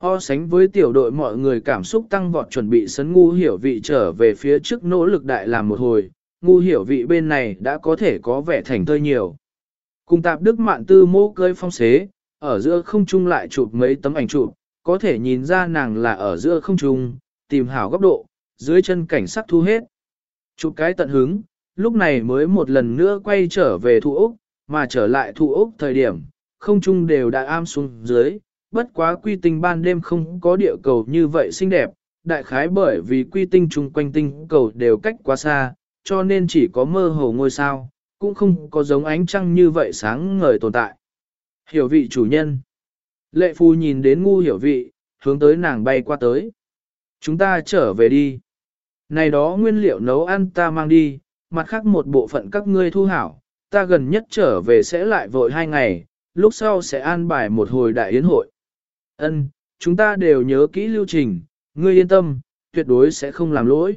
O sánh với tiểu đội mọi người cảm xúc tăng vọt chuẩn bị sấn ngu hiểu vị trở về phía trước nỗ lực đại làm một hồi, ngu hiểu vị bên này đã có thể có vẻ thành tơi nhiều. Cùng tạp đức mạn tư mô cơi phong xế, ở giữa không trung lại chụp mấy tấm ảnh chụp, có thể nhìn ra nàng là ở giữa không trung, tìm hảo góc độ, dưới chân cảnh sắc thu hết. Chụp cái tận hứng, lúc này mới một lần nữa quay trở về thu Úc, mà trở lại thu Úc thời điểm, không trung đều đã am xuống dưới, bất quá quy tinh ban đêm không có địa cầu như vậy xinh đẹp, đại khái bởi vì quy tinh chung quanh tinh cầu đều cách quá xa, cho nên chỉ có mơ hồ ngôi sao, cũng không có giống ánh trăng như vậy sáng ngời tồn tại. Hiểu vị chủ nhân. Lệ phu nhìn đến ngu hiểu vị, hướng tới nàng bay qua tới. Chúng ta trở về đi. Này đó nguyên liệu nấu ăn ta mang đi, mặt khác một bộ phận các ngươi thu hảo, ta gần nhất trở về sẽ lại vội hai ngày, lúc sau sẽ an bài một hồi đại yến hội. Ân, chúng ta đều nhớ kỹ lưu trình, ngươi yên tâm, tuyệt đối sẽ không làm lỗi.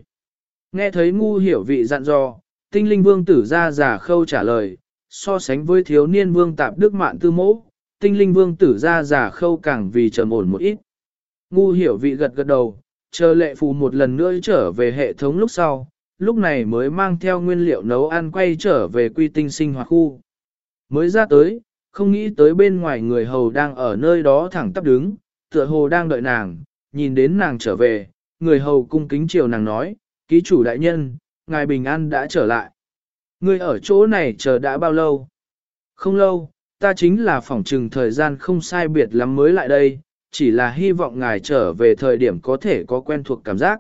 Nghe thấy ngu hiểu vị dặn dò, tinh linh vương tử ra giả khâu trả lời, so sánh với thiếu niên vương tạp đức mạn tư mẫu, tinh linh vương tử ra giả khâu càng vì trầm ổn một ít. Ngu hiểu vị gật gật đầu, chờ lệ phù một lần nữa trở về hệ thống lúc sau, lúc này mới mang theo nguyên liệu nấu ăn quay trở về quy tinh sinh hoạt khu. Mới ra tới, không nghĩ tới bên ngoài người hầu đang ở nơi đó thẳng tắp đứng, tựa hồ đang đợi nàng, nhìn đến nàng trở về, người hầu cung kính chiều nàng nói, ký chủ đại nhân, ngài bình an đã trở lại. Người ở chỗ này chờ đã bao lâu? Không lâu, ta chính là phỏng trừng thời gian không sai biệt lắm mới lại đây, chỉ là hy vọng ngài trở về thời điểm có thể có quen thuộc cảm giác.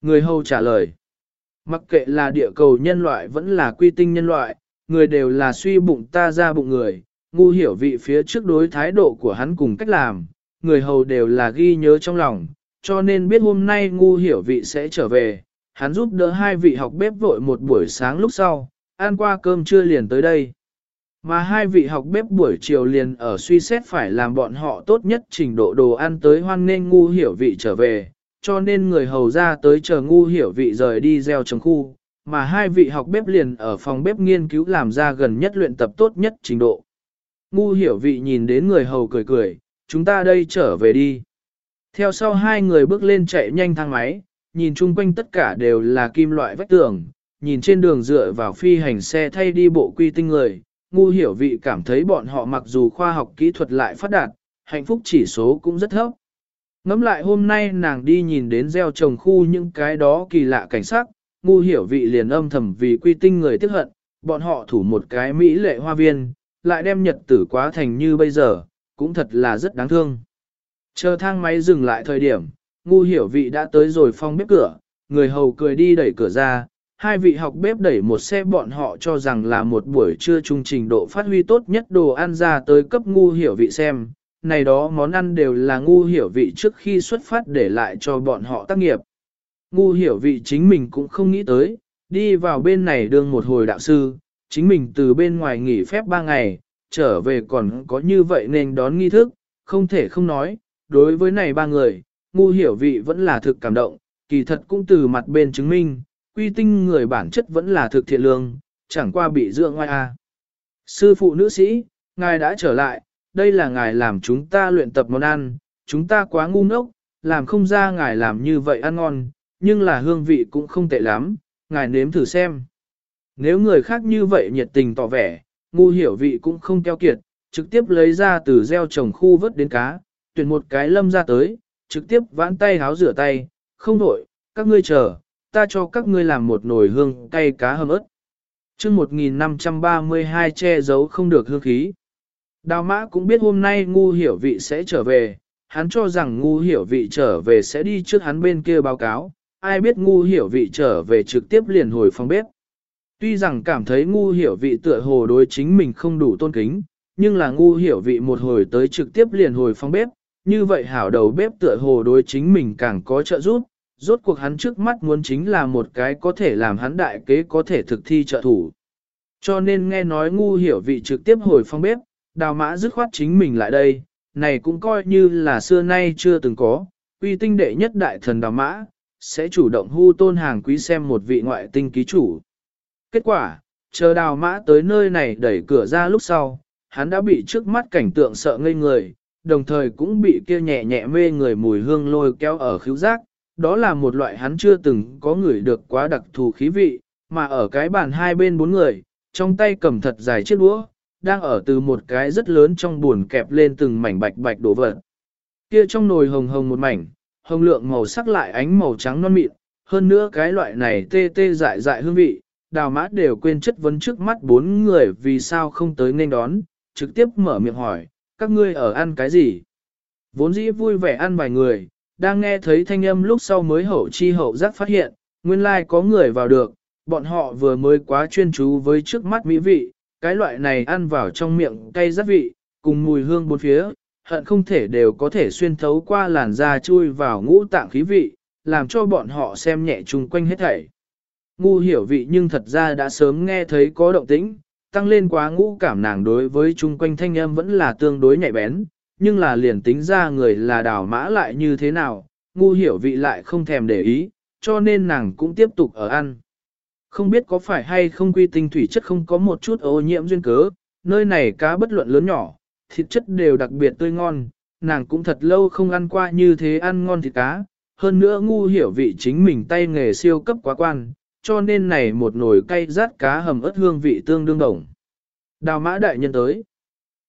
Người hầu trả lời, mặc kệ là địa cầu nhân loại vẫn là quy tinh nhân loại, người đều là suy bụng ta ra bụng người, ngu hiểu vị phía trước đối thái độ của hắn cùng cách làm, người hầu đều là ghi nhớ trong lòng, cho nên biết hôm nay ngu hiểu vị sẽ trở về, hắn giúp đỡ hai vị học bếp vội một buổi sáng lúc sau, ăn qua cơm trưa liền tới đây. Mà hai vị học bếp buổi chiều liền ở suy xét phải làm bọn họ tốt nhất trình độ đồ ăn tới hoan nên ngu hiểu vị trở về, cho nên người hầu ra tới chờ ngu hiểu vị rời đi gieo trồng khu, mà hai vị học bếp liền ở phòng bếp nghiên cứu làm ra gần nhất luyện tập tốt nhất trình độ. Ngu hiểu vị nhìn đến người hầu cười cười, chúng ta đây trở về đi. Theo sau hai người bước lên chạy nhanh thang máy, nhìn chung quanh tất cả đều là kim loại vách tường, nhìn trên đường dựa vào phi hành xe thay đi bộ quy tinh người, ngu hiểu vị cảm thấy bọn họ mặc dù khoa học kỹ thuật lại phát đạt, hạnh phúc chỉ số cũng rất thấp. Ngắm lại hôm nay nàng đi nhìn đến gieo trồng khu những cái đó kỳ lạ cảnh sắc, ngu hiểu vị liền âm thầm vì quy tinh người tiếc hận, bọn họ thủ một cái mỹ lệ hoa viên, lại đem nhật tử quá thành như bây giờ, cũng thật là rất đáng thương. Chờ thang máy dừng lại thời điểm, ngu hiểu vị đã tới rồi phong bếp cửa, người hầu cười đi đẩy cửa ra, hai vị học bếp đẩy một xe bọn họ cho rằng là một buổi trưa trung trình độ phát huy tốt nhất đồ ăn ra tới cấp ngu hiểu vị xem, này đó món ăn đều là ngu hiểu vị trước khi xuất phát để lại cho bọn họ tác nghiệp. Ngu hiểu vị chính mình cũng không nghĩ tới, đi vào bên này đương một hồi đạo sư, chính mình từ bên ngoài nghỉ phép ba ngày, trở về còn có như vậy nên đón nghi thức, không thể không nói, đối với này ba người, ngu hiểu vị vẫn là thực cảm động, kỳ thật cũng từ mặt bên chứng minh, quy tinh người bản chất vẫn là thực thiện lương, chẳng qua bị dưỡng ngoài a. Sư phụ nữ sĩ, ngài đã trở lại, đây là ngài làm chúng ta luyện tập món ăn, chúng ta quá ngu ngốc, làm không ra ngài làm như vậy ăn ngon, nhưng là hương vị cũng không tệ lắm, ngài nếm thử xem. Nếu người khác như vậy nhiệt tình tỏ vẻ, ngu hiểu vị cũng không keo kiệt, trực tiếp lấy ra từ gieo trồng khu vớt đến cá, tuyển một cái lâm ra tới, trực tiếp vãn tay háo rửa tay, không đổi, các ngươi chờ, ta cho các ngươi làm một nồi hương cay cá hầm ớt. chương 1532 che giấu không được hương khí. Đào mã cũng biết hôm nay ngu hiểu vị sẽ trở về, hắn cho rằng ngu hiểu vị trở về sẽ đi trước hắn bên kia báo cáo, ai biết ngu hiểu vị trở về trực tiếp liền hồi phòng bếp. Tuy rằng cảm thấy ngu hiểu vị tựa hồ đối chính mình không đủ tôn kính, nhưng là ngu hiểu vị một hồi tới trực tiếp liền hồi phòng bếp, như vậy hảo đầu bếp tựa hồ đối chính mình càng có trợ giúp, rốt cuộc hắn trước mắt muốn chính là một cái có thể làm hắn đại kế có thể thực thi trợ thủ. Cho nên nghe nói ngu hiểu vị trực tiếp hồi phòng bếp, đào mã dứt khoát chính mình lại đây, này cũng coi như là xưa nay chưa từng có, uy tinh đệ nhất đại thần đào mã, sẽ chủ động hưu tôn hàng quý xem một vị ngoại tinh ký chủ. Kết quả, chờ đào mã tới nơi này đẩy cửa ra lúc sau, hắn đã bị trước mắt cảnh tượng sợ ngây người, đồng thời cũng bị kia nhẹ nhẹ mê người mùi hương lôi kéo ở khứu giác, đó là một loại hắn chưa từng có người được quá đặc thù khí vị, mà ở cái bàn hai bên bốn người, trong tay cầm thật dài chiếc đũa, đang ở từ một cái rất lớn trong buồn kẹp lên từng mảnh bạch bạch đổ vật. Kia trong nồi hồng hồng một mảnh, hồng lượng màu sắc lại ánh màu trắng non mịn, hơn nữa cái loại này tê tê dại dại hương vị, đào mã đều quên chất vấn trước mắt bốn người vì sao không tới nên đón, trực tiếp mở miệng hỏi, các ngươi ở ăn cái gì? Vốn dĩ vui vẻ ăn vài người, đang nghe thấy thanh âm lúc sau mới hậu chi hậu giác phát hiện, nguyên lai like có người vào được, bọn họ vừa mới quá chuyên chú với trước mắt mỹ vị, cái loại này ăn vào trong miệng cay rất vị, cùng mùi hương bốn phía, hận không thể đều có thể xuyên thấu qua làn da chui vào ngũ tạng khí vị, làm cho bọn họ xem nhẹ chung quanh hết thảy. Ngu hiểu vị nhưng thật ra đã sớm nghe thấy có động tĩnh, tăng lên quá ngũ cảm nàng đối với chung quanh thanh âm vẫn là tương đối nhạy bén, nhưng là liền tính ra người là đào mã lại như thế nào, ngu hiểu vị lại không thèm để ý, cho nên nàng cũng tiếp tục ở ăn. Không biết có phải hay không quy tinh thủy chất không có một chút ô nhiễm duyên cớ, nơi này cá bất luận lớn nhỏ, thịt chất đều đặc biệt tươi ngon, nàng cũng thật lâu không ăn qua như thế ăn ngon thịt cá, hơn nữa ngu hiểu vị chính mình tay nghề siêu cấp quá quan, cho nên này một nồi cay rát cá hầm ớt hương vị tương đương đồng. Đào mã đại nhân tới.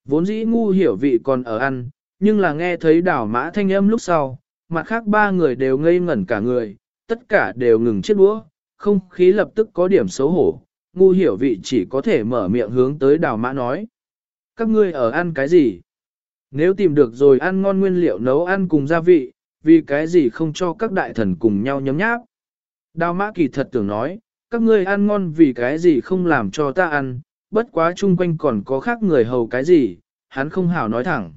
Vốn dĩ ngu hiểu vị còn ở ăn, nhưng là nghe thấy đào mã thanh âm lúc sau, mặt khác ba người đều ngây ngẩn cả người, tất cả đều ngừng chiếc đũa, không khí lập tức có điểm xấu hổ, ngu hiểu vị chỉ có thể mở miệng hướng tới đào mã nói. Các ngươi ở ăn cái gì? Nếu tìm được rồi ăn ngon nguyên liệu nấu ăn cùng gia vị, vì cái gì không cho các đại thần cùng nhau nhấm nháp? Đào mã kỳ thật tưởng nói, các ngươi ăn ngon vì cái gì không làm cho ta ăn, bất quá chung quanh còn có khác người hầu cái gì, hắn không hảo nói thẳng.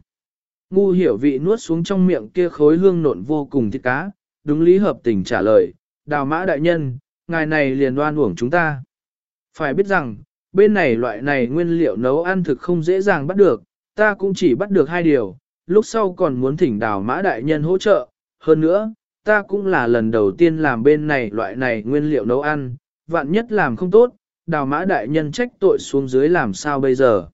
Ngu hiểu vị nuốt xuống trong miệng kia khối hương nộn vô cùng thịt cá, đúng lý hợp tình trả lời, đào mã đại nhân, ngài này liền đoan uổng chúng ta. Phải biết rằng, bên này loại này nguyên liệu nấu ăn thực không dễ dàng bắt được, ta cũng chỉ bắt được hai điều, lúc sau còn muốn thỉnh đào mã đại nhân hỗ trợ, hơn nữa, ta cũng là lần đầu tiên làm bên này loại này nguyên liệu nấu ăn, vạn nhất làm không tốt, đào mã đại nhân trách tội xuống dưới làm sao bây giờ.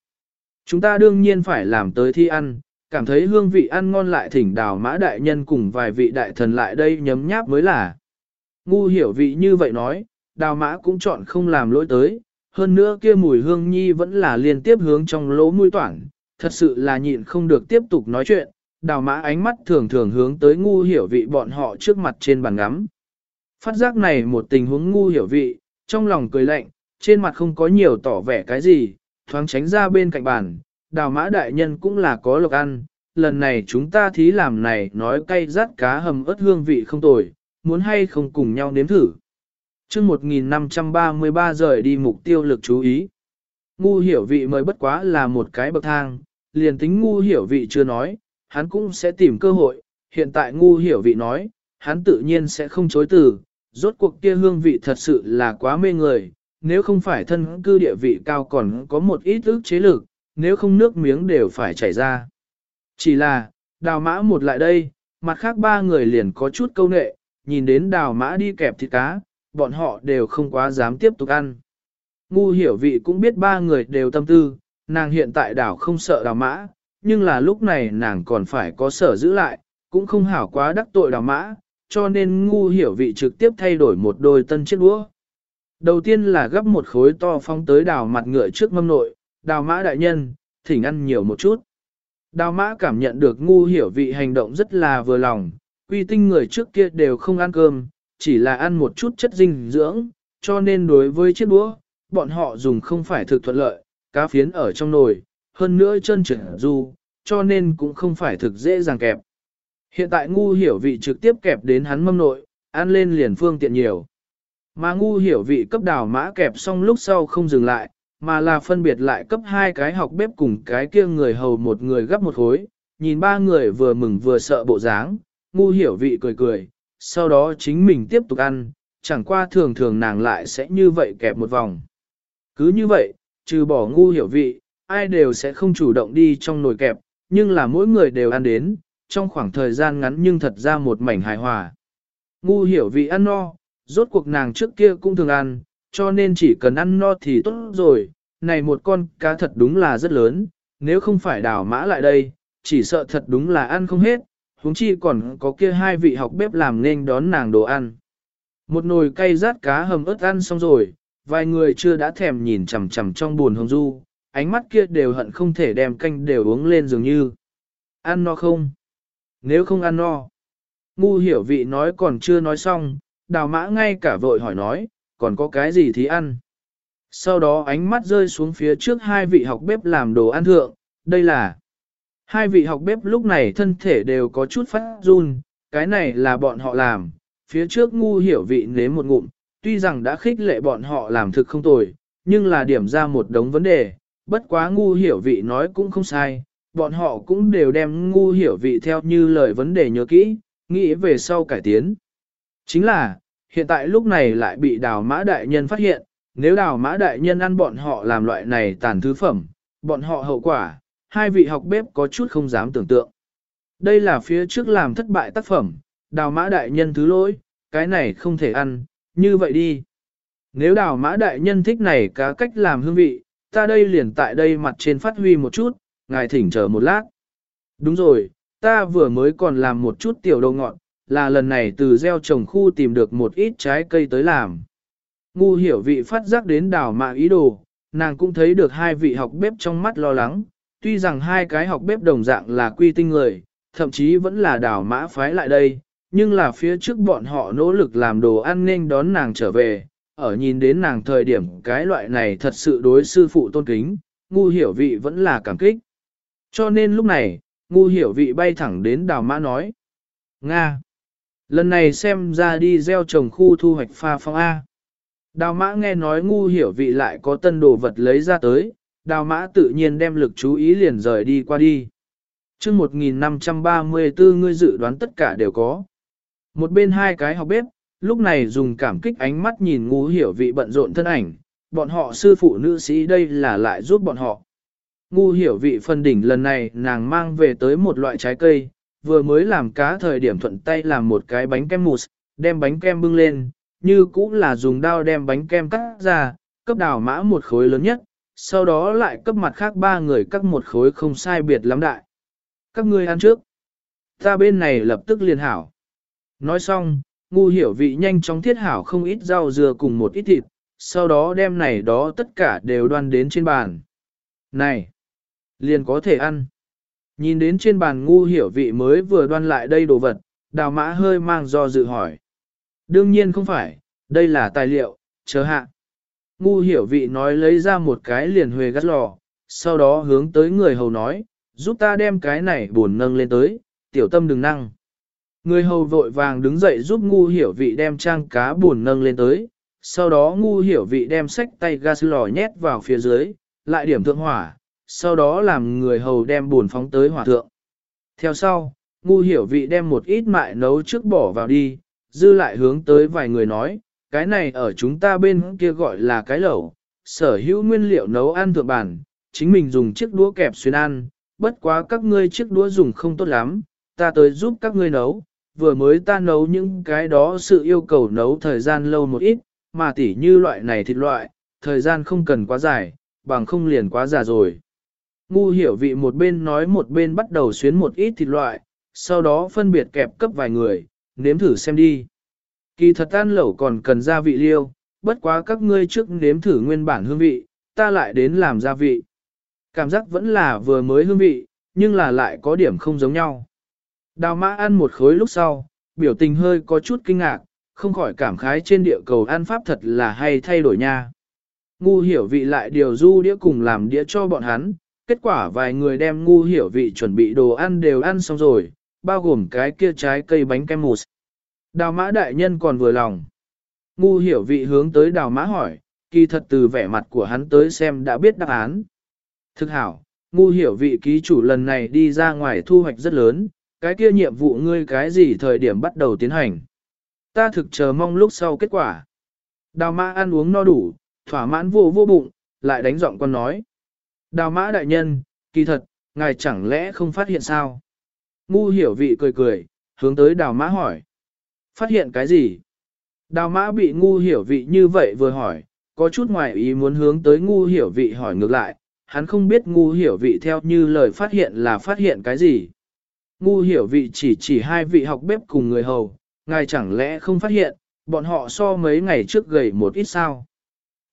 Chúng ta đương nhiên phải làm tới thi ăn, cảm thấy hương vị ăn ngon lại thỉnh đào mã đại nhân cùng vài vị đại thần lại đây nhấm nháp mới là. Ngu hiểu vị như vậy nói, đào mã cũng chọn không làm lỗi tới, hơn nữa kia mùi hương nhi vẫn là liên tiếp hướng trong lỗ mũi toản, thật sự là nhịn không được tiếp tục nói chuyện, đào mã ánh mắt thường thường hướng tới ngu hiểu vị bọn họ trước mặt trên bàn ngắm. Phát giác này một tình huống ngu hiểu vị, trong lòng cười lạnh, trên mặt không có nhiều tỏ vẻ cái gì, thoáng tránh ra bên cạnh bàn, đào mã đại nhân cũng là có lộc ăn, lần này chúng ta thí làm này nói cay rát cá hầm ớt hương vị không tồi, muốn hay không cùng nhau nếm thử. chương 1533 rời đi mục tiêu lực chú ý. Ngu hiểu vị mới bất quá là một cái bậc thang, liền tính ngu hiểu vị chưa nói, hắn cũng sẽ tìm cơ hội, hiện tại ngu hiểu vị nói, hắn tự nhiên sẽ không chối từ, rốt cuộc kia hương vị thật sự là quá mê người, nếu không phải thân cư địa vị cao còn có một ít ức chế lực, nếu không nước miếng đều phải chảy ra. Chỉ là, đào mã một lại đây, mặt khác ba người liền có chút câu nệ, nhìn đến đào mã đi kẹp thịt cá, bọn họ đều không quá dám tiếp tục ăn. Ngu hiểu vị cũng biết ba người đều tâm tư, nàng hiện tại đảo không sợ đào mã, nhưng là lúc này nàng còn phải có sở giữ lại, cũng không hảo quá đắc tội đào mã, cho nên ngu hiểu vị trực tiếp thay đổi một đôi tân chiếc đũa. Đầu tiên là gấp một khối to phong tới đào mặt ngựa trước mâm nội, đào mã đại nhân, thỉnh ăn nhiều một chút. Đào mã cảm nhận được ngu hiểu vị hành động rất là vừa lòng, quy tinh người trước kia đều không ăn cơm, chỉ là ăn một chút chất dinh dưỡng, cho nên đối với chiếc đũa, bọn họ dùng không phải thực thuận lợi, cá phiến ở trong nồi, hơn nữa chân trượt du, cho nên cũng không phải thực dễ dàng kẹp. Hiện tại ngu hiểu vị trực tiếp kẹp đến hắn mâm nội, ăn lên liền phương tiện nhiều. Mà ngu hiểu vị cấp đào mã kẹp xong lúc sau không dừng lại, mà là phân biệt lại cấp hai cái học bếp cùng cái kia người hầu một người gấp một khối, nhìn ba người vừa mừng vừa sợ bộ dáng, ngu hiểu vị cười cười, sau đó chính mình tiếp tục ăn, chẳng qua thường thường nàng lại sẽ như vậy kẹp một vòng. Cứ như vậy, trừ bỏ ngu hiểu vị, ai đều sẽ không chủ động đi trong nồi kẹp, nhưng là mỗi người đều ăn đến, trong khoảng thời gian ngắn nhưng thật ra một mảnh hài hòa. Ngu hiểu vị ăn no, rốt cuộc nàng trước kia cũng thường ăn, cho nên chỉ cần ăn no thì tốt rồi, này một con cá thật đúng là rất lớn, nếu không phải đào mã lại đây, chỉ sợ thật đúng là ăn không hết, huống chi còn có kia hai vị học bếp làm nên đón nàng đồ ăn. Một nồi cay rát cá hầm ớt ăn xong rồi, vài người chưa đã thèm nhìn chằm chằm trong buồn hồng du, ánh mắt kia đều hận không thể đem canh đều uống lên dường như. Ăn no không? Nếu không ăn no. Ngu hiểu vị nói còn chưa nói xong, đào mã ngay cả vội hỏi nói, còn có cái gì thì ăn. Sau đó ánh mắt rơi xuống phía trước hai vị học bếp làm đồ ăn thượng, đây là hai vị học bếp lúc này thân thể đều có chút phát run, cái này là bọn họ làm, phía trước ngu hiểu vị nếm một ngụm, tuy rằng đã khích lệ bọn họ làm thực không tồi, nhưng là điểm ra một đống vấn đề, bất quá ngu hiểu vị nói cũng không sai, bọn họ cũng đều đem ngu hiểu vị theo như lời vấn đề nhớ kỹ, nghĩ về sau cải tiến. Chính là, hiện tại lúc này lại bị đào mã đại nhân phát hiện, nếu đào mã đại nhân ăn bọn họ làm loại này tàn thứ phẩm, bọn họ hậu quả, hai vị học bếp có chút không dám tưởng tượng. Đây là phía trước làm thất bại tác phẩm, đào mã đại nhân thứ lỗi, cái này không thể ăn, như vậy đi. Nếu đào mã đại nhân thích này cá cách làm hương vị, ta đây liền tại đây mặt trên phát huy một chút, ngài thỉnh chờ một lát. Đúng rồi, ta vừa mới còn làm một chút tiểu đồ ngọn, là lần này từ gieo trồng khu tìm được một ít trái cây tới làm. Ngu hiểu vị phát giác đến đào mã ý đồ, nàng cũng thấy được hai vị học bếp trong mắt lo lắng, tuy rằng hai cái học bếp đồng dạng là quy tinh người, thậm chí vẫn là đào mã phái lại đây, nhưng là phía trước bọn họ nỗ lực làm đồ ăn nên đón nàng trở về, ở nhìn đến nàng thời điểm cái loại này thật sự đối sư phụ tôn kính, ngu hiểu vị vẫn là cảm kích. Cho nên lúc này, ngu hiểu vị bay thẳng đến đào mã nói. Nga! Lần này xem ra đi gieo trồng khu thu hoạch pha phong A. Đào mã nghe nói ngu hiểu vị lại có tân đồ vật lấy ra tới, đào mã tự nhiên đem lực chú ý liền rời đi qua đi. chương 1534 ngươi dự đoán tất cả đều có. Một bên hai cái học bếp, lúc này dùng cảm kích ánh mắt nhìn ngu hiểu vị bận rộn thân ảnh, bọn họ sư phụ nữ sĩ đây là lại giúp bọn họ. Ngu hiểu vị phân đỉnh lần này nàng mang về tới một loại trái cây, vừa mới làm cá thời điểm thuận tay làm một cái bánh kem mousse, đem bánh kem bưng lên, như cũng là dùng dao đem bánh kem cắt ra, cấp đào mã một khối lớn nhất, sau đó lại cấp mặt khác ba người cắt một khối không sai biệt lắm đại. Các ngươi ăn trước. Ta bên này lập tức liền hảo. Nói xong, ngu hiểu vị nhanh chóng thiết hảo không ít rau dừa cùng một ít thịt, sau đó đem này đó tất cả đều đoan đến trên bàn. Này, liền có thể ăn. Nhìn đến trên bàn ngu hiểu vị mới vừa đoan lại đây đồ vật, đào mã hơi mang do dự hỏi. Đương nhiên không phải, đây là tài liệu, chờ hạ. Ngu hiểu vị nói lấy ra một cái liền huề gắt lò, sau đó hướng tới người hầu nói, giúp ta đem cái này buồn nâng lên tới, tiểu tâm đừng năng. Người hầu vội vàng đứng dậy giúp ngu hiểu vị đem trang cá buồn nâng lên tới, sau đó ngu hiểu vị đem sách tay gas lò nhét vào phía dưới, lại điểm thượng hỏa, sau đó làm người hầu đem buồn phóng tới hỏa thượng. Theo sau, ngu hiểu vị đem một ít mại nấu trước bỏ vào đi, dư lại hướng tới vài người nói, cái này ở chúng ta bên kia gọi là cái lẩu, sở hữu nguyên liệu nấu ăn thượng bản, chính mình dùng chiếc đũa kẹp xuyên ăn, bất quá các ngươi chiếc đũa dùng không tốt lắm, ta tới giúp các ngươi nấu, vừa mới ta nấu những cái đó sự yêu cầu nấu thời gian lâu một ít, mà tỉ như loại này thịt loại, thời gian không cần quá dài, bằng không liền quá già rồi. Ngu hiểu vị một bên nói một bên bắt đầu xuyến một ít thịt loại, sau đó phân biệt kẹp cấp vài người, nếm thử xem đi. Kỳ thật tan lẩu còn cần gia vị liêu, bất quá các ngươi trước nếm thử nguyên bản hương vị, ta lại đến làm gia vị. Cảm giác vẫn là vừa mới hương vị, nhưng là lại có điểm không giống nhau. Đào mã ăn một khối lúc sau, biểu tình hơi có chút kinh ngạc, không khỏi cảm khái trên địa cầu ăn pháp thật là hay thay đổi nha. Ngu hiểu vị lại điều du đĩa cùng làm đĩa cho bọn hắn, kết quả vài người đem ngu hiểu vị chuẩn bị đồ ăn đều ăn xong rồi, bao gồm cái kia trái cây bánh kem mousse. Đào mã đại nhân còn vừa lòng. Ngu hiểu vị hướng tới đào mã hỏi, kỳ thật từ vẻ mặt của hắn tới xem đã biết đáp án. Thực hảo, ngu hiểu vị ký chủ lần này đi ra ngoài thu hoạch rất lớn, cái kia nhiệm vụ ngươi cái gì thời điểm bắt đầu tiến hành. Ta thực chờ mong lúc sau kết quả. Đào mã ăn uống no đủ, thỏa mãn vô vô bụng, lại đánh giọng con nói. Đào mã đại nhân, kỳ thật, ngài chẳng lẽ không phát hiện sao? Ngu hiểu vị cười cười, hướng tới đào mã hỏi. Phát hiện cái gì? Đào mã bị ngu hiểu vị như vậy vừa hỏi, có chút ngoài ý muốn hướng tới ngu hiểu vị hỏi ngược lại, hắn không biết ngu hiểu vị theo như lời phát hiện là phát hiện cái gì. Ngu hiểu vị chỉ chỉ hai vị học bếp cùng người hầu, ngài chẳng lẽ không phát hiện, bọn họ so mấy ngày trước gầy một ít sao.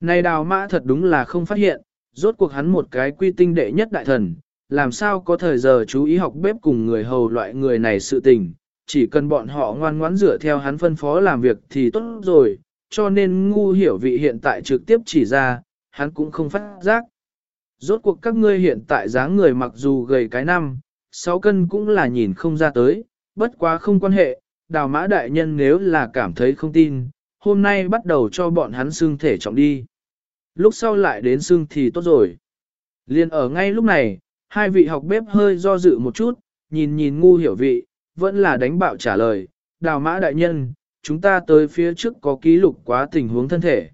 Này đào mã thật đúng là không phát hiện, rốt cuộc hắn một cái quy tinh đệ nhất đại thần, làm sao có thời giờ chú ý học bếp cùng người hầu loại người này sự tình, chỉ cần bọn họ ngoan ngoãn dựa theo hắn phân phó làm việc thì tốt rồi, cho nên ngu hiểu vị hiện tại trực tiếp chỉ ra, hắn cũng không phát giác. Rốt cuộc các ngươi hiện tại dáng người mặc dù gầy cái năm, 6 cân cũng là nhìn không ra tới, bất quá không quan hệ, đào mã đại nhân nếu là cảm thấy không tin, hôm nay bắt đầu cho bọn hắn xương thể trọng đi. Lúc sau lại đến xương thì tốt rồi. Liên ở ngay lúc này, hai vị học bếp hơi do dự một chút, nhìn nhìn ngu hiểu vị, vẫn là đánh bạo trả lời, đào mã đại nhân, chúng ta tới phía trước có ký lục quá tình huống thân thể.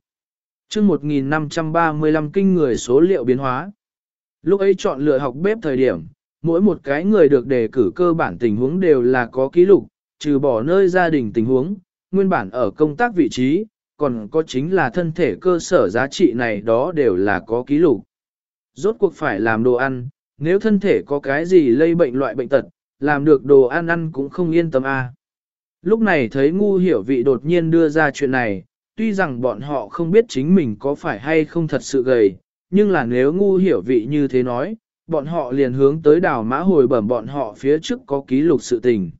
chương 1535 kinh người số liệu biến hóa. Lúc ấy chọn lựa học bếp thời điểm, mỗi một cái người được đề cử cơ bản tình huống đều là có ký lục, trừ bỏ nơi gia đình tình huống, nguyên bản ở công tác vị trí, còn có chính là thân thể cơ sở giá trị này đó đều là có ký lục. Rốt cuộc phải làm đồ ăn, nếu thân thể có cái gì lây bệnh loại bệnh tật, làm được đồ ăn ăn cũng không yên tâm a. À. Lúc này thấy ngu hiểu vị đột nhiên đưa ra chuyện này, tuy rằng bọn họ không biết chính mình có phải hay không thật sự gầy, nhưng là nếu ngu hiểu vị như thế nói, bọn họ liền hướng tới đào mã hồi bẩm bọn họ phía trước có ký lục sự tình.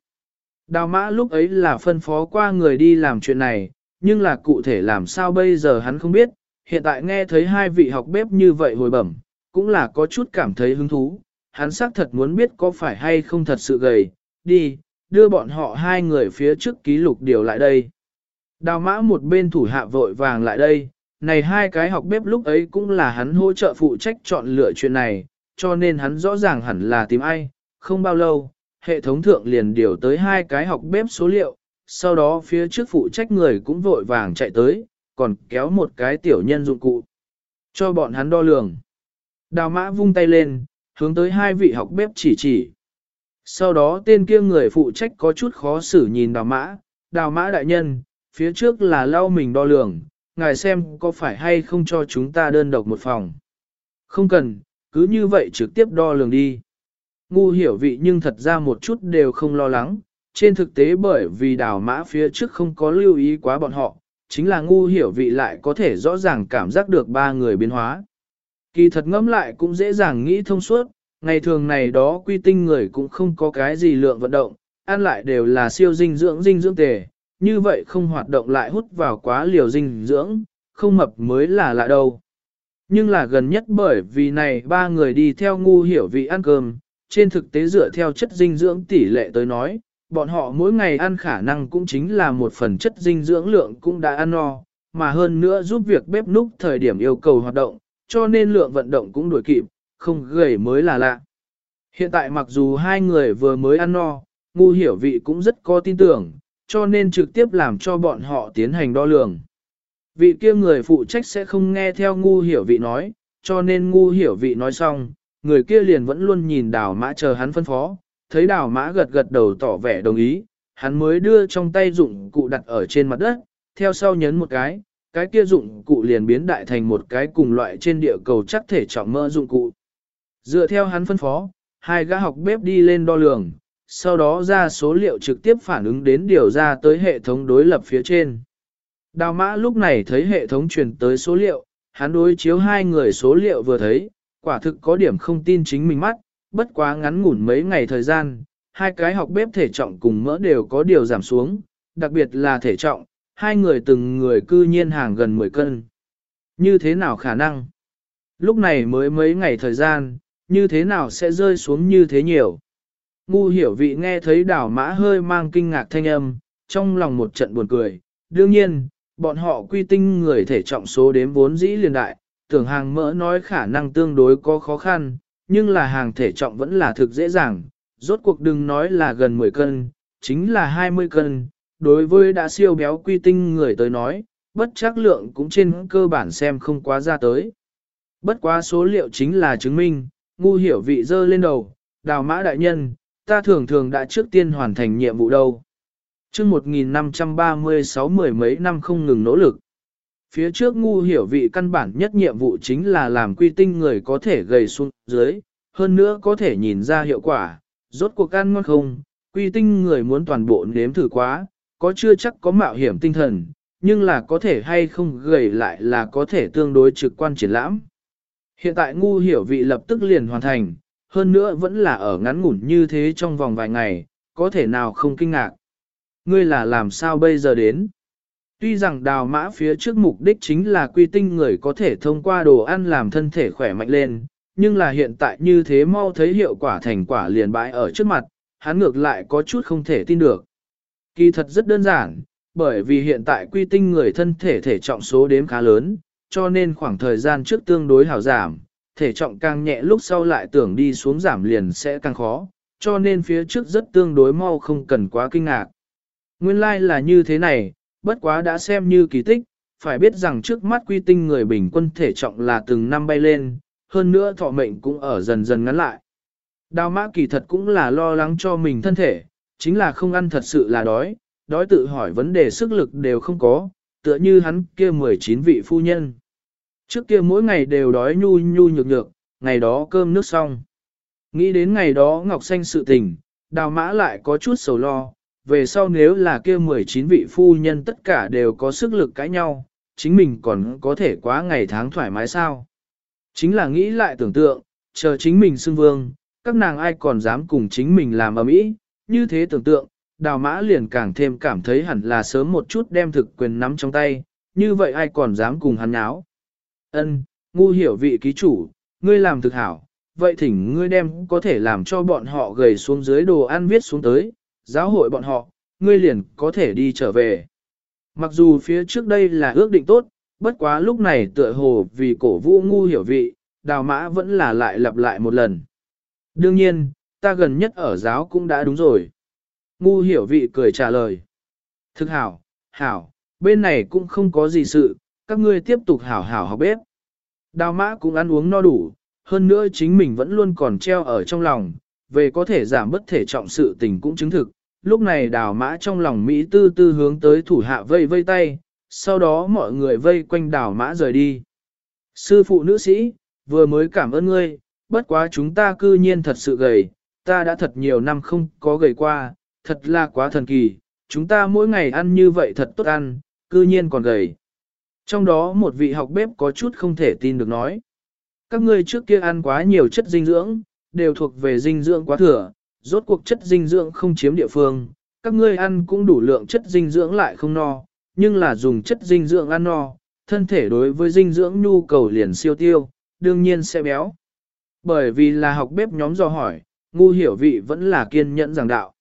Đào mã lúc ấy là phân phó qua người đi làm chuyện này, nhưng là cụ thể làm sao bây giờ hắn không biết, hiện tại nghe thấy hai vị học bếp như vậy hồi bẩm, cũng là có chút cảm thấy hứng thú, hắn xác thật muốn biết có phải hay không thật sự gầy, đi, đưa bọn họ hai người phía trước ký lục điều lại đây. Đào mã một bên thủ hạ vội vàng lại đây, này hai cái học bếp lúc ấy cũng là hắn hỗ trợ phụ trách chọn lựa chuyện này, cho nên hắn rõ ràng hẳn là tìm ai, không bao lâu, hệ thống thượng liền điều tới hai cái học bếp số liệu, sau đó phía trước phụ trách người cũng vội vàng chạy tới, còn kéo một cái tiểu nhân dụng cụ, cho bọn hắn đo lường. Đào mã vung tay lên, hướng tới hai vị học bếp chỉ chỉ. Sau đó tên kia người phụ trách có chút khó xử nhìn đào mã, đào mã đại nhân, phía trước là lau mình đo lường, ngài xem có phải hay không cho chúng ta đơn độc một phòng. Không cần, cứ như vậy trực tiếp đo lường đi. Ngu hiểu vị nhưng thật ra một chút đều không lo lắng, trên thực tế bởi vì đào mã phía trước không có lưu ý quá bọn họ, chính là ngu hiểu vị lại có thể rõ ràng cảm giác được ba người biến hóa. Kỳ thật ngẫm lại cũng dễ dàng nghĩ thông suốt, ngày thường này đó quy tinh người cũng không có cái gì lượng vận động, ăn lại đều là siêu dinh dưỡng dinh dưỡng tề, như vậy không hoạt động lại hút vào quá liều dinh dưỡng, không mập mới là lạ đâu. Nhưng là gần nhất bởi vì này ba người đi theo ngu hiểu vị ăn cơm, trên thực tế dựa theo chất dinh dưỡng tỷ lệ tới nói, bọn họ mỗi ngày ăn khả năng cũng chính là một phần chất dinh dưỡng lượng cũng đã ăn no, mà hơn nữa giúp việc bếp núc thời điểm yêu cầu hoạt động, cho nên lượng vận động cũng đuổi kịp, không gầy mới là lạ. Hiện tại mặc dù hai người vừa mới ăn no, ngu hiểu vị cũng rất có tin tưởng, cho nên trực tiếp làm cho bọn họ tiến hành đo lường. Vị kia người phụ trách sẽ không nghe theo ngu hiểu vị nói, cho nên ngu hiểu vị nói xong, người kia liền vẫn luôn nhìn đào mã chờ hắn phân phó, thấy đào mã gật gật đầu tỏ vẻ đồng ý, hắn mới đưa trong tay dụng cụ đặt ở trên mặt đất, theo sau nhấn một cái, cái kia dụng cụ liền biến đại thành một cái cùng loại trên địa cầu chắc thể trọng mỡ dụng cụ. Dựa theo hắn phân phó, hai gã học bếp đi lên đo lường, sau đó ra số liệu trực tiếp phản ứng đến điều ra tới hệ thống đối lập phía trên. Đào mã lúc này thấy hệ thống truyền tới số liệu, hắn đối chiếu hai người số liệu vừa thấy, quả thực có điểm không tin chính mình mắt, bất quá ngắn ngủn mấy ngày thời gian, hai cái học bếp thể trọng cùng mỡ đều có điều giảm xuống, đặc biệt là thể trọng, hai người từng người cư nhiên hàng gần 10 cân. Như thế nào khả năng? Lúc này mới mấy ngày thời gian, như thế nào sẽ rơi xuống như thế nhiều? Ngu hiểu vị nghe thấy đảo mã hơi mang kinh ngạc thanh âm, trong lòng một trận buồn cười. Đương nhiên, bọn họ quy tinh người thể trọng số đếm vốn dĩ liền đại, tưởng hàng mỡ nói khả năng tương đối có khó khăn, nhưng là hàng thể trọng vẫn là thực dễ dàng. Rốt cuộc đừng nói là gần 10 cân, chính là 20 cân, đối với đã siêu béo quy tinh người tới nói, bất chắc lượng cũng trên cơ bản xem không quá ra tới. Bất quá số liệu chính là chứng minh, ngu hiểu vị dơ lên đầu, đào mã đại nhân, ta thường thường đã trước tiên hoàn thành nhiệm vụ đâu chương 1536 mười mấy năm không ngừng nỗ lực. Phía trước ngu hiểu vị căn bản nhất nhiệm vụ chính là làm quy tinh người có thể gầy xuống dưới, hơn nữa có thể nhìn ra hiệu quả, rốt cuộc ăn ngon không, quy tinh người muốn toàn bộ nếm thử quá, có chưa chắc có mạo hiểm tinh thần, nhưng là có thể hay không gầy lại là có thể tương đối trực quan triển lãm. Hiện tại ngu hiểu vị lập tức liền hoàn thành, hơn nữa vẫn là ở ngắn ngủn như thế trong vòng vài ngày, có thể nào không kinh ngạc. Ngươi là làm sao bây giờ đến? Tuy rằng đào mã phía trước mục đích chính là quy tinh người có thể thông qua đồ ăn làm thân thể khỏe mạnh lên, nhưng là hiện tại như thế mau thấy hiệu quả thành quả liền bãi ở trước mặt, hắn ngược lại có chút không thể tin được. Kỳ thật rất đơn giản, bởi vì hiện tại quy tinh người thân thể thể trọng số đếm khá lớn, cho nên khoảng thời gian trước tương đối hảo giảm, thể trọng càng nhẹ lúc sau lại tưởng đi xuống giảm liền sẽ càng khó, cho nên phía trước rất tương đối mau không cần quá kinh ngạc. Nguyên lai like là như thế này, bất quá đã xem như kỳ tích, phải biết rằng trước mắt quy tinh người bình quân thể trọng là từng năm bay lên, hơn nữa thọ mệnh cũng ở dần dần ngắn lại. Đào mã kỳ thật cũng là lo lắng cho mình thân thể, chính là không ăn thật sự là đói, đói tự hỏi vấn đề sức lực đều không có, tựa như hắn kia 19 vị phu nhân. Trước kia mỗi ngày đều đói nhu nhu nhược nhược, ngày đó cơm nước xong. Nghĩ đến ngày đó Ngọc Xanh sự tình, đào mã lại có chút sầu lo, về sau nếu là kia 19 vị phu nhân tất cả đều có sức lực cãi nhau, chính mình còn có thể quá ngày tháng thoải mái sao. Chính là nghĩ lại tưởng tượng, chờ chính mình xưng vương, các nàng ai còn dám cùng chính mình làm ở mỹ, như thế tưởng tượng, đào mã liền càng thêm cảm thấy hẳn là sớm một chút đem thực quyền nắm trong tay, như vậy ai còn dám cùng hắn nháo. Ân, ngu hiểu vị ký chủ, ngươi làm thực hảo, vậy thỉnh ngươi đem có thể làm cho bọn họ gầy xuống dưới đồ ăn viết xuống tới, giáo hội bọn họ, ngươi liền có thể đi trở về. Mặc dù phía trước đây là ước định tốt, bất quá lúc này tựa hồ vì cổ vũ ngu hiểu vị, đào mã vẫn là lại lặp lại một lần. Đương nhiên, ta gần nhất ở giáo cũng đã đúng rồi. Ngu hiểu vị cười trả lời. Thực hảo, hảo, bên này cũng không có gì sự, các ngươi tiếp tục hảo hảo học bếp. Đào mã cũng ăn uống no đủ, hơn nữa chính mình vẫn luôn còn treo ở trong lòng, về có thể giảm bất thể trọng sự tình cũng chứng thực. Lúc này đào mã trong lòng Mỹ tư tư hướng tới thủ hạ vây vây tay, sau đó mọi người vây quanh đào mã rời đi. Sư phụ nữ sĩ, vừa mới cảm ơn ngươi, bất quá chúng ta cư nhiên thật sự gầy, ta đã thật nhiều năm không có gầy qua, thật là quá thần kỳ, chúng ta mỗi ngày ăn như vậy thật tốt ăn, cư nhiên còn gầy. Trong đó một vị học bếp có chút không thể tin được nói. Các ngươi trước kia ăn quá nhiều chất dinh dưỡng, đều thuộc về dinh dưỡng quá thừa, rốt cuộc chất dinh dưỡng không chiếm địa phương, các ngươi ăn cũng đủ lượng chất dinh dưỡng lại không no, nhưng là dùng chất dinh dưỡng ăn no, thân thể đối với dinh dưỡng nhu cầu liền siêu tiêu, đương nhiên sẽ béo. Bởi vì là học bếp nhóm do hỏi, ngu hiểu vị vẫn là kiên nhẫn giảng đạo.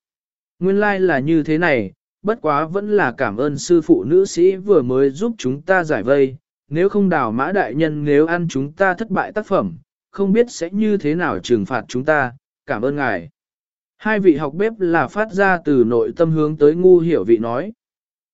Nguyên lai like là như thế này, bất quá vẫn là cảm ơn sư phụ nữ sĩ vừa mới giúp chúng ta giải vây, nếu không đào mã đại nhân nếu ăn chúng ta thất bại tác phẩm, không biết sẽ như thế nào trừng phạt chúng ta, cảm ơn ngài. Hai vị học bếp là phát ra từ nội tâm hướng tới ngu hiểu vị nói.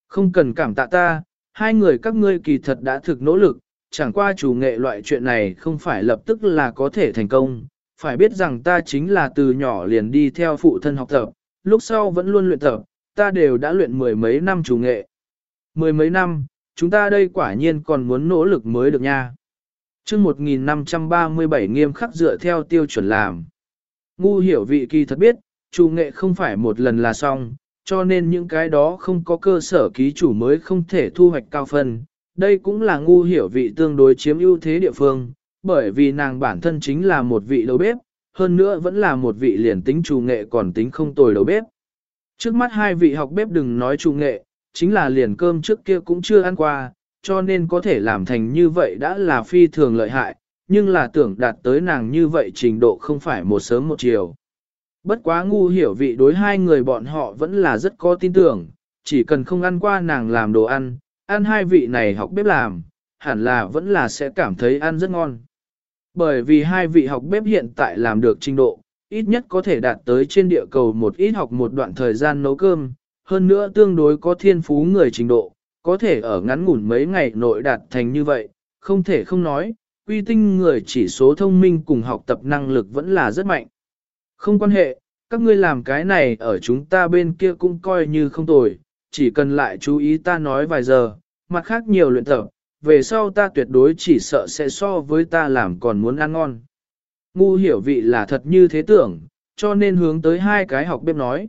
Không cần cảm tạ ta, hai người các ngươi kỳ thật đã thực nỗ lực, chẳng qua chủ nghệ loại chuyện này không phải lập tức là có thể thành công, phải biết rằng ta chính là từ nhỏ liền đi theo phụ thân học tập, lúc sau vẫn luôn luyện tập, ta đều đã luyện mười mấy năm chủ nghệ. Mười mấy năm, chúng ta đây quả nhiên còn muốn nỗ lực mới được nha chương 1537 nghiêm khắc dựa theo tiêu chuẩn làm. Ngu hiểu vị kỳ thật biết, chủ nghệ không phải một lần là xong, cho nên những cái đó không có cơ sở ký chủ mới không thể thu hoạch cao phân. Đây cũng là ngu hiểu vị tương đối chiếm ưu thế địa phương, bởi vì nàng bản thân chính là một vị đầu bếp, hơn nữa vẫn là một vị liền tính chủ nghệ còn tính không tồi đầu bếp. Trước mắt hai vị học bếp đừng nói chủ nghệ, chính là liền cơm trước kia cũng chưa ăn qua, cho nên có thể làm thành như vậy đã là phi thường lợi hại, nhưng là tưởng đạt tới nàng như vậy trình độ không phải một sớm một chiều. Bất quá ngu hiểu vị đối hai người bọn họ vẫn là rất có tin tưởng, chỉ cần không ăn qua nàng làm đồ ăn, ăn hai vị này học bếp làm, hẳn là vẫn là sẽ cảm thấy ăn rất ngon. Bởi vì hai vị học bếp hiện tại làm được trình độ, ít nhất có thể đạt tới trên địa cầu một ít học một đoạn thời gian nấu cơm, hơn nữa tương đối có thiên phú người trình độ, có thể ở ngắn ngủn mấy ngày nội đạt thành như vậy, không thể không nói, quy tinh người chỉ số thông minh cùng học tập năng lực vẫn là rất mạnh. Không quan hệ, các ngươi làm cái này ở chúng ta bên kia cũng coi như không tồi, chỉ cần lại chú ý ta nói vài giờ, mặt khác nhiều luyện tập, về sau ta tuyệt đối chỉ sợ sẽ so với ta làm còn muốn ăn ngon. Ngu hiểu vị là thật như thế tưởng, cho nên hướng tới hai cái học bếp nói.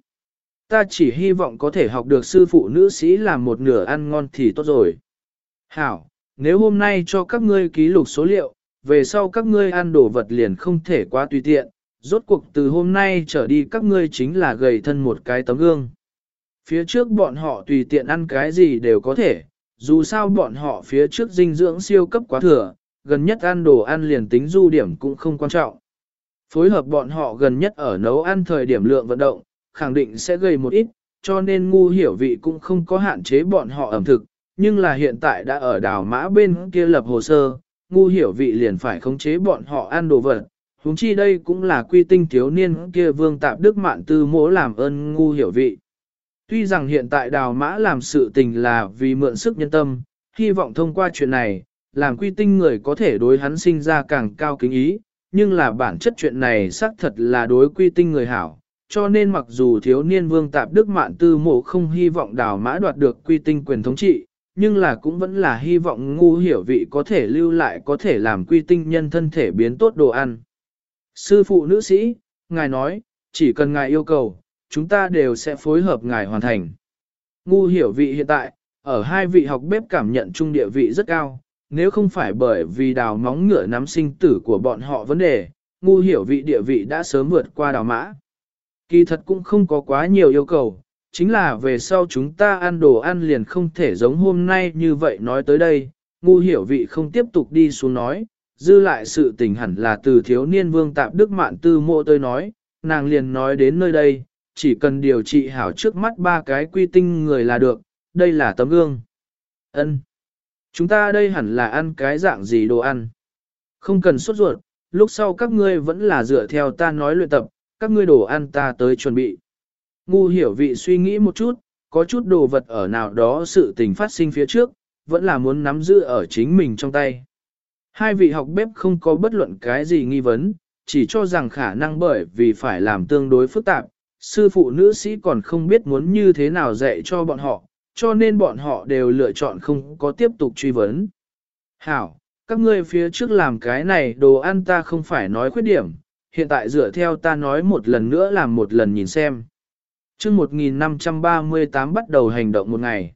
Ta chỉ hy vọng có thể học được sư phụ nữ sĩ làm một nửa ăn ngon thì tốt rồi. Hảo, nếu hôm nay cho các ngươi ký lục số liệu, về sau các ngươi ăn đồ vật liền không thể quá tùy tiện, rốt cuộc từ hôm nay trở đi các ngươi chính là gầy thân một cái tấm gương. Phía trước bọn họ tùy tiện ăn cái gì đều có thể, dù sao bọn họ phía trước dinh dưỡng siêu cấp quá thừa, gần nhất ăn đồ ăn liền tính du điểm cũng không quan trọng. Phối hợp bọn họ gần nhất ở nấu ăn thời điểm lượng vận động, khẳng định sẽ gây một ít, cho nên ngu hiểu vị cũng không có hạn chế bọn họ ẩm thực, nhưng là hiện tại đã ở đảo mã bên kia lập hồ sơ, ngu hiểu vị liền phải khống chế bọn họ ăn đồ vật. Húng chi đây cũng là quy tinh thiếu niên kia vương tạp đức mạn tư mỗ làm ơn ngu hiểu vị. Tuy rằng hiện tại đào mã làm sự tình là vì mượn sức nhân tâm, hy vọng thông qua chuyện này, làm quy tinh người có thể đối hắn sinh ra càng cao kính ý, nhưng là bản chất chuyện này xác thật là đối quy tinh người hảo, cho nên mặc dù thiếu niên vương tạp đức mạn tư mộ không hy vọng đào mã đoạt được quy tinh quyền thống trị, nhưng là cũng vẫn là hy vọng ngu hiểu vị có thể lưu lại có thể làm quy tinh nhân thân thể biến tốt đồ ăn. Sư phụ nữ sĩ, ngài nói, chỉ cần ngài yêu cầu, chúng ta đều sẽ phối hợp ngài hoàn thành. Ngu hiểu vị hiện tại, ở hai vị học bếp cảm nhận chung địa vị rất cao, nếu không phải bởi vì đào móng ngựa nắm sinh tử của bọn họ vấn đề, ngu hiểu vị địa vị đã sớm vượt qua đào mã. Kỳ thật cũng không có quá nhiều yêu cầu, chính là về sau chúng ta ăn đồ ăn liền không thể giống hôm nay như vậy nói tới đây, ngu hiểu vị không tiếp tục đi xuống nói, dư lại sự tình hẳn là từ thiếu niên vương tạp đức mạn tư mộ tôi nói, nàng liền nói đến nơi đây, chỉ cần điều trị hảo trước mắt ba cái quy tinh người là được, đây là tấm gương. Ân, Chúng ta đây hẳn là ăn cái dạng gì đồ ăn. Không cần sốt ruột, lúc sau các ngươi vẫn là dựa theo ta nói luyện tập, các ngươi đồ ăn ta tới chuẩn bị. Ngu hiểu vị suy nghĩ một chút, có chút đồ vật ở nào đó sự tình phát sinh phía trước, vẫn là muốn nắm giữ ở chính mình trong tay. Hai vị học bếp không có bất luận cái gì nghi vấn, chỉ cho rằng khả năng bởi vì phải làm tương đối phức tạp, sư phụ nữ sĩ còn không biết muốn như thế nào dạy cho bọn họ, cho nên bọn họ đều lựa chọn không có tiếp tục truy vấn. Hảo, các ngươi phía trước làm cái này đồ ăn ta không phải nói khuyết điểm, hiện tại dựa theo ta nói một lần nữa làm một lần nhìn xem. chương 1538 bắt đầu hành động một ngày.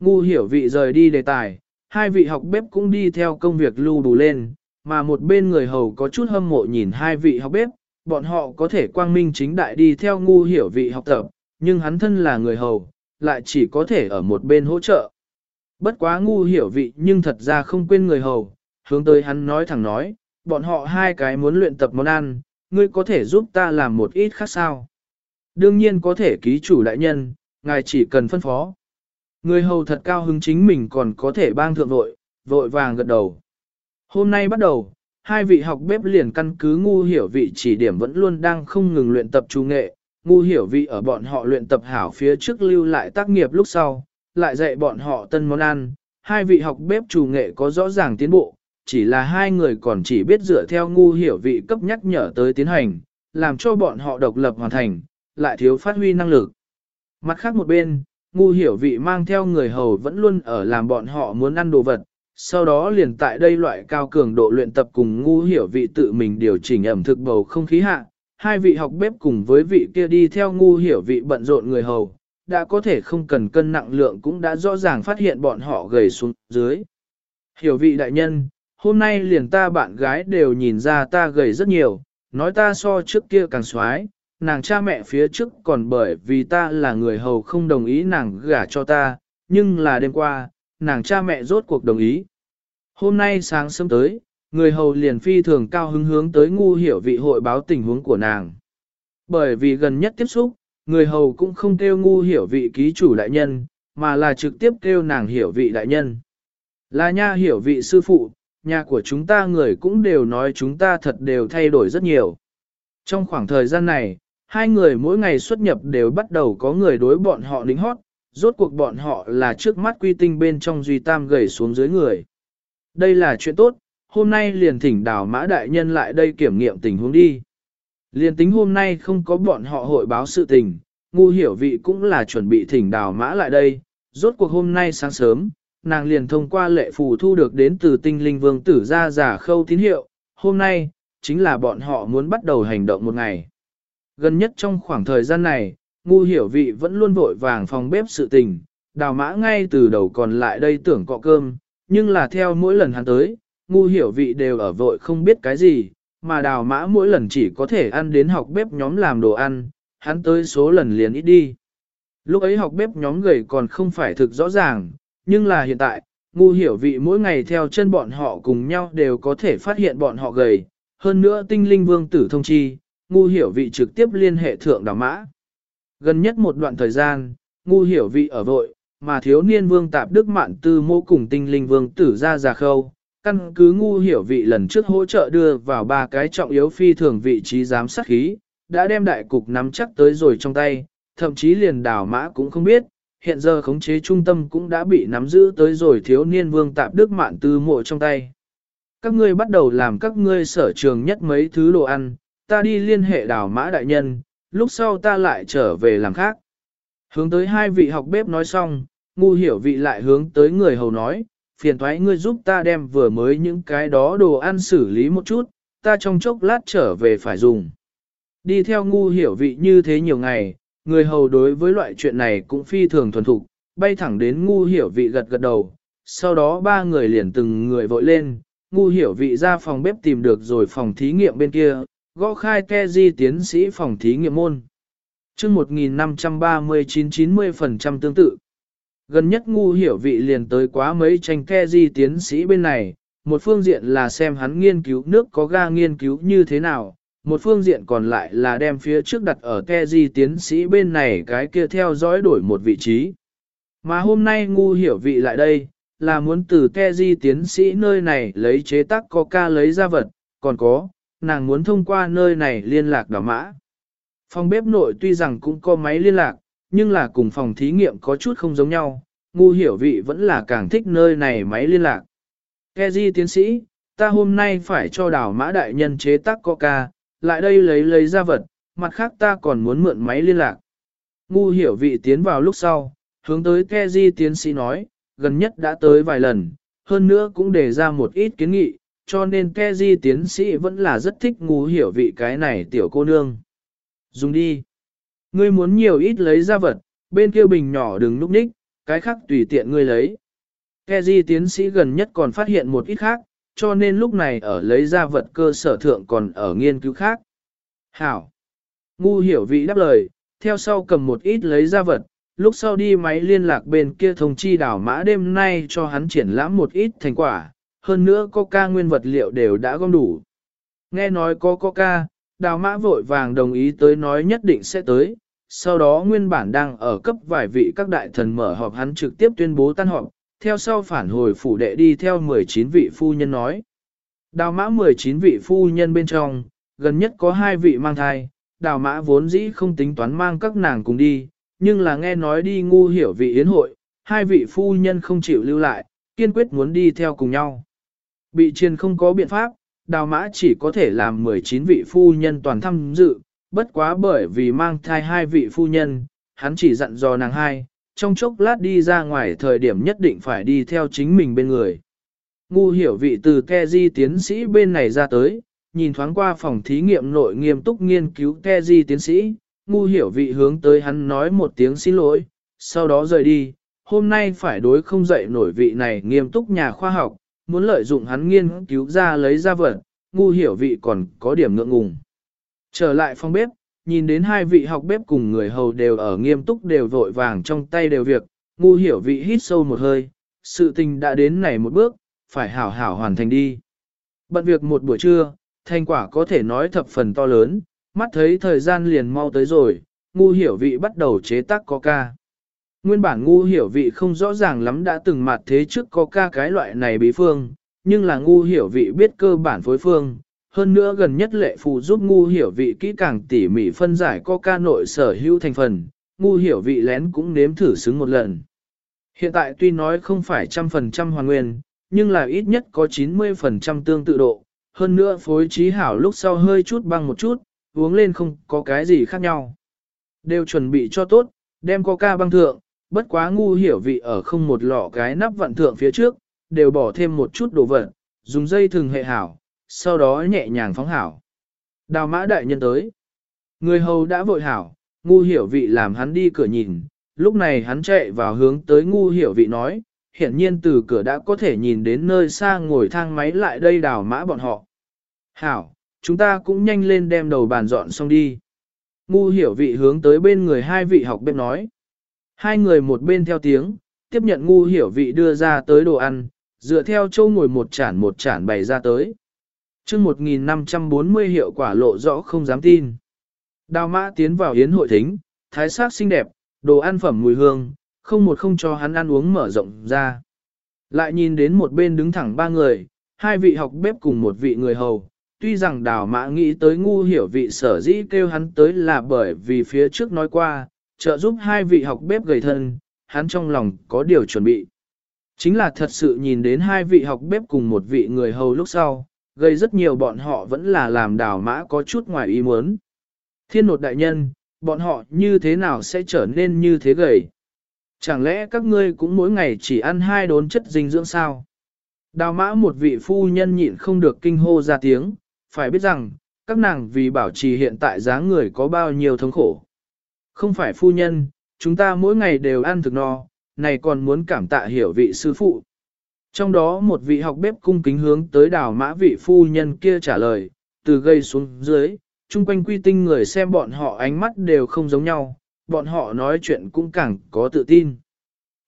Ngu hiểu vị rời đi đề tài, hai vị học bếp cũng đi theo công việc lưu đủ lên, mà một bên người hầu có chút hâm mộ nhìn hai vị học bếp, bọn họ có thể quang minh chính đại đi theo ngu hiểu vị học tập, nhưng hắn thân là người hầu, lại chỉ có thể ở một bên hỗ trợ. Bất quá ngu hiểu vị nhưng thật ra không quên người hầu, hướng tới hắn nói thẳng nói, bọn họ hai cái muốn luyện tập món ăn, ngươi có thể giúp ta làm một ít khác sao. Đương nhiên có thể ký chủ đại nhân, ngài chỉ cần phân phó. Người hầu thật cao hứng chính mình còn có thể bang thượng vội, vội vàng gật đầu. Hôm nay bắt đầu, hai vị học bếp liền căn cứ ngu hiểu vị chỉ điểm vẫn luôn đang không ngừng luyện tập trung nghệ, ngu hiểu vị ở bọn họ luyện tập hảo phía trước lưu lại tác nghiệp lúc sau, lại dạy bọn họ tân món ăn, hai vị học bếp chủ nghệ có rõ ràng tiến bộ, chỉ là hai người còn chỉ biết dựa theo ngu hiểu vị cấp nhắc nhở tới tiến hành, làm cho bọn họ độc lập hoàn thành, lại thiếu phát huy năng lực. Mặt khác một bên, ngu hiểu vị mang theo người hầu vẫn luôn ở làm bọn họ muốn ăn đồ vật, sau đó liền tại đây loại cao cường độ luyện tập cùng ngu hiểu vị tự mình điều chỉnh ẩm thực bầu không khí hạ, hai vị học bếp cùng với vị kia đi theo ngu hiểu vị bận rộn người hầu, đã có thể không cần cân nặng lượng cũng đã rõ ràng phát hiện bọn họ gầy xuống dưới. Hiểu vị đại nhân, hôm nay liền ta bạn gái đều nhìn ra ta gầy rất nhiều, nói ta so trước kia càng xoái, nàng cha mẹ phía trước còn bởi vì ta là người hầu không đồng ý nàng gả cho ta, nhưng là đêm qua, nàng cha mẹ rốt cuộc đồng ý. Hôm nay sáng sớm tới, người hầu liền phi thường cao hứng hướng tới ngu hiểu vị hội báo tình huống của nàng. Bởi vì gần nhất tiếp xúc, người hầu cũng không kêu ngu hiểu vị ký chủ đại nhân, mà là trực tiếp kêu nàng hiểu vị đại nhân. Là nha hiểu vị sư phụ, nhà của chúng ta người cũng đều nói chúng ta thật đều thay đổi rất nhiều. Trong khoảng thời gian này, hai người mỗi ngày xuất nhập đều bắt đầu có người đối bọn họ lính hót, rốt cuộc bọn họ là trước mắt quy tinh bên trong duy tam gầy xuống dưới người. Đây là chuyện tốt, hôm nay liền thỉnh đào mã đại nhân lại đây kiểm nghiệm tình huống đi. Liền tính hôm nay không có bọn họ hội báo sự tình, ngu hiểu vị cũng là chuẩn bị thỉnh đào mã lại đây, rốt cuộc hôm nay sáng sớm, nàng liền thông qua lệ phù thu được đến từ tinh linh vương tử ra giả khâu tín hiệu, hôm nay, chính là bọn họ muốn bắt đầu hành động một ngày. Gần nhất trong khoảng thời gian này, ngu hiểu vị vẫn luôn vội vàng phòng bếp sự tình, đào mã ngay từ đầu còn lại đây tưởng cọ cơm, nhưng là theo mỗi lần hắn tới, ngu hiểu vị đều ở vội không biết cái gì, mà đào mã mỗi lần chỉ có thể ăn đến học bếp nhóm làm đồ ăn, hắn tới số lần liền ít đi. Lúc ấy học bếp nhóm gầy còn không phải thực rõ ràng, nhưng là hiện tại, ngu hiểu vị mỗi ngày theo chân bọn họ cùng nhau đều có thể phát hiện bọn họ gầy. Hơn nữa tinh linh vương tử thông chi, ngu hiểu vị trực tiếp liên hệ thượng đào mã. Gần nhất một đoạn thời gian, ngu hiểu vị ở vội, mà thiếu niên vương tạp đức mạn tư mô cùng tinh linh vương tử ra già khâu. Căn cứ ngu hiểu vị lần trước hỗ trợ đưa vào ba cái trọng yếu phi thường vị trí giám sát khí, đã đem đại cục nắm chắc tới rồi trong tay, thậm chí liền đào mã cũng không biết, hiện giờ khống chế trung tâm cũng đã bị nắm giữ tới rồi thiếu niên vương tạp đức mạn tư mộ trong tay. Các ngươi bắt đầu làm các ngươi sở trường nhất mấy thứ đồ ăn, ta đi liên hệ đào mã đại nhân, lúc sau ta lại trở về làm khác. Hướng tới hai vị học bếp nói xong, ngu hiểu vị lại hướng tới người hầu nói, phiền thoái ngươi giúp ta đem vừa mới những cái đó đồ ăn xử lý một chút, ta trong chốc lát trở về phải dùng. Đi theo ngu hiểu vị như thế nhiều ngày, người hầu đối với loại chuyện này cũng phi thường thuần thục, bay thẳng đến ngu hiểu vị gật gật đầu, sau đó ba người liền từng người vội lên, ngu hiểu vị ra phòng bếp tìm được rồi phòng thí nghiệm bên kia, gõ khai ke di tiến sĩ phòng thí nghiệm môn. chương 1539-90% tương tự. Gần nhất ngu hiểu vị liền tới quá mấy tranh ke di tiến sĩ bên này, một phương diện là xem hắn nghiên cứu nước có ga nghiên cứu như thế nào, một phương diện còn lại là đem phía trước đặt ở Keji tiến sĩ bên này cái kia theo dõi đổi một vị trí. Mà hôm nay ngu hiểu vị lại đây, là muốn từ Keji tiến sĩ nơi này lấy chế tác coca lấy ra vật, còn có, nàng muốn thông qua nơi này liên lạc đảo mã. Phòng bếp nội tuy rằng cũng có máy liên lạc, nhưng là cùng phòng thí nghiệm có chút không giống nhau, ngu hiểu vị vẫn là càng thích nơi này máy liên lạc. Keji tiến sĩ, ta hôm nay phải cho đảo mã đại nhân chế tác coca, lại đây lấy lấy ra vật, mặt khác ta còn muốn mượn máy liên lạc. Ngu hiểu vị tiến vào lúc sau, hướng tới Keji tiến sĩ nói, gần nhất đã tới vài lần, hơn nữa cũng đề ra một ít kiến nghị, cho nên Keji tiến sĩ vẫn là rất thích ngu hiểu vị cái này tiểu cô nương. Dùng đi. Ngươi muốn nhiều ít lấy ra vật, bên kia bình nhỏ đừng núp ních, cái khác tùy tiện ngươi lấy. Keji tiến sĩ gần nhất còn phát hiện một ít khác, cho nên lúc này ở lấy ra vật cơ sở thượng còn ở nghiên cứu khác. Hảo. Ngu hiểu vị đáp lời, theo sau cầm một ít lấy ra vật, lúc sau đi máy liên lạc bên kia thông chi đảo mã đêm nay cho hắn triển lãm một ít thành quả, hơn nữa coca nguyên vật liệu đều đã gom đủ. Nghe nói có coca, đào mã vội vàng đồng ý tới nói nhất định sẽ tới, sau đó nguyên bản đang ở cấp vài vị các đại thần mở họp hắn trực tiếp tuyên bố tan họp, theo sau phản hồi phủ đệ đi theo 19 vị phu nhân nói. Đào mã 19 vị phu nhân bên trong, gần nhất có hai vị mang thai, đào mã vốn dĩ không tính toán mang các nàng cùng đi, nhưng là nghe nói đi ngu hiểu vị yến hội, hai vị phu nhân không chịu lưu lại, kiên quyết muốn đi theo cùng nhau. Bị chiên không có biện pháp, đào mã chỉ có thể làm 19 vị phu nhân toàn tham dự, bất quá bởi vì mang thai hai vị phu nhân, hắn chỉ dặn dò nàng hai, trong chốc lát đi ra ngoài thời điểm nhất định phải đi theo chính mình bên người. Ngu hiểu vị từ Keji tiến sĩ bên này ra tới, nhìn thoáng qua phòng thí nghiệm nội nghiêm túc nghiên cứu Keji tiến sĩ, ngu hiểu vị hướng tới hắn nói một tiếng xin lỗi, sau đó rời đi, hôm nay phải đối không dậy nổi vị này nghiêm túc nhà khoa học, muốn lợi dụng hắn nghiên cứu ra lấy ra vật, ngu hiểu vị còn có điểm ngượng ngùng. Trở lại phòng bếp, nhìn đến hai vị học bếp cùng người hầu đều ở nghiêm túc đều vội vàng trong tay đều việc, ngu hiểu vị hít sâu một hơi, sự tình đã đến này một bước, phải hảo hảo hoàn thành đi. Bận việc một buổi trưa, thành quả có thể nói thập phần to lớn, mắt thấy thời gian liền mau tới rồi, ngu hiểu vị bắt đầu chế tác coca. Nguyên bản ngu hiểu vị không rõ ràng lắm đã từng mặt thế trước coca cái loại này bí phương, nhưng là ngu hiểu vị biết cơ bản phối phương, hơn nữa gần nhất lệ phù giúp ngu hiểu vị kỹ càng tỉ mỉ phân giải coca nội sở hữu thành phần, ngu hiểu vị lén cũng nếm thử xứng một lần. Hiện tại tuy nói không phải trăm phần trăm hoàn nguyên, nhưng là ít nhất có 90% tương tự độ, hơn nữa phối trí hảo lúc sau hơi chút băng một chút, uống lên không có cái gì khác nhau. Đều chuẩn bị cho tốt, đem coca băng thượng, bất quá ngu hiểu vị ở không một lọ cái nắp vận thượng phía trước, đều bỏ thêm một chút đồ vật, dùng dây thừng hệ hảo, sau đó nhẹ nhàng phóng hảo. Đào mã đại nhân tới. Người hầu đã vội hảo, ngu hiểu vị làm hắn đi cửa nhìn, lúc này hắn chạy vào hướng tới ngu hiểu vị nói, hiển nhiên từ cửa đã có thể nhìn đến nơi xa ngồi thang máy lại đây đào mã bọn họ. Hảo, chúng ta cũng nhanh lên đem đầu bàn dọn xong đi. Ngu hiểu vị hướng tới bên người hai vị học bếp nói. Hai người một bên theo tiếng, tiếp nhận ngu hiểu vị đưa ra tới đồ ăn, dựa theo châu ngồi một chản một chản bày ra tới chương 1540 hiệu quả lộ rõ không dám tin. Đào mã tiến vào yến hội thính, thái sắc xinh đẹp, đồ ăn phẩm mùi hương, không một không cho hắn ăn uống mở rộng ra. Lại nhìn đến một bên đứng thẳng ba người, hai vị học bếp cùng một vị người hầu, tuy rằng đào mã nghĩ tới ngu hiểu vị sở dĩ kêu hắn tới là bởi vì phía trước nói qua, trợ giúp hai vị học bếp gầy thân, hắn trong lòng có điều chuẩn bị. Chính là thật sự nhìn đến hai vị học bếp cùng một vị người hầu lúc sau, gây rất nhiều bọn họ vẫn là làm đào mã có chút ngoài ý muốn. Thiên nột đại nhân, bọn họ như thế nào sẽ trở nên như thế gầy? Chẳng lẽ các ngươi cũng mỗi ngày chỉ ăn hai đốn chất dinh dưỡng sao? Đào mã một vị phu nhân nhịn không được kinh hô ra tiếng, phải biết rằng, các nàng vì bảo trì hiện tại dáng người có bao nhiêu thống khổ. Không phải phu nhân, chúng ta mỗi ngày đều ăn thực no, này còn muốn cảm tạ hiểu vị sư phụ. Trong đó một vị học bếp cung kính hướng tới đào mã vị phu nhân kia trả lời, từ gây xuống dưới, chung quanh quy tinh người xem bọn họ ánh mắt đều không giống nhau, bọn họ nói chuyện cũng càng có tự tin.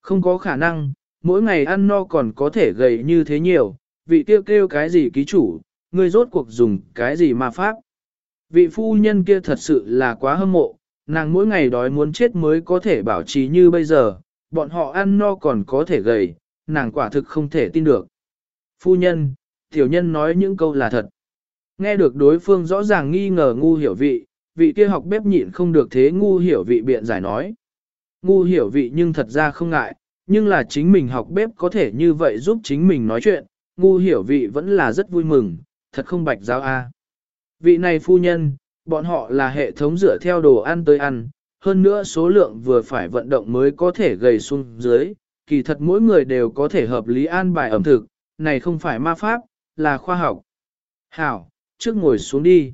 Không có khả năng, mỗi ngày ăn no còn có thể gầy như thế nhiều, vị kêu kêu cái gì ký chủ, người rốt cuộc dùng cái gì mà pháp. Vị phu nhân kia thật sự là quá hâm mộ, nàng mỗi ngày đói muốn chết mới có thể bảo trì như bây giờ, bọn họ ăn no còn có thể gầy, nàng quả thực không thể tin được. Phu nhân, tiểu nhân nói những câu là thật. Nghe được đối phương rõ ràng nghi ngờ ngu hiểu vị, vị kia học bếp nhịn không được thế ngu hiểu vị biện giải nói. Ngu hiểu vị nhưng thật ra không ngại, nhưng là chính mình học bếp có thể như vậy giúp chính mình nói chuyện, ngu hiểu vị vẫn là rất vui mừng, thật không bạch giáo a. Vị này phu nhân, bọn họ là hệ thống dựa theo đồ ăn tới ăn, hơn nữa số lượng vừa phải vận động mới có thể gầy xuống dưới, kỳ thật mỗi người đều có thể hợp lý an bài ẩm thực, này không phải ma pháp, là khoa học. Hảo, trước ngồi xuống đi.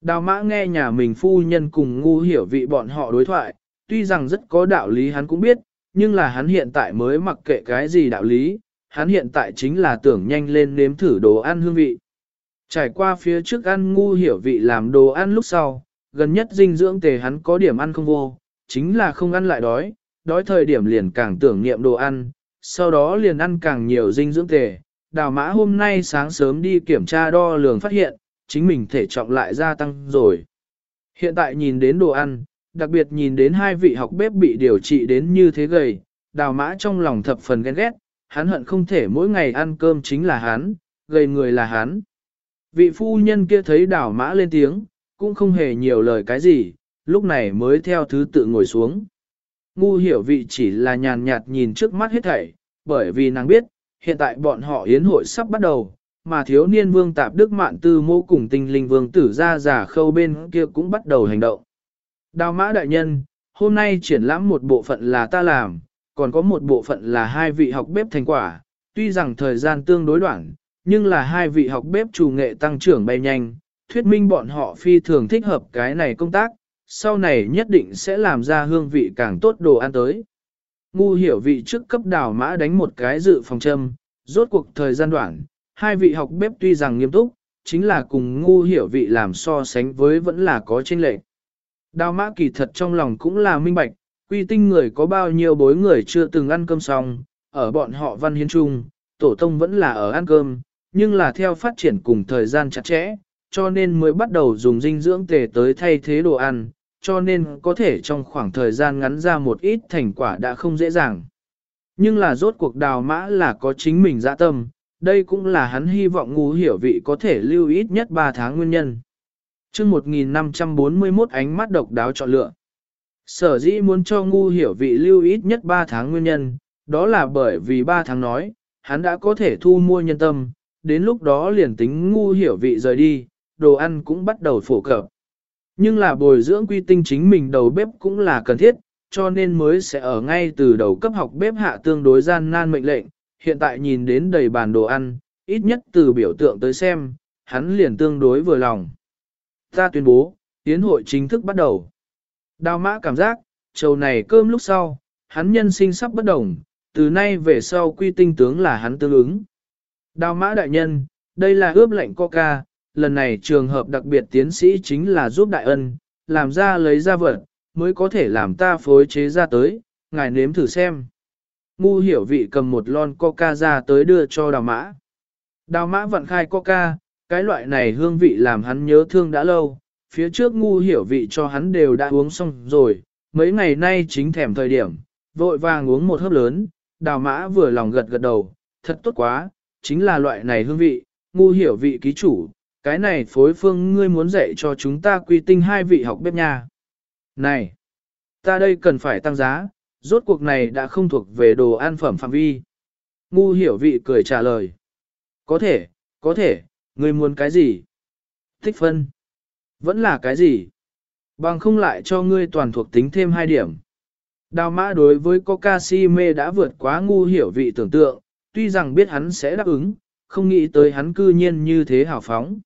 Đào mã nghe nhà mình phu nhân cùng ngu hiểu vị bọn họ đối thoại, tuy rằng rất có đạo lý hắn cũng biết, nhưng là hắn hiện tại mới mặc kệ cái gì đạo lý, hắn hiện tại chính là tưởng nhanh lên nếm thử đồ ăn hương vị. Trải qua phía trước ăn ngu hiểu vị làm đồ ăn lúc sau, gần nhất dinh dưỡng tề hắn có điểm ăn không vô, chính là không ăn lại đói, đói thời điểm liền càng tưởng niệm đồ ăn, sau đó liền ăn càng nhiều dinh dưỡng tề. Đào mã hôm nay sáng sớm đi kiểm tra đo lường phát hiện, chính mình thể trọng lại gia tăng rồi. Hiện tại nhìn đến đồ ăn, đặc biệt nhìn đến hai vị học bếp bị điều trị đến như thế gầy, đào mã trong lòng thập phần ghen ghét, hắn hận không thể mỗi ngày ăn cơm chính là hắn, gầy người là hắn. Vị phu nhân kia thấy đào mã lên tiếng, cũng không hề nhiều lời cái gì, lúc này mới theo thứ tự ngồi xuống. Ngu hiểu vị chỉ là nhàn nhạt nhìn trước mắt hết thảy, bởi vì nàng biết, hiện tại bọn họ yến hội sắp bắt đầu, mà thiếu niên vương tạp đức mạn tư mô cùng tinh linh vương tử ra giả khâu bên kia cũng bắt đầu hành động. Đào mã đại nhân, hôm nay triển lãm một bộ phận là ta làm, còn có một bộ phận là hai vị học bếp thành quả, tuy rằng thời gian tương đối đoạn, nhưng là hai vị học bếp chủ nghệ tăng trưởng bay nhanh, thuyết minh bọn họ phi thường thích hợp cái này công tác, sau này nhất định sẽ làm ra hương vị càng tốt đồ ăn tới. Ngu hiểu vị trước cấp đào mã đánh một cái dự phòng châm, rốt cuộc thời gian đoạn, hai vị học bếp tuy rằng nghiêm túc, chính là cùng ngu hiểu vị làm so sánh với vẫn là có chênh lệch. Đào mã kỳ thật trong lòng cũng là minh bạch, quy tinh người có bao nhiêu bối người chưa từng ăn cơm xong, ở bọn họ văn hiến trung, tổ tông vẫn là ở ăn cơm, nhưng là theo phát triển cùng thời gian chặt chẽ, cho nên mới bắt đầu dùng dinh dưỡng tề tới thay thế đồ ăn, cho nên có thể trong khoảng thời gian ngắn ra một ít thành quả đã không dễ dàng. Nhưng là rốt cuộc đào mã là có chính mình dạ tâm, đây cũng là hắn hy vọng ngu hiểu vị có thể lưu ít nhất 3 tháng nguyên nhân. chương 1541 ánh mắt độc đáo chọn lựa. Sở dĩ muốn cho ngu hiểu vị lưu ít nhất 3 tháng nguyên nhân, đó là bởi vì 3 tháng nói, hắn đã có thể thu mua nhân tâm, đến lúc đó liền tính ngu hiểu vị rời đi, đồ ăn cũng bắt đầu phổ cập. Nhưng là bồi dưỡng quy tinh chính mình đầu bếp cũng là cần thiết, cho nên mới sẽ ở ngay từ đầu cấp học bếp hạ tương đối gian nan mệnh lệnh, hiện tại nhìn đến đầy bàn đồ ăn, ít nhất từ biểu tượng tới xem, hắn liền tương đối vừa lòng. Ta tuyên bố, tiến hội chính thức bắt đầu. Đào mã cảm giác, trầu này cơm lúc sau, hắn nhân sinh sắp bất đồng, từ nay về sau quy tinh tướng là hắn tương ứng. Đào mã đại nhân, đây là ướp lạnh coca, lần này trường hợp đặc biệt tiến sĩ chính là giúp đại ân, làm ra lấy ra vật, mới có thể làm ta phối chế ra tới, ngài nếm thử xem. Ngu hiểu vị cầm một lon coca ra tới đưa cho đào mã. Đào mã vận khai coca, cái loại này hương vị làm hắn nhớ thương đã lâu, phía trước ngu hiểu vị cho hắn đều đã uống xong rồi, mấy ngày nay chính thèm thời điểm, vội vàng uống một hớp lớn, đào mã vừa lòng gật gật đầu, thật tốt quá, chính là loại này hương vị, ngu hiểu vị ký chủ, cái này phối phương ngươi muốn dạy cho chúng ta quy tinh hai vị học bếp nha. Này, ta đây cần phải tăng giá, rốt cuộc này đã không thuộc về đồ ăn phẩm phạm vi. Ngu hiểu vị cười trả lời. Có thể, có thể, ngươi muốn cái gì? Thích phân. Vẫn là cái gì? Bằng không lại cho ngươi toàn thuộc tính thêm hai điểm. Đào mã đối với coca si mê đã vượt quá ngu hiểu vị tưởng tượng, tuy rằng biết hắn sẽ đáp ứng, không nghĩ tới hắn cư nhiên như thế hào phóng.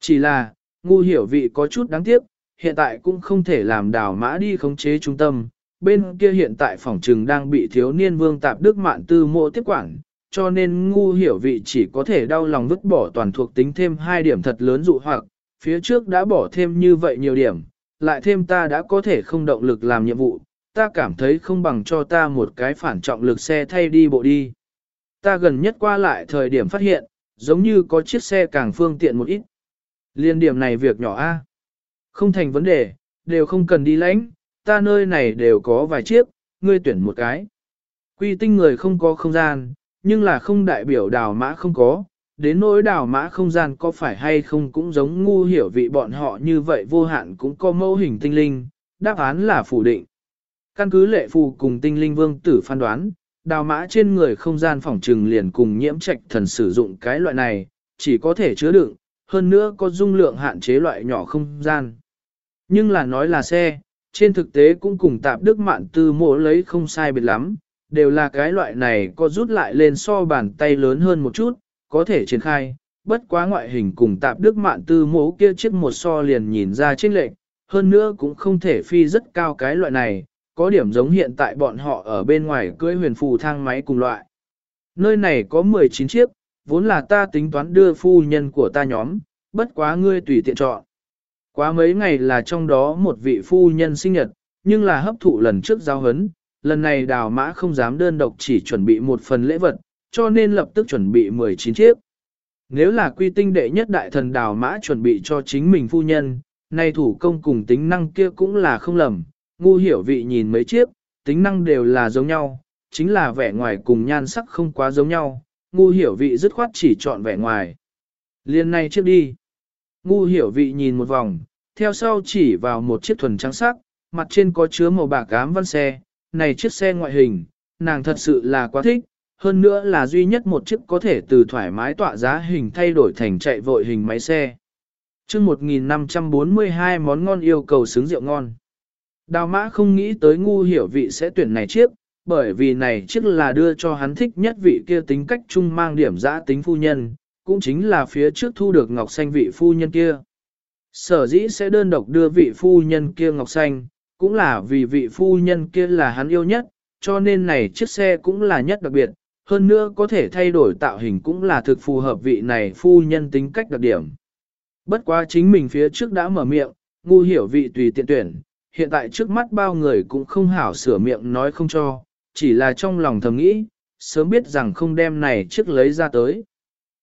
Chỉ là, ngu hiểu vị có chút đáng tiếc, hiện tại cũng không thể làm đào mã đi khống chế trung tâm. Bên kia hiện tại phòng trừng đang bị thiếu niên vương tạp đức mạn tư mộ tiếp quản, cho nên ngu hiểu vị chỉ có thể đau lòng vứt bỏ toàn thuộc tính thêm hai điểm thật lớn dụ hoặc, phía trước đã bỏ thêm như vậy nhiều điểm, lại thêm ta đã có thể không động lực làm nhiệm vụ, ta cảm thấy không bằng cho ta một cái phản trọng lực xe thay đi bộ đi. Ta gần nhất qua lại thời điểm phát hiện, giống như có chiếc xe càng phương tiện một ít. Liên điểm này việc nhỏ a, Không thành vấn đề, đều không cần đi lãnh, ta nơi này đều có vài chiếc, ngươi tuyển một cái. Quy tinh người không có không gian, nhưng là không đại biểu đào mã không có, đến nỗi đào mã không gian có phải hay không cũng giống ngu hiểu vị bọn họ như vậy vô hạn cũng có mẫu hình tinh linh, đáp án là phủ định. Căn cứ lệ phù cùng tinh linh vương tử phán đoán, đào mã trên người không gian phòng trừng liền cùng nhiễm trạch thần sử dụng cái loại này, chỉ có thể chứa đựng, hơn nữa có dung lượng hạn chế loại nhỏ không gian. Nhưng là nói là xe, trên thực tế cũng cùng tạp đức mạn tư mộ lấy không sai biệt lắm, đều là cái loại này có rút lại lên so bàn tay lớn hơn một chút, có thể triển khai, bất quá ngoại hình cùng tạp đức mạn tư mộ kia chiếc một so liền nhìn ra trên lệnh, hơn nữa cũng không thể phi rất cao cái loại này, có điểm giống hiện tại bọn họ ở bên ngoài cưỡi huyền phù thang máy cùng loại. Nơi này có 19 chiếc, vốn là ta tính toán đưa phu nhân của ta nhóm, bất quá ngươi tùy tiện chọn. Quá mấy ngày là trong đó một vị phu nhân sinh nhật, nhưng là hấp thụ lần trước giao hấn, lần này đào mã không dám đơn độc chỉ chuẩn bị một phần lễ vật, cho nên lập tức chuẩn bị 19 chiếc. Nếu là quy tinh đệ nhất đại thần đào mã chuẩn bị cho chính mình phu nhân, nay thủ công cùng tính năng kia cũng là không lầm, ngu hiểu vị nhìn mấy chiếc, tính năng đều là giống nhau, chính là vẻ ngoài cùng nhan sắc không quá giống nhau, ngu hiểu vị dứt khoát chỉ chọn vẻ ngoài. Liên này trước đi. Ngu hiểu vị nhìn một vòng, theo sau chỉ vào một chiếc thuần trắng sắc, mặt trên có chứa màu bạc ám văn xe, này chiếc xe ngoại hình, nàng thật sự là quá thích, hơn nữa là duy nhất một chiếc có thể từ thoải mái tọa giá hình thay đổi thành chạy vội hình máy xe. chương 1542 món ngon yêu cầu xứng rượu ngon. Đào mã không nghĩ tới ngu hiểu vị sẽ tuyển này chiếc, bởi vì này chiếc là đưa cho hắn thích nhất vị kia tính cách chung mang điểm giã tính phu nhân, cũng chính là phía trước thu được ngọc xanh vị phu nhân kia. Sở dĩ sẽ đơn độc đưa vị phu nhân kia ngọc xanh, cũng là vì vị phu nhân kia là hắn yêu nhất, cho nên này chiếc xe cũng là nhất đặc biệt, hơn nữa có thể thay đổi tạo hình cũng là thực phù hợp vị này phu nhân tính cách đặc điểm. Bất quá chính mình phía trước đã mở miệng, ngu hiểu vị tùy tiện tuyển, hiện tại trước mắt bao người cũng không hảo sửa miệng nói không cho, chỉ là trong lòng thầm nghĩ, sớm biết rằng không đem này trước lấy ra tới.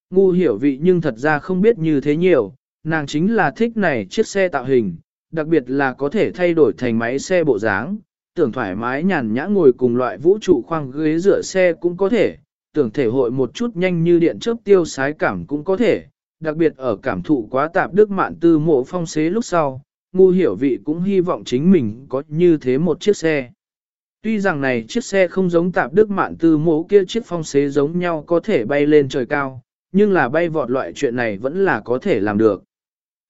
Ngu hiểu vị nhưng thật ra không biết như thế nhiều, nàng chính là thích này chiếc xe tạo hình, đặc biệt là có thể thay đổi thành máy xe bộ dáng, tưởng thoải mái nhàn nhã ngồi cùng loại vũ trụ khoang ghế rửa xe cũng có thể, tưởng thể hội một chút nhanh như điện chớp tiêu sái cảm cũng có thể, đặc biệt ở cảm thụ quá tạp đức mạn tư mộ phong xế lúc sau, ngu hiểu vị cũng hy vọng chính mình có như thế một chiếc xe. Tuy rằng này chiếc xe không giống tạp đức mạn tư mẫu kia chiếc phong xế giống nhau có thể bay lên trời cao, nhưng là bay vọt loại chuyện này vẫn là có thể làm được.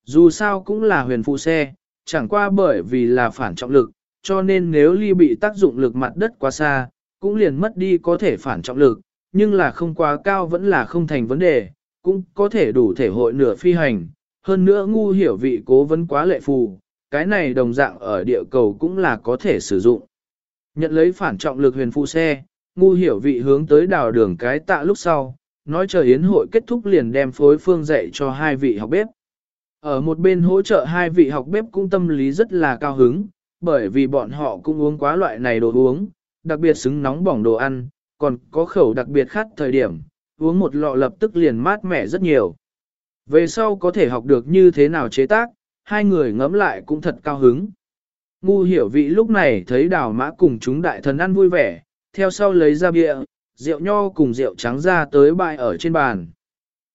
Dù sao cũng là huyền phụ xe, chẳng qua bởi vì là phản trọng lực, cho nên nếu ly bị tác dụng lực mặt đất quá xa, cũng liền mất đi có thể phản trọng lực, nhưng là không quá cao vẫn là không thành vấn đề, cũng có thể đủ thể hội nửa phi hành. Hơn nữa ngu hiểu vị cố vấn quá lệ phù, cái này đồng dạng ở địa cầu cũng là có thể sử dụng. Nhận lấy phản trọng lực huyền phụ xe, ngu hiểu vị hướng tới đào đường cái tạ lúc sau, nói chờ yến hội kết thúc liền đem phối phương dạy cho hai vị học bếp. Ở một bên hỗ trợ hai vị học bếp cũng tâm lý rất là cao hứng, bởi vì bọn họ cũng uống quá loại này đồ uống, đặc biệt xứng nóng bỏng đồ ăn, còn có khẩu đặc biệt khát thời điểm, uống một lọ lập tức liền mát mẻ rất nhiều. Về sau có thể học được như thế nào chế tác, hai người ngẫm lại cũng thật cao hứng. Ngu hiểu vị lúc này thấy đào mã cùng chúng đại thần ăn vui vẻ, theo sau lấy ra bia, rượu nho cùng rượu trắng ra tới bại ở trên bàn.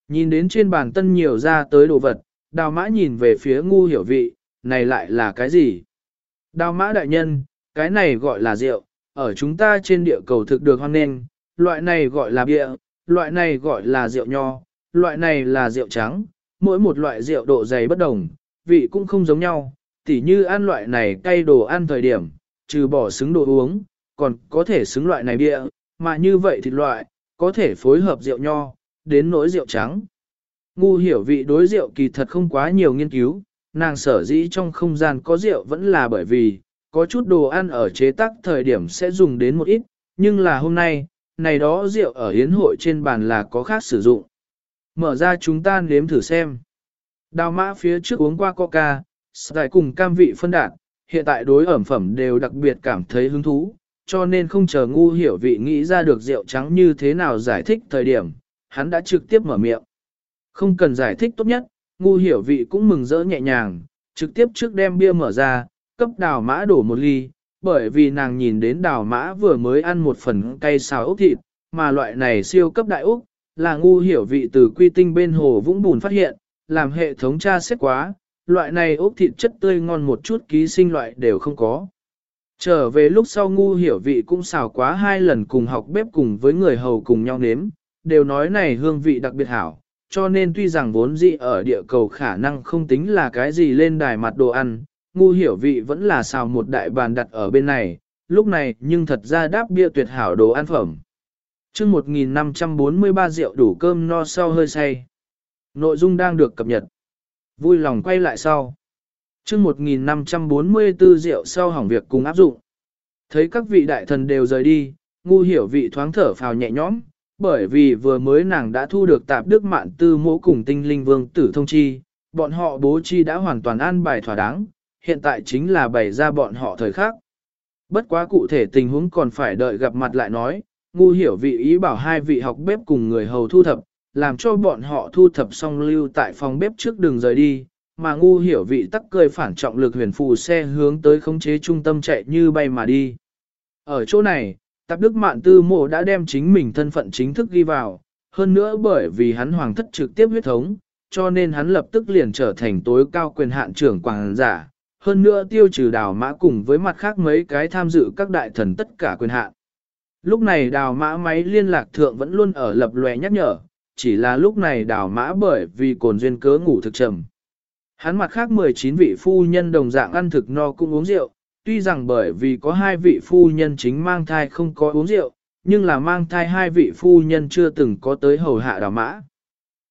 Nhìn đến trên bàn tân nhiều ra tới đồ vật, đào mã nhìn về phía ngu hiểu vị, này lại là cái gì? Đào mã đại nhân, cái này gọi là rượu, ở chúng ta trên địa cầu thực được hoan nghênh, loại này gọi là bia, loại này gọi là rượu nho, loại này là rượu trắng, mỗi một loại rượu độ dày bất đồng, vị cũng không giống nhau, tỉ như ăn loại này cay đồ ăn thời điểm, trừ bỏ xứng đồ uống, còn có thể xứng loại này bia, mà như vậy thì loại, có thể phối hợp rượu nho, đến nỗi rượu trắng. Ngu hiểu vị đối rượu kỳ thật không quá nhiều nghiên cứu, nàng sở dĩ trong không gian có rượu vẫn là bởi vì, có chút đồ ăn ở chế tác thời điểm sẽ dùng đến một ít, nhưng là hôm nay, này đó rượu ở hiến hội trên bàn là có khác sử dụng. Mở ra chúng ta nếm thử xem. Đào mã phía trước uống qua coca, giải cùng cam vị phân đạn, hiện tại đối ẩm phẩm đều đặc biệt cảm thấy hứng thú, cho nên không chờ ngu hiểu vị nghĩ ra được rượu trắng như thế nào giải thích thời điểm, hắn đã trực tiếp mở miệng. Không cần giải thích tốt nhất, ngu hiểu vị cũng mừng rỡ nhẹ nhàng, trực tiếp trước đem bia mở ra, cấp đào mã đổ một ly, bởi vì nàng nhìn đến đào mã vừa mới ăn một phần cay xào ốc thịt, mà loại này siêu cấp đại ốc, là ngu hiểu vị từ quy tinh bên hồ vũng bùn phát hiện, làm hệ thống tra xét quá, loại này ốc thịt chất tươi ngon một chút ký sinh loại đều không có. Trở về lúc sau ngu hiểu vị cũng xào quá hai lần cùng học bếp cùng với người hầu cùng nhau nếm, đều nói này hương vị đặc biệt hảo, cho nên tuy rằng vốn dị ở địa cầu khả năng không tính là cái gì lên đài mặt đồ ăn, ngu hiểu vị vẫn là xào một đại bàn đặt ở bên này, lúc này nhưng thật ra đáp bia tuyệt hảo đồ ăn phẩm. Trước 1543 rượu đủ cơm no sau hơi say. Nội dung đang được cập nhật. Vui lòng quay lại sau. chương 1544 rượu sau hỏng việc cùng áp dụng. Thấy các vị đại thần đều rời đi, ngu hiểu vị thoáng thở phào nhẹ nhõm, bởi vì vừa mới nàng đã thu được tạp đức mạn tư mỗ cùng tinh linh vương tử thông chi, bọn họ bố chi đã hoàn toàn an bài thỏa đáng, hiện tại chính là bày ra bọn họ thời khắc. Bất quá cụ thể tình huống còn phải đợi gặp mặt lại nói, ngu hiểu vị ý bảo hai vị học bếp cùng người hầu thu thập, làm cho bọn họ thu thập xong lưu tại phòng bếp trước đường rời đi, mà ngu hiểu vị tắc cười phản trọng lực huyền phù xe hướng tới khống chế trung tâm chạy như bay mà đi. Ở chỗ này, Tạp Đức Mạn Tư Mộ đã đem chính mình thân phận chính thức ghi vào, hơn nữa bởi vì hắn hoàng thất trực tiếp huyết thống, cho nên hắn lập tức liền trở thành tối cao quyền hạn trưởng quảng giả, hơn nữa tiêu trừ đào mã cùng với mặt khác mấy cái tham dự các đại thần tất cả quyền hạn. Lúc này đào mã máy liên lạc thượng vẫn luôn ở lập lòe nhắc nhở, chỉ là lúc này đào mã bởi vì cồn duyên cớ ngủ thực trầm. Hắn mặt khác 19 vị phu nhân đồng dạng ăn thực no cũng uống rượu, tuy rằng bởi vì có hai vị phu nhân chính mang thai không có uống rượu, nhưng là mang thai hai vị phu nhân chưa từng có tới hầu hạ đào mã.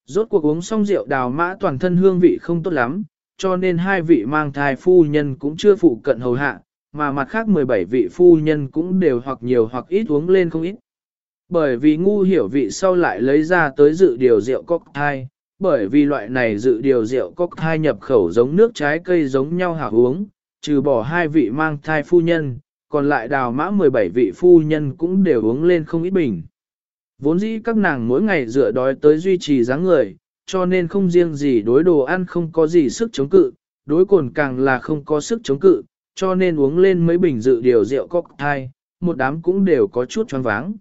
Rốt cuộc uống xong rượu đào mã toàn thân hương vị không tốt lắm, cho nên hai vị mang thai phu nhân cũng chưa phụ cận hầu hạ, mà mặt khác 17 vị phu nhân cũng đều hoặc nhiều hoặc ít uống lên không ít. Bởi vì ngu hiểu vị sau lại lấy ra tới dự điều rượu cocktail, bởi vì loại này dự điều rượu cocktail nhập khẩu giống nước trái cây giống nhau hảo uống, trừ bỏ hai vị mang thai phu nhân, còn lại đào mã 17 vị phu nhân cũng đều uống lên không ít bình. Vốn dĩ các nàng mỗi ngày dựa đói tới duy trì dáng người, cho nên không riêng gì đối đồ ăn không có gì sức chống cự, đối cồn càng là không có sức chống cự, cho nên uống lên mấy bình dự điều rượu cocktail, một đám cũng đều có chút choáng váng.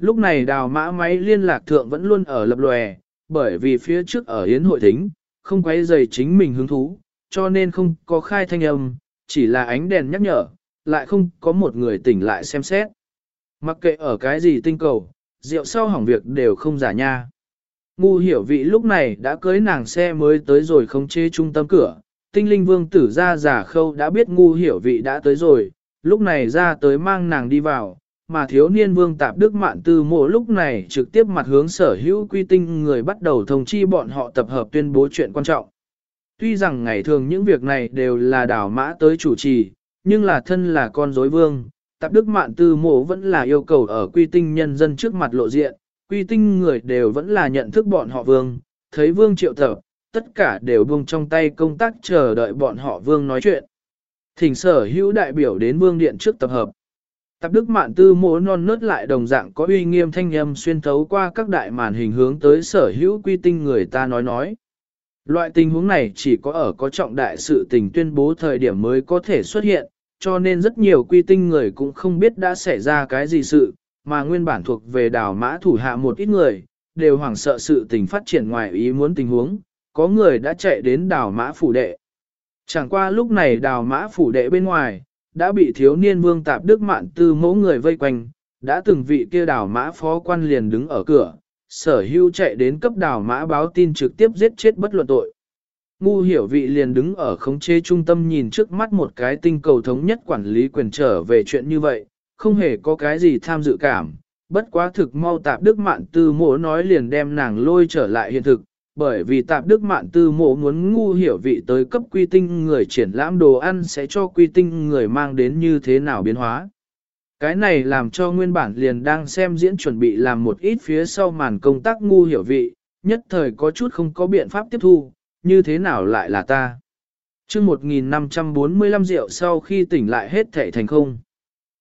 Lúc này đào mã máy liên lạc thượng vẫn luôn ở lập lòe, bởi vì phía trước ở yến hội thính, không quấy dày chính mình hứng thú, cho nên không có khai thanh âm, chỉ là ánh đèn nhắc nhở, lại không có một người tỉnh lại xem xét. Mặc kệ ở cái gì tinh cầu, rượu sau hỏng việc đều không giả nha. Ngu hiểu vị lúc này đã cưới nàng xe mới tới rồi không chê trung tâm cửa, tinh linh vương tử ra giả khâu đã biết ngu hiểu vị đã tới rồi, lúc này ra tới mang nàng đi vào, mà thiếu niên vương tạp đức mạn tư mộ lúc này trực tiếp mặt hướng sở hữu quy tinh người bắt đầu thông chi bọn họ tập hợp tuyên bố chuyện quan trọng. Tuy rằng ngày thường những việc này đều là đảo mã tới chủ trì, nhưng là thân là con rối vương, tạp đức mạn tư mộ vẫn là yêu cầu ở quy tinh nhân dân trước mặt lộ diện, quy tinh người đều vẫn là nhận thức bọn họ vương, thấy vương triệu tập, tất cả đều buông trong tay công tác chờ đợi bọn họ vương nói chuyện. Thỉnh sở hữu đại biểu đến vương điện trước tập hợp. Tạp đức mạn tư mỗ non nớt lại đồng dạng có uy nghiêm thanh âm xuyên thấu qua các đại màn hình hướng tới sở hữu quy tinh người ta nói nói. Loại tình huống này chỉ có ở có trọng đại sự tình tuyên bố thời điểm mới có thể xuất hiện, cho nên rất nhiều quy tinh người cũng không biết đã xảy ra cái gì sự, mà nguyên bản thuộc về đảo mã thủ hạ một ít người, đều hoảng sợ sự tình phát triển ngoài ý muốn tình huống, có người đã chạy đến đảo mã phủ đệ. Chẳng qua lúc này đảo mã phủ đệ bên ngoài, đã bị thiếu niên vương tạp đức mạn tư mẫu người vây quanh, đã từng vị kia đảo mã phó quan liền đứng ở cửa, sở hưu chạy đến cấp đảo mã báo tin trực tiếp giết chết bất luận tội. Ngu hiểu vị liền đứng ở khống chế trung tâm nhìn trước mắt một cái tinh cầu thống nhất quản lý quyền trở về chuyện như vậy, không hề có cái gì tham dự cảm. Bất quá thực mau tạp đức mạn tư mẫu nói liền đem nàng lôi trở lại hiện thực, bởi vì tạp đức mạn tư mộ muốn ngu hiểu vị tới cấp quy tinh người triển lãm đồ ăn sẽ cho quy tinh người mang đến như thế nào biến hóa. Cái này làm cho nguyên bản liền đang xem diễn chuẩn bị làm một ít phía sau màn công tác ngu hiểu vị, nhất thời có chút không có biện pháp tiếp thu, như thế nào lại là ta. chương 1545 rượu sau khi tỉnh lại hết thể thành không.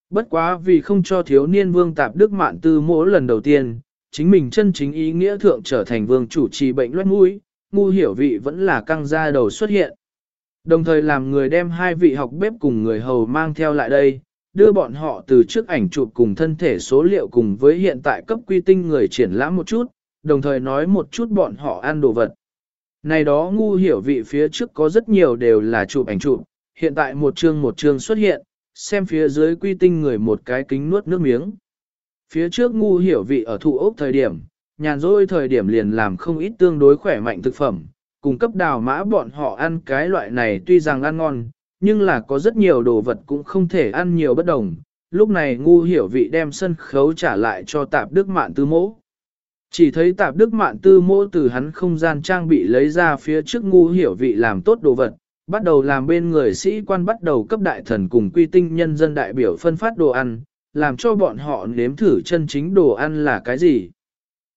Bất quá vì không cho thiếu niên vương tạp đức mạn tư mỗi lần đầu tiên, chính mình chân chính ý nghĩa thượng trở thành vương chủ trì bệnh loét mũi, ngu hiểu vị vẫn là căng ra đầu xuất hiện. Đồng thời làm người đem hai vị học bếp cùng người hầu mang theo lại đây, đưa bọn họ từ trước ảnh chụp cùng thân thể số liệu cùng với hiện tại cấp quy tinh người triển lãm một chút, đồng thời nói một chút bọn họ ăn đồ vật. Này đó ngu hiểu vị phía trước có rất nhiều đều là chụp ảnh chụp, hiện tại một chương một chương xuất hiện, xem phía dưới quy tinh người một cái kính nuốt nước miếng. Phía trước ngu hiểu vị ở thụ ốc thời điểm, nhàn rỗi thời điểm liền làm không ít tương đối khỏe mạnh thực phẩm, cung cấp đào mã bọn họ ăn cái loại này tuy rằng ăn ngon, nhưng là có rất nhiều đồ vật cũng không thể ăn nhiều bất đồng. Lúc này ngu hiểu vị đem sân khấu trả lại cho tạp đức mạn tư mỗ. Chỉ thấy tạp đức mạn tư mỗ từ hắn không gian trang bị lấy ra phía trước ngu hiểu vị làm tốt đồ vật, bắt đầu làm bên người sĩ quan bắt đầu cấp đại thần cùng quy tinh nhân dân đại biểu phân phát đồ ăn, làm cho bọn họ nếm thử chân chính đồ ăn là cái gì.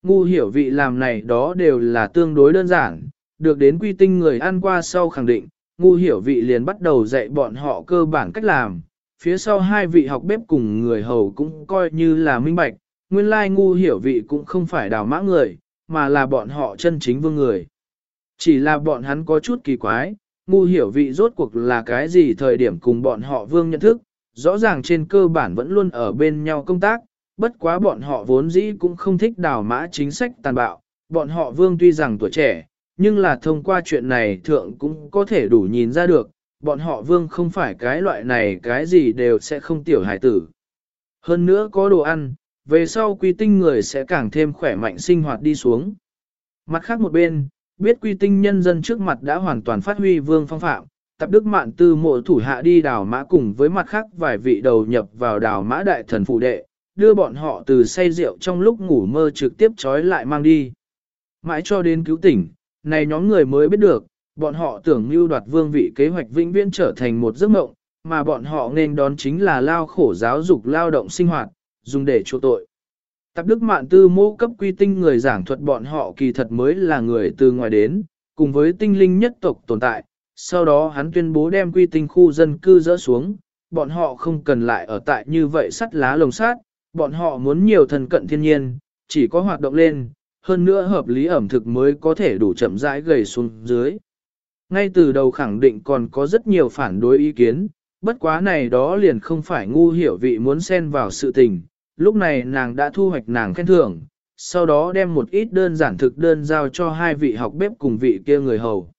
Ngu hiểu vị làm này đó đều là tương đối đơn giản, được đến quy tinh người ăn qua sau khẳng định, ngu hiểu vị liền bắt đầu dạy bọn họ cơ bản cách làm, phía sau hai vị học bếp cùng người hầu cũng coi như là minh bạch, nguyên lai ngu hiểu vị cũng không phải đào mã người, mà là bọn họ chân chính vương người. Chỉ là bọn hắn có chút kỳ quái, ngu hiểu vị rốt cuộc là cái gì thời điểm cùng bọn họ vương nhận thức, rõ ràng trên cơ bản vẫn luôn ở bên nhau công tác, bất quá bọn họ vốn dĩ cũng không thích đào mã chính sách tàn bạo, bọn họ vương tuy rằng tuổi trẻ, nhưng là thông qua chuyện này thượng cũng có thể đủ nhìn ra được, bọn họ vương không phải cái loại này cái gì đều sẽ không tiểu hải tử. Hơn nữa có đồ ăn, về sau quy tinh người sẽ càng thêm khỏe mạnh sinh hoạt đi xuống. Mặt khác một bên, biết quy tinh nhân dân trước mặt đã hoàn toàn phát huy vương phong phạm, tập đức mạn tư mộ thủ hạ đi đào mã cùng với mặt khác vài vị đầu nhập vào đào mã đại thần phụ đệ, đưa bọn họ từ say rượu trong lúc ngủ mơ trực tiếp trói lại mang đi. Mãi cho đến cứu tỉnh, này nhóm người mới biết được, bọn họ tưởng mưu đoạt vương vị kế hoạch vĩnh viễn trở thành một giấc mộng, mà bọn họ nên đón chính là lao khổ giáo dục lao động sinh hoạt, dùng để chu tội. Tập đức mạn tư mô cấp quy tinh người giảng thuật bọn họ kỳ thật mới là người từ ngoài đến, cùng với tinh linh nhất tộc tồn tại. Sau đó hắn tuyên bố đem quy tinh khu dân cư dỡ xuống, bọn họ không cần lại ở tại như vậy sắt lá lồng sát, bọn họ muốn nhiều thần cận thiên nhiên, chỉ có hoạt động lên, hơn nữa hợp lý ẩm thực mới có thể đủ chậm rãi gầy xuống dưới. Ngay từ đầu khẳng định còn có rất nhiều phản đối ý kiến, bất quá này đó liền không phải ngu hiểu vị muốn xen vào sự tình, lúc này nàng đã thu hoạch nàng khen thưởng, sau đó đem một ít đơn giản thực đơn giao cho hai vị học bếp cùng vị kia người hầu.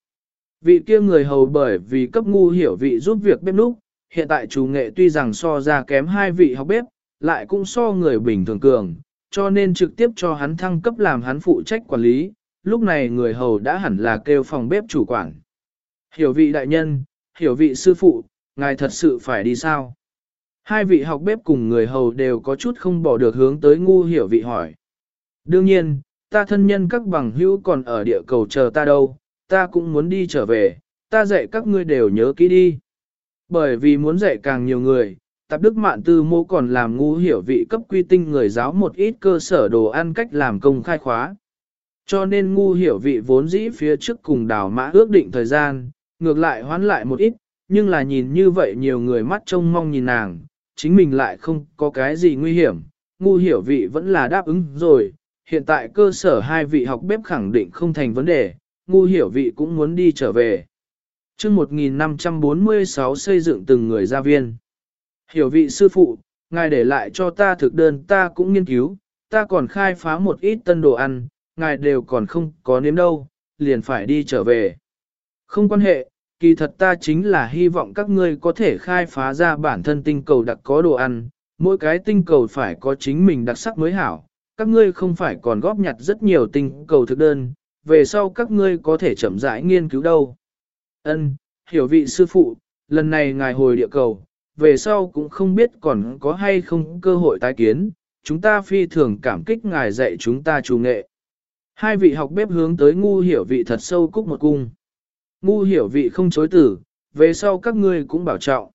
Vị kia người hầu bởi vì cấp ngu hiểu vị giúp việc bếp núc, hiện tại chủ nghệ tuy rằng so ra kém hai vị học bếp, lại cũng so người bình thường cường, cho nên trực tiếp cho hắn thăng cấp làm hắn phụ trách quản lý, lúc này người hầu đã hẳn là kêu phòng bếp chủ quản. Hiểu vị đại nhân, hiểu vị sư phụ, ngài thật sự phải đi sao? Hai vị học bếp cùng người hầu đều có chút không bỏ được hướng tới ngu hiểu vị hỏi. Đương nhiên, ta thân nhân các bằng hữu còn ở địa cầu chờ ta đâu, ta cũng muốn đi trở về, ta dạy các ngươi đều nhớ kỹ đi. Bởi vì muốn dạy càng nhiều người, Tạp Đức Mạn Tư mô còn làm ngu hiểu vị cấp quy tinh người giáo một ít cơ sở đồ ăn cách làm công khai khóa. Cho nên ngu hiểu vị vốn dĩ phía trước cùng đào mã ước định thời gian, ngược lại hoán lại một ít, nhưng là nhìn như vậy nhiều người mắt trông mong nhìn nàng, chính mình lại không có cái gì nguy hiểm, ngu hiểu vị vẫn là đáp ứng rồi, hiện tại cơ sở hai vị học bếp khẳng định không thành vấn đề, ngu hiểu vị cũng muốn đi trở về. chương 1546 xây dựng từng người gia viên. Hiểu vị sư phụ, ngài để lại cho ta thực đơn ta cũng nghiên cứu, ta còn khai phá một ít tân đồ ăn, ngài đều còn không có nếm đâu, liền phải đi trở về. Không quan hệ, kỳ thật ta chính là hy vọng các ngươi có thể khai phá ra bản thân tinh cầu đặc có đồ ăn, mỗi cái tinh cầu phải có chính mình đặc sắc mới hảo, các ngươi không phải còn góp nhặt rất nhiều tinh cầu thực đơn, về sau các ngươi có thể chậm rãi nghiên cứu đâu. Ân, hiểu vị sư phụ, lần này ngài hồi địa cầu, về sau cũng không biết còn có hay không cơ hội tái kiến, chúng ta phi thường cảm kích ngài dạy chúng ta chủ nghệ. Hai vị học bếp hướng tới ngu hiểu vị thật sâu cúc một cung. Ngu hiểu vị không chối tử, về sau các ngươi cũng bảo trọng.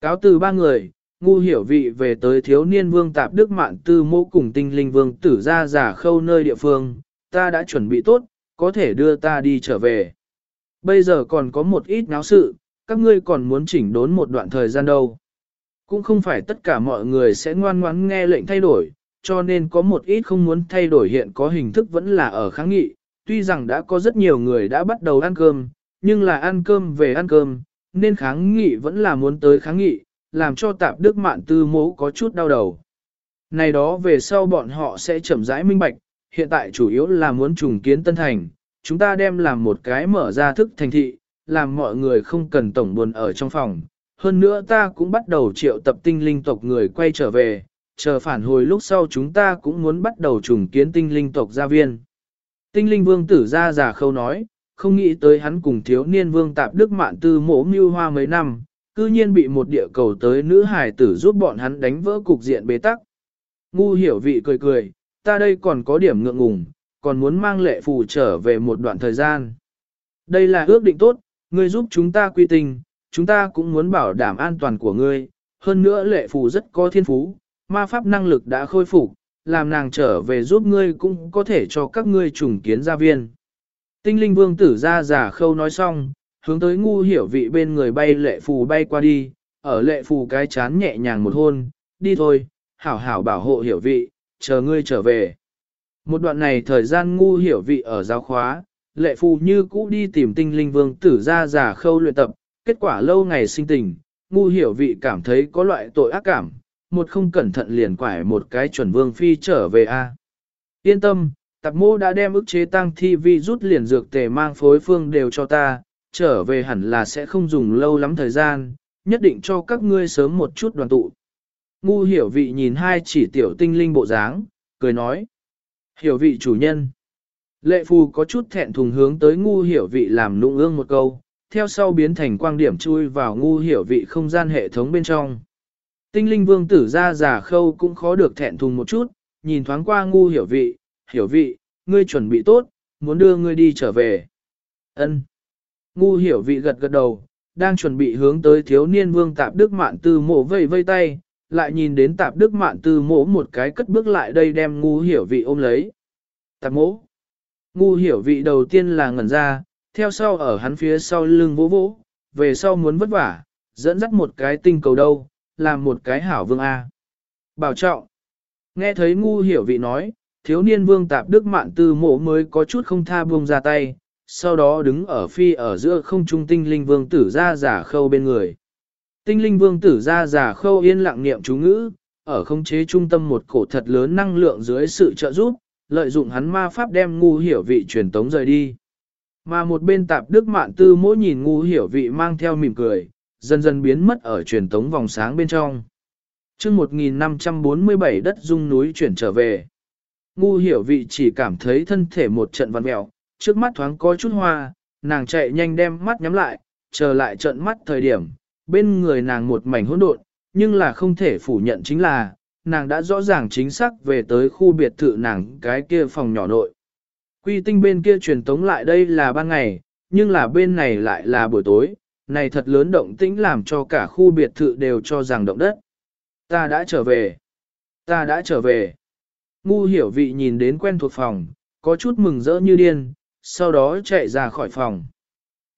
Cáo từ ba người, ngu hiểu vị về tới thiếu niên vương tạp đức mạn tư mô cùng tinh linh vương tử ra giả khâu nơi địa phương, ta đã chuẩn bị tốt, có thể đưa ta đi trở về. Bây giờ còn có một ít náo sự, các ngươi còn muốn chỉnh đốn một đoạn thời gian đâu. Cũng không phải tất cả mọi người sẽ ngoan ngoãn nghe lệnh thay đổi, cho nên có một ít không muốn thay đổi hiện có hình thức vẫn là ở kháng nghị. Tuy rằng đã có rất nhiều người đã bắt đầu ăn cơm, nhưng là ăn cơm về ăn cơm, nên kháng nghị vẫn là muốn tới kháng nghị, làm cho tạp đức mạn tư mố có chút đau đầu. Này đó về sau bọn họ sẽ chậm rãi minh bạch, hiện tại chủ yếu là muốn trùng kiến Tân Thành, chúng ta đem làm một cái mở ra thức thành thị, làm mọi người không cần tổng buồn ở trong phòng. Hơn nữa ta cũng bắt đầu triệu tập tinh linh tộc người quay trở về, chờ phản hồi lúc sau chúng ta cũng muốn bắt đầu trùng kiến tinh linh tộc gia viên. Tinh linh vương tử ra giả khâu nói, không nghĩ tới hắn cùng thiếu niên vương tạp đức mạn tư mổ mưu hoa mấy năm, cư nhiên bị một địa cầu tới nữ hài tử giúp bọn hắn đánh vỡ cục diện bế tắc. Ngu hiểu vị cười cười, ta đây còn có điểm ngượng ngùng, còn muốn mang lệ phù trở về một đoạn thời gian. Đây là ước định tốt, ngươi giúp chúng ta quy tình, chúng ta cũng muốn bảo đảm an toàn của ngươi, hơn nữa lệ phù rất có thiên phú, ma pháp năng lực đã khôi phục, làm nàng trở về giúp ngươi cũng có thể cho các ngươi trùng kiến gia viên. Tinh linh vương tử ra giả khâu nói xong, hướng tới ngu hiểu vị bên người bay lệ phù bay qua đi, ở lệ phù cái chán nhẹ nhàng một hôn, đi thôi, hảo hảo bảo hộ hiểu vị, chờ ngươi trở về. Một đoạn này thời gian ngu hiểu vị ở giáo khóa, lệ phù như cũ đi tìm tinh linh vương tử ra giả khâu luyện tập, kết quả lâu ngày sinh tình, ngu hiểu vị cảm thấy có loại tội ác cảm, một không cẩn thận liền quải một cái chuẩn vương phi trở về a. Yên tâm, tạp mô đã đem ức chế tăng thi vi rút liền dược tề mang phối phương đều cho ta, trở về hẳn là sẽ không dùng lâu lắm thời gian, nhất định cho các ngươi sớm một chút đoàn tụ. Ngu hiểu vị nhìn hai chỉ tiểu tinh linh bộ dáng, cười nói. Hiểu vị chủ nhân. Lệ phù có chút thẹn thùng hướng tới ngu hiểu vị làm nụng ương một câu, theo sau biến thành quang điểm chui vào ngu hiểu vị không gian hệ thống bên trong. Tinh linh vương tử ra giả khâu cũng khó được thẹn thùng một chút, nhìn thoáng qua ngu hiểu vị, hiểu vị, ngươi chuẩn bị tốt, muốn đưa ngươi đi trở về. Ân. Ngu hiểu vị gật gật đầu, đang chuẩn bị hướng tới thiếu niên vương tạp đức mạn tư mộ vây vây tay, lại nhìn đến tạp đức mạn tư mộ một cái cất bước lại đây đem ngu hiểu vị ôm lấy. Tạp mộ. Ngu hiểu vị đầu tiên là ngẩn ra, theo sau ở hắn phía sau lưng vỗ vỗ, về sau muốn vất vả, dẫn dắt một cái tinh cầu đâu, làm một cái hảo vương A. Bảo trọng. Nghe thấy ngu hiểu vị nói, thiếu niên vương tạp đức mạn tư mộ mới có chút không tha buông ra tay, sau đó đứng ở phi ở giữa không trung tinh linh vương tử ra giả khâu bên người. Tinh linh vương tử ra giả khâu yên lặng niệm chú ngữ, ở không chế trung tâm một cổ thật lớn năng lượng dưới sự trợ giúp, lợi dụng hắn ma pháp đem ngu hiểu vị truyền tống rời đi. Mà một bên tạp đức mạn tư mỗi nhìn ngu hiểu vị mang theo mỉm cười, dần dần biến mất ở truyền tống vòng sáng bên trong. chương 1547 đất dung núi chuyển trở về. Ngu hiểu vị chỉ cảm thấy thân thể một trận văn mèo, trước mắt thoáng có chút hoa, nàng chạy nhanh đem mắt nhắm lại, chờ lại trận mắt thời điểm, bên người nàng một mảnh hỗn độn, nhưng là không thể phủ nhận chính là, nàng đã rõ ràng chính xác về tới khu biệt thự nàng cái kia phòng nhỏ nội. Quy tinh bên kia truyền tống lại đây là ban ngày, nhưng là bên này lại là buổi tối, này thật lớn động tĩnh làm cho cả khu biệt thự đều cho rằng động đất. Ta đã trở về. Ta đã trở về. Ngu hiểu vị nhìn đến quen thuộc phòng, có chút mừng rỡ như điên, sau đó chạy ra khỏi phòng.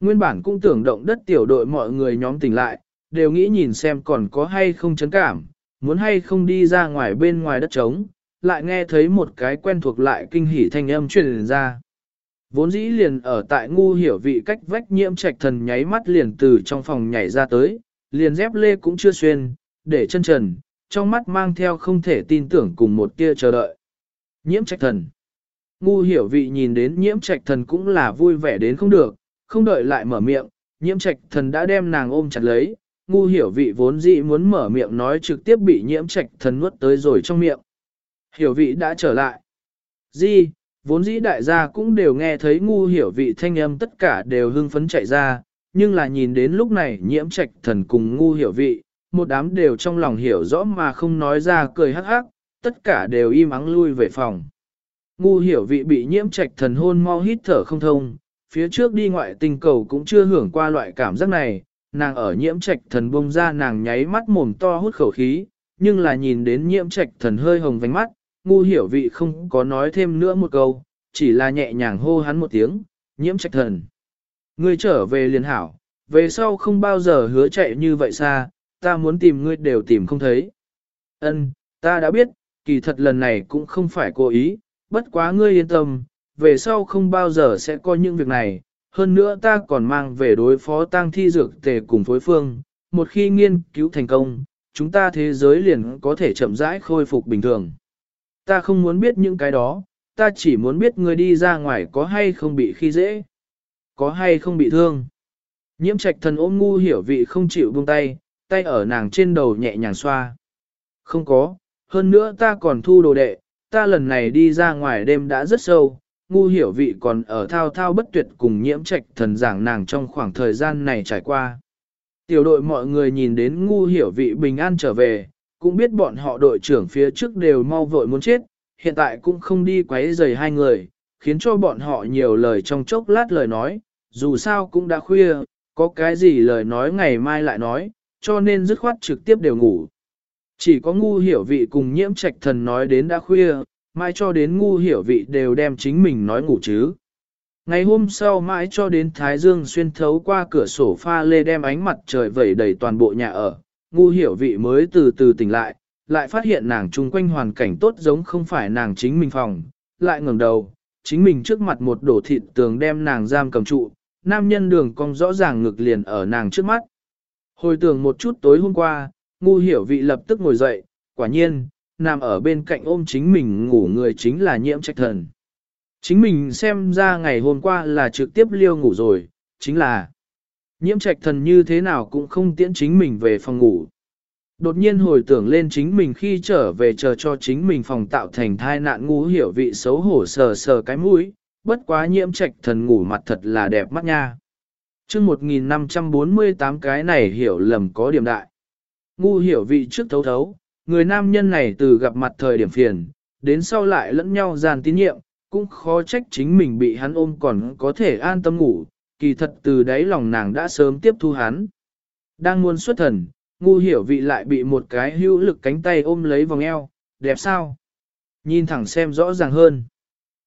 Nguyên bản cũng tưởng động đất tiểu đội mọi người nhóm tỉnh lại, đều nghĩ nhìn xem còn có hay không chấn cảm, muốn hay không đi ra ngoài bên ngoài đất trống, lại nghe thấy một cái quen thuộc lại kinh hỉ thanh âm truyền ra. Vốn dĩ liền ở tại ngu hiểu vị cách vách nhiễm trạch thần nháy mắt liền từ trong phòng nhảy ra tới, liền dép lê cũng chưa xuyên, để chân trần, trong mắt mang theo không thể tin tưởng cùng một tia chờ đợi. Nhiễm trạch thần. Ngu hiểu vị nhìn đến nhiễm trạch thần cũng là vui vẻ đến không được, không đợi lại mở miệng, nhiễm trạch thần đã đem nàng ôm chặt lấy, ngu hiểu vị vốn dĩ muốn mở miệng nói trực tiếp bị nhiễm trạch thần nuốt tới rồi trong miệng. Hiểu vị đã trở lại. Di, vốn dĩ đại gia cũng đều nghe thấy ngu hiểu vị thanh âm tất cả đều hưng phấn chạy ra, nhưng là nhìn đến lúc này nhiễm trạch thần cùng ngu hiểu vị, một đám đều trong lòng hiểu rõ mà không nói ra cười hắc hắc, tất cả đều im ắng lui về phòng. Ngu hiểu vị bị nhiễm trạch thần hôn mau hít thở không thông, phía trước đi ngoại tình cầu cũng chưa hưởng qua loại cảm giác này, nàng ở nhiễm trạch thần bông ra nàng nháy mắt mồm to hút khẩu khí, nhưng là nhìn đến nhiễm trạch thần hơi hồng vánh mắt, ngu hiểu vị không có nói thêm nữa một câu, chỉ là nhẹ nhàng hô hắn một tiếng, nhiễm trạch thần. Ngươi trở về liền hảo, về sau không bao giờ hứa chạy như vậy xa, ta muốn tìm ngươi đều tìm không thấy. Ân, ta đã biết, kỳ thật lần này cũng không phải cố ý, bất quá ngươi yên tâm, về sau không bao giờ sẽ có những việc này, hơn nữa ta còn mang về đối phó tang thi dược tề cùng phối phương, một khi nghiên cứu thành công, chúng ta thế giới liền có thể chậm rãi khôi phục bình thường. Ta không muốn biết những cái đó, ta chỉ muốn biết ngươi đi ra ngoài có hay không bị khi dễ, có hay không bị thương. Nhiễm trạch thần ôm ngu hiểu vị không chịu buông tay, tay ở nàng trên đầu nhẹ nhàng xoa. Không có, hơn nữa ta còn thu đồ đệ, ta lần này đi ra ngoài đêm đã rất sâu, ngu hiểu vị còn ở thao thao bất tuyệt cùng nhiễm trạch thần giảng nàng trong khoảng thời gian này trải qua. Tiểu đội mọi người nhìn đến ngu hiểu vị bình an trở về, cũng biết bọn họ đội trưởng phía trước đều mau vội muốn chết, hiện tại cũng không đi quấy rầy hai người, khiến cho bọn họ nhiều lời trong chốc lát lời nói, dù sao cũng đã khuya, có cái gì lời nói ngày mai lại nói, cho nên dứt khoát trực tiếp đều ngủ. Chỉ có ngu hiểu vị cùng nhiễm trạch thần nói đến đã khuya, mai cho đến ngu hiểu vị đều đem chính mình nói ngủ chứ. Ngày hôm sau mãi cho đến Thái Dương xuyên thấu qua cửa sổ pha lê đem ánh mặt trời vẩy đầy toàn bộ nhà ở, ngu hiểu vị mới từ từ tỉnh lại, lại phát hiện nàng chung quanh hoàn cảnh tốt giống không phải nàng chính mình phòng, lại ngẩng đầu, chính mình trước mặt một đổ thịt tường đem nàng giam cầm trụ, nam nhân đường cong rõ ràng ngực liền ở nàng trước mắt. Hồi tưởng một chút tối hôm qua, ngu hiểu vị lập tức ngồi dậy, quả nhiên, nằm ở bên cạnh ôm chính mình ngủ người chính là nhiễm trạch thần. Chính mình xem ra ngày hôm qua là trực tiếp liêu ngủ rồi, chính là nhiễm trạch thần như thế nào cũng không tiễn chính mình về phòng ngủ. Đột nhiên hồi tưởng lên chính mình khi trở về chờ cho chính mình phòng tạo thành thai nạn ngu hiểu vị xấu hổ sờ sờ cái mũi, bất quá nhiễm trạch thần ngủ mặt thật là đẹp mắt nha. chương 1548 cái này hiểu lầm có điểm đại. Ngu hiểu vị trước thấu thấu, người nam nhân này từ gặp mặt thời điểm phiền, đến sau lại lẫn nhau gian tín nhiệm, cũng khó trách chính mình bị hắn ôm còn có thể an tâm ngủ, kỳ thật từ đấy lòng nàng đã sớm tiếp thu hắn. Đang muốn xuất thần, ngu hiểu vị lại bị một cái hữu lực cánh tay ôm lấy vòng eo, đẹp sao? Nhìn thẳng xem rõ ràng hơn.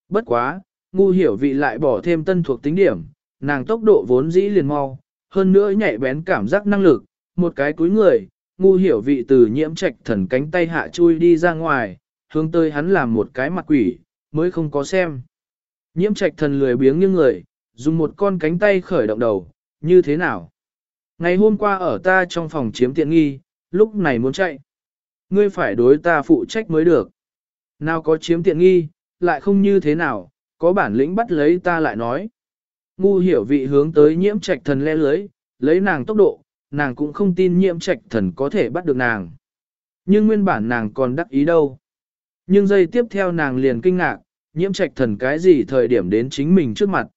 Bất quá, ngu hiểu vị lại bỏ thêm tân thuộc tính điểm, nàng tốc độ vốn dĩ liền mau, hơn nữa nhạy bén cảm giác năng lực, một cái cúi người, ngu hiểu vị từ nhiễm trạch thần cánh tay hạ chui đi ra ngoài, hướng tới hắn làm một cái mặt quỷ, mới không có xem. Nhiễm trạch thần lười biếng như người, dùng một con cánh tay khởi động đầu, như thế nào? Ngày hôm qua ở ta trong phòng chiếm tiện nghi, lúc này muốn chạy. Ngươi phải đối ta phụ trách mới được. Nào có chiếm tiện nghi, lại không như thế nào, có bản lĩnh bắt lấy ta lại nói. Ngu hiểu vị hướng tới nhiễm trạch thần le lưới, lấy nàng tốc độ, nàng cũng không tin nhiễm trạch thần có thể bắt được nàng. Nhưng nguyên bản nàng còn đắc ý đâu. Nhưng giây tiếp theo nàng liền kinh ngạc, nhiễm trạch thần cái gì thời điểm đến chính mình trước mặt.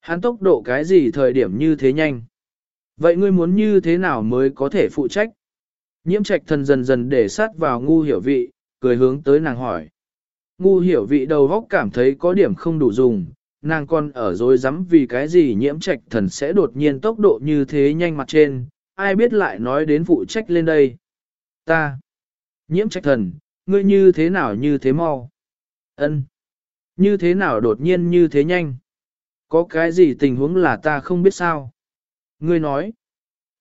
Hắn tốc độ cái gì thời điểm như thế nhanh. Vậy ngươi muốn như thế nào mới có thể phụ trách? Nhiễm trạch thần dần dần để sát vào ngu hiểu vị, cười hướng tới nàng hỏi. Ngu hiểu vị đầu góc cảm thấy có điểm không đủ dùng, nàng còn ở dối rắm vì cái gì nhiễm trạch thần sẽ đột nhiên tốc độ như thế nhanh mặt trên, ai biết lại nói đến phụ trách lên đây. Ta, nhiễm trạch thần, ngươi như thế nào như thế mau? ân Như thế nào đột nhiên như thế nhanh? Có cái gì tình huống là ta không biết sao? Ngươi nói,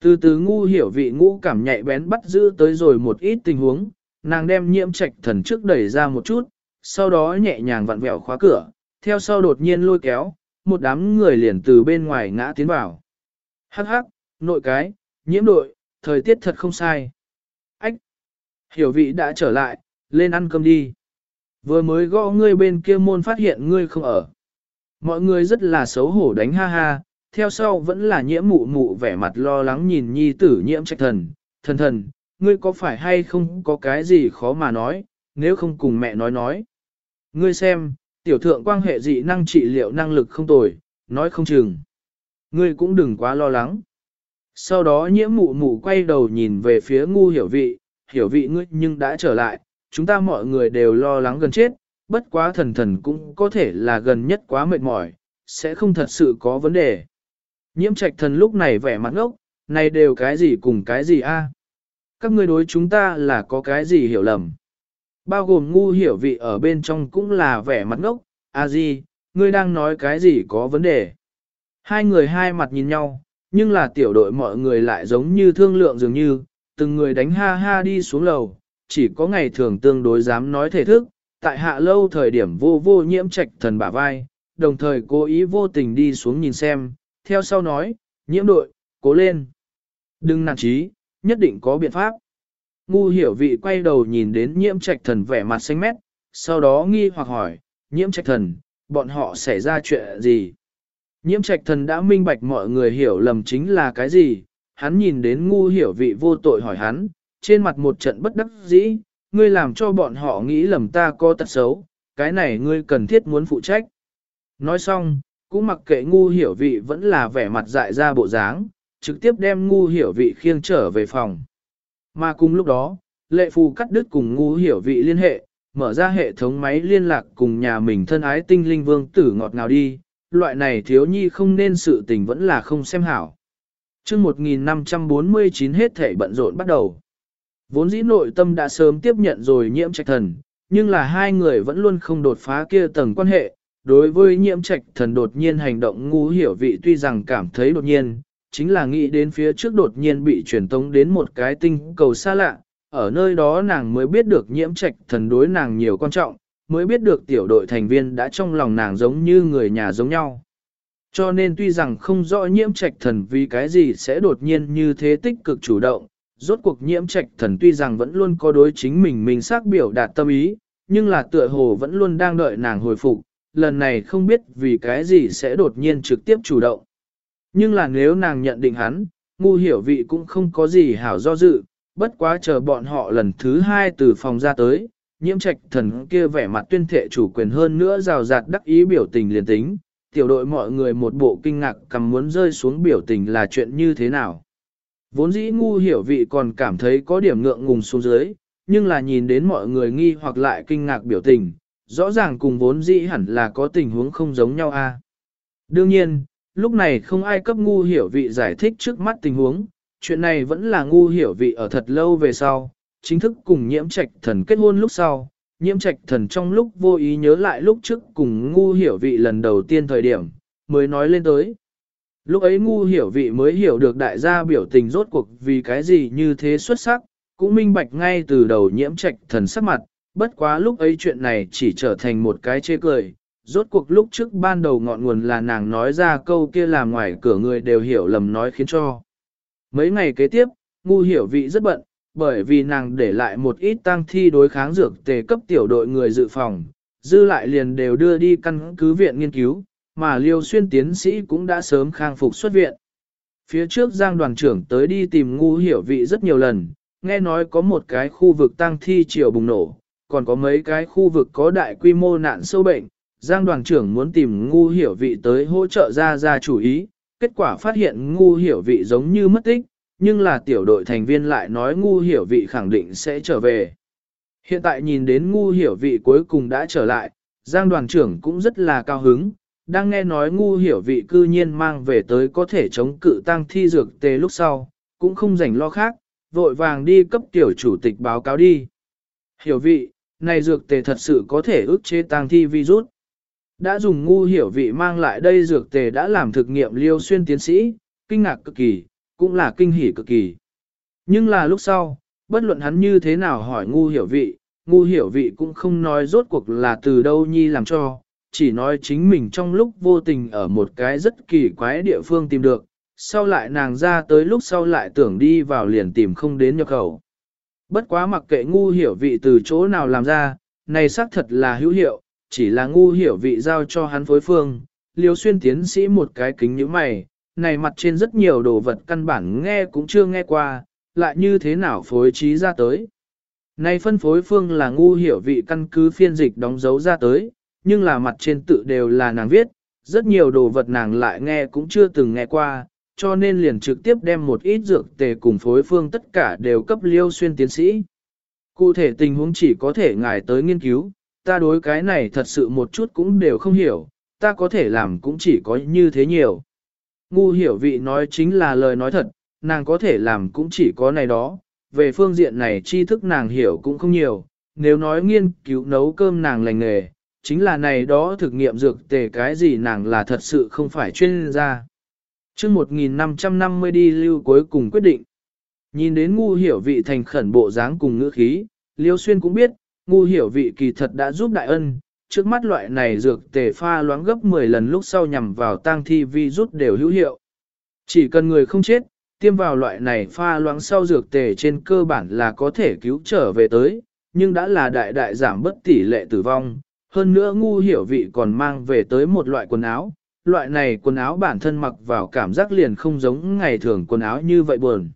từ từ ngu hiểu vị ngũ cảm nhạy bén bắt giữ tới rồi một ít tình huống, nàng đem nhiễm trạch thần trước đẩy ra một chút, sau đó nhẹ nhàng vặn vẹo khóa cửa, theo sau đột nhiên lôi kéo, một đám người liền từ bên ngoài ngã tiến vào. Hắc hắc, nội cái, nhiễm đội, thời tiết thật không sai. Ách, hiểu vị đã trở lại, lên ăn cơm đi. Vừa mới gõ ngươi bên kia môn phát hiện ngươi không ở. Mọi người rất là xấu hổ đánh ha ha, theo sau vẫn là nhiễm mụ mụ vẻ mặt lo lắng nhìn nhi tử nhiễm trạch thần, thần thần, ngươi có phải hay không có cái gì khó mà nói, nếu không cùng mẹ nói nói. Ngươi xem, tiểu thượng quan hệ dị năng trị liệu năng lực không tồi, nói không chừng. Ngươi cũng đừng quá lo lắng. Sau đó nhiễm mụ mụ quay đầu nhìn về phía ngu hiểu vị, hiểu vị ngươi nhưng đã trở lại, chúng ta mọi người đều lo lắng gần chết, bất quá thần thần cũng có thể là gần nhất quá mệt mỏi, sẽ không thật sự có vấn đề. Nhiễm trạch thần lúc này vẻ mặt ngốc, này đều cái gì cùng cái gì a? Các ngươi đối chúng ta là có cái gì hiểu lầm. Bao gồm ngu hiểu vị ở bên trong cũng là vẻ mặt ngốc, a gì, ngươi đang nói cái gì có vấn đề. Hai người hai mặt nhìn nhau, nhưng là tiểu đội mọi người lại giống như thương lượng dường như, từng người đánh ha ha đi xuống lầu, chỉ có ngày thường tương đối dám nói thể thức, tại hạ lâu thời điểm vô vô nhiễm trạch thần bả vai, đồng thời cố ý vô tình đi xuống nhìn xem, theo sau nói, nhiễm đội, cố lên. Đừng nản trí, nhất định có biện pháp. Ngu hiểu vị quay đầu nhìn đến nhiễm trạch thần vẻ mặt xanh mét, sau đó nghi hoặc hỏi, nhiễm trạch thần, bọn họ xảy ra chuyện gì? Nhiễm trạch thần đã minh bạch mọi người hiểu lầm chính là cái gì, hắn nhìn đến ngu hiểu vị vô tội hỏi hắn, trên mặt một trận bất đắc dĩ, ngươi làm cho bọn họ nghĩ lầm ta có tật xấu, cái này ngươi cần thiết muốn phụ trách. Nói xong, cũng mặc kệ ngu hiểu vị vẫn là vẻ mặt dại ra bộ dáng, trực tiếp đem ngu hiểu vị khiêng trở về phòng. Mà cùng lúc đó, lệ phù cắt đứt cùng ngu hiểu vị liên hệ, mở ra hệ thống máy liên lạc cùng nhà mình thân ái tinh linh vương tử ngọt ngào đi, loại này thiếu nhi không nên sự tình vẫn là không xem hảo. chương 1549 hết thể bận rộn bắt đầu. Vốn dĩ nội tâm đã sớm tiếp nhận rồi nhiễm trạch thần, nhưng là hai người vẫn luôn không đột phá kia tầng quan hệ. Đối với nhiễm trạch thần đột nhiên hành động ngu hiểu vị tuy rằng cảm thấy đột nhiên, chính là nghĩ đến phía trước đột nhiên bị truyền tống đến một cái tinh cầu xa lạ, ở nơi đó nàng mới biết được nhiễm trạch thần đối nàng nhiều quan trọng, mới biết được tiểu đội thành viên đã trong lòng nàng giống như người nhà giống nhau. Cho nên tuy rằng không rõ nhiễm trạch thần vì cái gì sẽ đột nhiên như thế tích cực chủ động, rốt cuộc nhiễm trạch thần tuy rằng vẫn luôn có đối chính mình mình xác biểu đạt tâm ý, nhưng là tựa hồ vẫn luôn đang đợi nàng hồi phục, lần này không biết vì cái gì sẽ đột nhiên trực tiếp chủ động. Nhưng là nếu nàng nhận định hắn, ngu hiểu vị cũng không có gì hảo do dự, bất quá chờ bọn họ lần thứ hai từ phòng ra tới, nhiễm trạch thần kia vẻ mặt tuyên thệ chủ quyền hơn nữa rào rạt đắc ý biểu tình liền tính, tiểu đội mọi người một bộ kinh ngạc cầm muốn rơi xuống biểu tình là chuyện như thế nào. Vốn dĩ ngu hiểu vị còn cảm thấy có điểm ngượng ngùng xuống dưới, nhưng là nhìn đến mọi người nghi hoặc lại kinh ngạc biểu tình, rõ ràng cùng vốn dĩ hẳn là có tình huống không giống nhau a. Đương nhiên, lúc này không ai cấp ngu hiểu vị giải thích trước mắt tình huống, chuyện này vẫn là ngu hiểu vị ở thật lâu về sau, chính thức cùng nhiễm trạch thần kết hôn lúc sau, nhiễm trạch thần trong lúc vô ý nhớ lại lúc trước cùng ngu hiểu vị lần đầu tiên thời điểm, mới nói lên tới. Lúc ấy ngu hiểu vị mới hiểu được đại gia biểu tình rốt cuộc vì cái gì như thế xuất sắc, cũng minh bạch ngay từ đầu nhiễm trạch thần sắc mặt, bất quá lúc ấy chuyện này chỉ trở thành một cái chê cười. Rốt cuộc lúc trước ban đầu ngọn nguồn là nàng nói ra câu kia làm ngoài cửa người đều hiểu lầm nói khiến cho. Mấy ngày kế tiếp, ngu hiểu vị rất bận, bởi vì nàng để lại một ít tang thi đối kháng dược tề cấp tiểu đội người dự phòng, dư lại liền đều đưa đi căn cứ viện nghiên cứu, mà Liêu Xuyên tiến sĩ cũng đã sớm khang phục xuất viện. Phía trước Giang đoàn trưởng tới đi tìm ngu hiểu vị rất nhiều lần, nghe nói có một cái khu vực tăng thi chiều bùng nổ, còn có mấy cái khu vực có đại quy mô nạn sâu bệnh. Giang đoàn trưởng muốn tìm ngu hiểu vị tới hỗ trợ ra ra chủ ý, kết quả phát hiện ngu hiểu vị giống như mất tích, nhưng là tiểu đội thành viên lại nói ngu hiểu vị khẳng định sẽ trở về. Hiện tại nhìn đến ngu hiểu vị cuối cùng đã trở lại, Giang đoàn trưởng cũng rất là cao hứng, đang nghe nói ngu hiểu vị cư nhiên mang về tới có thể chống cự tăng thi dược tê lúc sau, cũng không rảnh lo khác, vội vàng đi cấp tiểu chủ tịch báo cáo đi. Hiểu vị, này dược tề thật sự có thể ức chế tăng thi virus. Đã dùng ngu hiểu vị mang lại đây dược tề đã làm thực nghiệm liêu xuyên tiến sĩ, kinh ngạc cực kỳ, cũng là kinh hỉ cực kỳ. Nhưng là lúc sau, bất luận hắn như thế nào hỏi ngu hiểu vị, ngu hiểu vị cũng không nói rốt cuộc là từ đâu nhi làm cho, chỉ nói chính mình trong lúc vô tình ở một cái rất kỳ quái địa phương tìm được, sau lại nàng ra tới lúc sau lại tưởng đi vào liền tìm không đến nhập khẩu. Bất quá mặc kệ ngu hiểu vị từ chỗ nào làm ra, này xác thật là hữu hiệu, chỉ là ngu hiểu vị giao cho hắn phối phương, liều xuyên tiến sĩ một cái kính như mày, này mặt trên rất nhiều đồ vật căn bản nghe cũng chưa nghe qua, lại như thế nào phối trí ra tới. Này phân phối phương là ngu hiểu vị căn cứ phiên dịch đóng dấu ra tới, nhưng là mặt trên tự đều là nàng viết, rất nhiều đồ vật nàng lại nghe cũng chưa từng nghe qua, cho nên liền trực tiếp đem một ít dược tề cùng phối phương tất cả đều cấp liêu xuyên tiến sĩ. Cụ thể tình huống chỉ có thể ngài tới nghiên cứu, ta đối cái này thật sự một chút cũng đều không hiểu, ta có thể làm cũng chỉ có như thế nhiều. Ngu hiểu vị nói chính là lời nói thật, nàng có thể làm cũng chỉ có này đó, về phương diện này tri thức nàng hiểu cũng không nhiều, nếu nói nghiên cứu nấu cơm nàng lành nghề, chính là này đó thực nghiệm dược tề cái gì nàng là thật sự không phải chuyên gia. chương 1550 đi lưu cuối cùng quyết định. Nhìn đến ngu hiểu vị thành khẩn bộ dáng cùng ngữ khí, Liêu Xuyên cũng biết, ngu hiểu vị kỳ thật đã giúp đại ân, trước mắt loại này dược tề pha loãng gấp 10 lần lúc sau nhằm vào tang thi vi rút đều hữu hiệu. Chỉ cần người không chết, tiêm vào loại này pha loãng sau dược tề trên cơ bản là có thể cứu trở về tới, nhưng đã là đại đại giảm bất tỷ lệ tử vong, hơn nữa ngu hiểu vị còn mang về tới một loại quần áo, loại này quần áo bản thân mặc vào cảm giác liền không giống ngày thường quần áo như vậy buồn.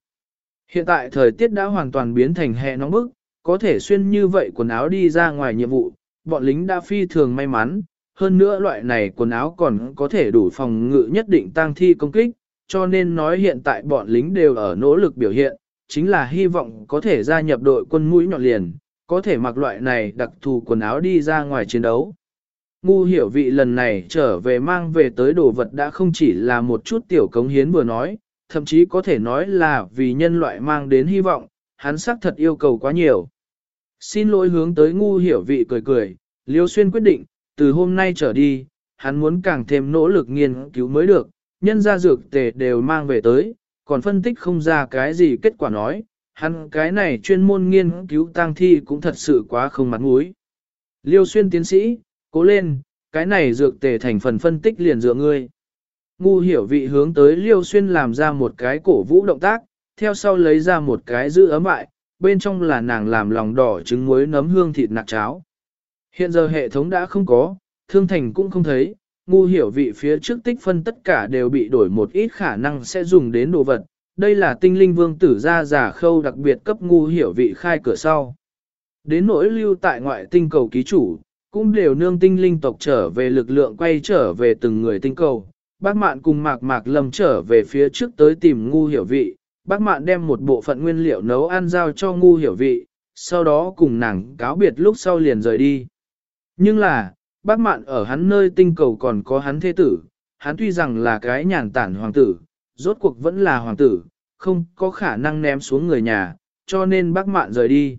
Hiện tại thời tiết đã hoàn toàn biến thành hè nóng bức, có thể xuyên như vậy quần áo đi ra ngoài nhiệm vụ, bọn lính đã phi thường may mắn, hơn nữa loại này quần áo còn có thể đủ phòng ngự nhất định tăng thi công kích, cho nên nói hiện tại bọn lính đều ở nỗ lực biểu hiện, chính là hy vọng có thể gia nhập đội quân mũi nhọn liền, có thể mặc loại này đặc thù quần áo đi ra ngoài chiến đấu. Ngu hiểu vị lần này trở về mang về tới đồ vật đã không chỉ là một chút tiểu cống hiến vừa nói, thậm chí có thể nói là vì nhân loại mang đến hy vọng, hắn xác thật yêu cầu quá nhiều. Xin lỗi hướng tới ngu hiểu vị cười cười, Liêu Xuyên quyết định, từ hôm nay trở đi, hắn muốn càng thêm nỗ lực nghiên cứu mới được, nhân ra dược tề đều mang về tới, còn phân tích không ra cái gì kết quả nói, hắn cái này chuyên môn nghiên cứu tang thi cũng thật sự quá không mặt mũi. Liêu Xuyên tiến sĩ, cố lên, cái này dược tề thành phần phân tích liền dựa ngươi. Ngu hiểu vị hướng tới Liêu Xuyên làm ra một cái cổ vũ động tác, theo sau lấy ra một cái giữ ấm bại, bên trong là nàng làm lòng đỏ trứng muối nấm hương thịt nạc cháo. Hiện giờ hệ thống đã không có, thương thành cũng không thấy, ngu hiểu vị phía trước tích phân tất cả đều bị đổi một ít khả năng sẽ dùng đến đồ vật. Đây là tinh linh vương tử ra giả khâu đặc biệt cấp ngu hiểu vị khai cửa sau. Đến nỗi lưu tại ngoại tinh cầu ký chủ, cũng đều nương tinh linh tộc trở về lực lượng quay trở về từng người tinh cầu. Bác mạn cùng mạc mạc lầm trở về phía trước tới tìm ngu hiểu vị, bác mạn đem một bộ phận nguyên liệu nấu ăn giao cho ngu hiểu vị, sau đó cùng nàng cáo biệt lúc sau liền rời đi. Nhưng là, bác mạn ở hắn nơi tinh cầu còn có hắn thế tử, hắn tuy rằng là cái nhàn tản hoàng tử, rốt cuộc vẫn là hoàng tử, không có khả năng ném xuống người nhà, cho nên bác mạn rời đi.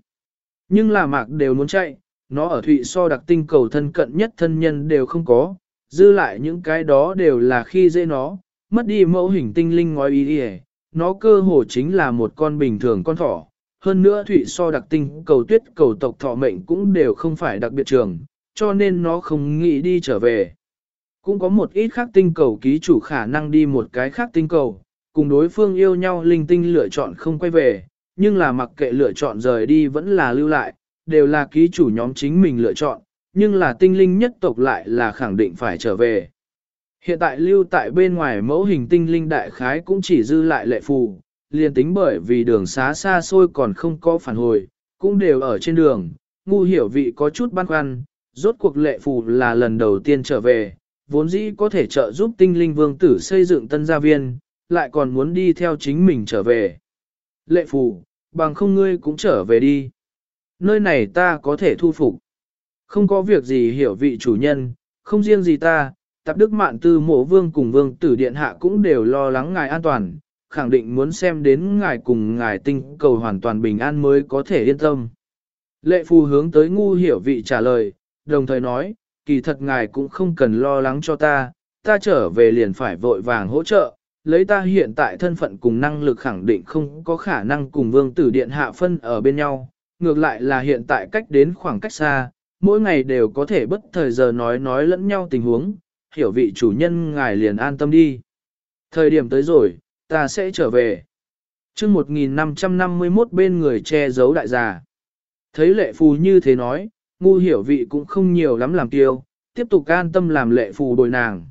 Nhưng là mạc đều muốn chạy, nó ở thụy so đặc tinh cầu thân cận nhất thân nhân đều không có, dư lại những cái đó đều là khi dễ nó, mất đi mẫu hình tinh linh ngói ý đi nó cơ hồ chính là một con bình thường con thỏ. Hơn nữa thủy so đặc tinh cầu tuyết cầu tộc thọ mệnh cũng đều không phải đặc biệt trường, cho nên nó không nghĩ đi trở về. Cũng có một ít khác tinh cầu ký chủ khả năng đi một cái khác tinh cầu, cùng đối phương yêu nhau linh tinh lựa chọn không quay về, nhưng là mặc kệ lựa chọn rời đi vẫn là lưu lại, đều là ký chủ nhóm chính mình lựa chọn, nhưng là tinh linh nhất tộc lại là khẳng định phải trở về. Hiện tại lưu tại bên ngoài mẫu hình tinh linh đại khái cũng chỉ dư lại lệ phù, liền tính bởi vì đường xá xa xôi còn không có phản hồi, cũng đều ở trên đường, ngu hiểu vị có chút băn khoăn, rốt cuộc lệ phù là lần đầu tiên trở về, vốn dĩ có thể trợ giúp tinh linh vương tử xây dựng tân gia viên, lại còn muốn đi theo chính mình trở về. Lệ phù, bằng không ngươi cũng trở về đi. Nơi này ta có thể thu phục. Không có việc gì hiểu vị chủ nhân, không riêng gì ta, tạp đức mạn tư mộ vương cùng vương tử điện hạ cũng đều lo lắng ngài an toàn, khẳng định muốn xem đến ngài cùng ngài tinh cầu hoàn toàn bình an mới có thể yên tâm. Lệ phù hướng tới ngu hiểu vị trả lời, đồng thời nói, kỳ thật ngài cũng không cần lo lắng cho ta, ta trở về liền phải vội vàng hỗ trợ, lấy ta hiện tại thân phận cùng năng lực khẳng định không có khả năng cùng vương tử điện hạ phân ở bên nhau, ngược lại là hiện tại cách đến khoảng cách xa, mỗi ngày đều có thể bất thời giờ nói nói lẫn nhau tình huống, hiểu vị chủ nhân ngài liền an tâm đi. Thời điểm tới rồi, ta sẽ trở về. chương 1551 bên người che giấu đại già. Thấy lệ phù như thế nói, ngu hiểu vị cũng không nhiều lắm làm tiêu, tiếp tục an tâm làm lệ phù bồi nàng.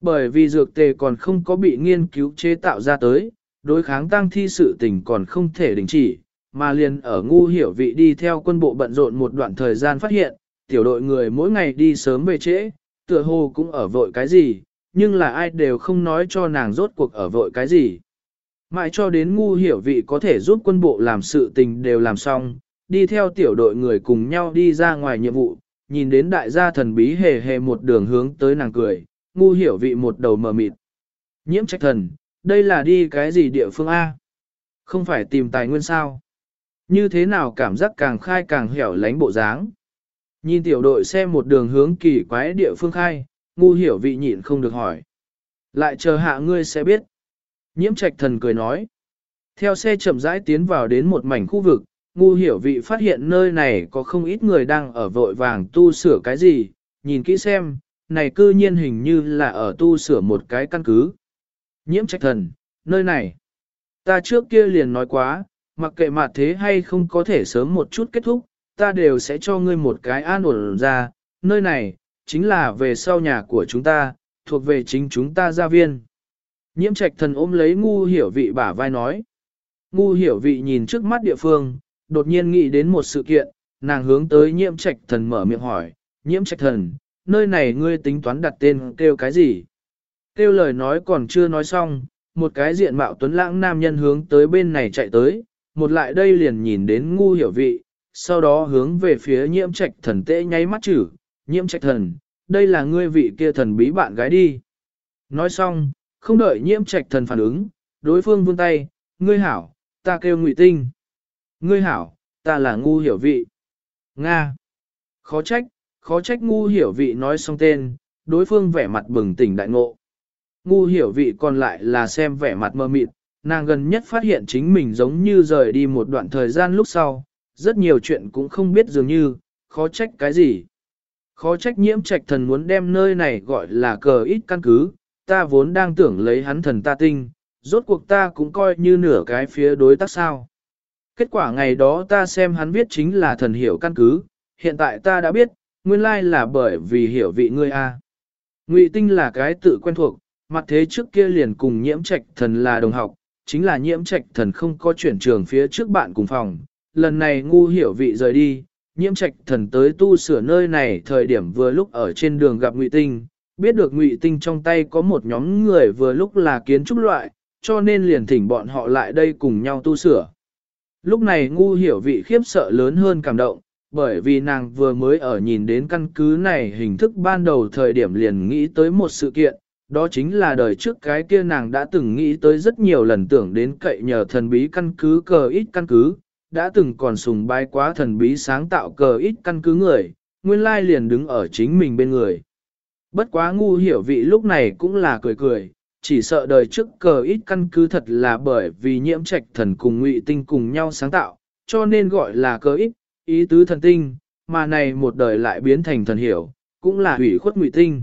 Bởi vì dược tề còn không có bị nghiên cứu chế tạo ra tới, đối kháng tăng thi sự tình còn không thể đình chỉ, mà liền ở ngu hiểu vị đi theo quân bộ bận rộn một đoạn thời gian phát hiện, tiểu đội người mỗi ngày đi sớm về trễ, tựa hồ cũng ở vội cái gì, nhưng là ai đều không nói cho nàng rốt cuộc ở vội cái gì. Mãi cho đến ngu hiểu vị có thể giúp quân bộ làm sự tình đều làm xong, đi theo tiểu đội người cùng nhau đi ra ngoài nhiệm vụ, nhìn đến đại gia thần bí hề hề một đường hướng tới nàng cười, ngu hiểu vị một đầu mờ mịt. Nhiễm trách thần, đây là đi cái gì địa phương A? Không phải tìm tài nguyên sao? Như thế nào cảm giác càng khai càng hẻo lánh bộ dáng? Nhìn tiểu đội xe một đường hướng kỳ quái địa phương khai, ngu hiểu vị nhịn không được hỏi. Lại chờ hạ ngươi sẽ biết. Nhiễm trạch thần cười nói. Theo xe chậm rãi tiến vào đến một mảnh khu vực, ngu hiểu vị phát hiện nơi này có không ít người đang ở vội vàng tu sửa cái gì, nhìn kỹ xem, này cư nhiên hình như là ở tu sửa một cái căn cứ. Nhiễm trạch thần, nơi này. Ta trước kia liền nói quá, mặc kệ mặt thế hay không có thể sớm một chút kết thúc, ta đều sẽ cho ngươi một cái an ổn ra, nơi này, chính là về sau nhà của chúng ta, thuộc về chính chúng ta gia viên. Nhiễm trạch thần ôm lấy ngu hiểu vị bả vai nói. Ngu hiểu vị nhìn trước mắt địa phương, đột nhiên nghĩ đến một sự kiện, nàng hướng tới nhiễm trạch thần mở miệng hỏi, nhiễm trạch thần, nơi này ngươi tính toán đặt tên kêu cái gì? Kêu lời nói còn chưa nói xong, một cái diện mạo tuấn lãng nam nhân hướng tới bên này chạy tới, một lại đây liền nhìn đến ngu hiểu vị, sau đó hướng về phía nhiễm trạch thần tễ nháy mắt chử, nhiễm trạch thần, đây là ngươi vị kia thần bí bạn gái đi. Nói xong, không đợi nhiễm trạch thần phản ứng, đối phương vươn tay, ngươi hảo, ta kêu ngụy tinh. Ngươi hảo, ta là ngu hiểu vị. Nga. Khó trách, khó trách ngu hiểu vị nói xong tên, đối phương vẻ mặt bừng tỉnh đại ngộ. Ngu hiểu vị còn lại là xem vẻ mặt mơ mịt, nàng gần nhất phát hiện chính mình giống như rời đi một đoạn thời gian lúc sau, rất nhiều chuyện cũng không biết dường như, khó trách cái gì. Khó trách nhiễm trạch thần muốn đem nơi này gọi là cờ ít căn cứ, ta vốn đang tưởng lấy hắn thần ta tinh, rốt cuộc ta cũng coi như nửa cái phía đối tác sao. Kết quả ngày đó ta xem hắn viết chính là thần hiểu căn cứ, hiện tại ta đã biết, nguyên lai là bởi vì hiểu vị ngươi a. Ngụy tinh là cái tự quen thuộc, mặt thế trước kia liền cùng nhiễm trạch thần là đồng học, chính là nhiễm trạch thần không có chuyển trường phía trước bạn cùng phòng. Lần này ngu hiểu vị rời đi, nhiễm trạch thần tới tu sửa nơi này thời điểm vừa lúc ở trên đường gặp ngụy tinh, biết được ngụy tinh trong tay có một nhóm người vừa lúc là kiến trúc loại, cho nên liền thỉnh bọn họ lại đây cùng nhau tu sửa. Lúc này ngu hiểu vị khiếp sợ lớn hơn cảm động, bởi vì nàng vừa mới ở nhìn đến căn cứ này hình thức ban đầu thời điểm liền nghĩ tới một sự kiện, đó chính là đời trước cái kia nàng đã từng nghĩ tới rất nhiều lần tưởng đến cậy nhờ thần bí căn cứ cờ ít căn cứ, đã từng còn sùng bái quá thần bí sáng tạo cờ ít căn cứ người, nguyên lai liền đứng ở chính mình bên người. Bất quá ngu hiểu vị lúc này cũng là cười cười, chỉ sợ đời trước cờ ít căn cứ thật là bởi vì nhiễm trạch thần cùng ngụy tinh cùng nhau sáng tạo, cho nên gọi là cờ ít, ý tứ thần tinh, mà này một đời lại biến thành thần hiểu, cũng là hủy khuất ngụy tinh.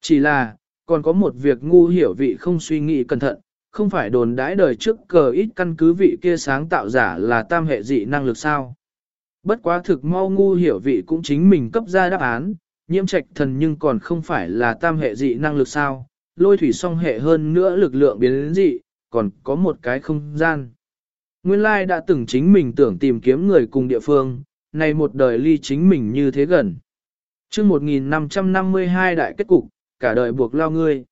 Chỉ là, còn có một việc ngu hiểu vị không suy nghĩ cẩn thận, không phải đồn đãi đời trước cờ ít căn cứ vị kia sáng tạo giả là tam hệ dị năng lực sao. Bất quá thực mau ngu hiểu vị cũng chính mình cấp ra đáp án, nhiễm trạch thần nhưng còn không phải là tam hệ dị năng lực sao, lôi thủy song hệ hơn nữa lực lượng biến đến dị, còn có một cái không gian. Nguyên lai đã từng chính mình tưởng tìm kiếm người cùng địa phương, này một đời ly chính mình như thế gần. chương 1552 đại kết cục, cả đời buộc lao ngươi.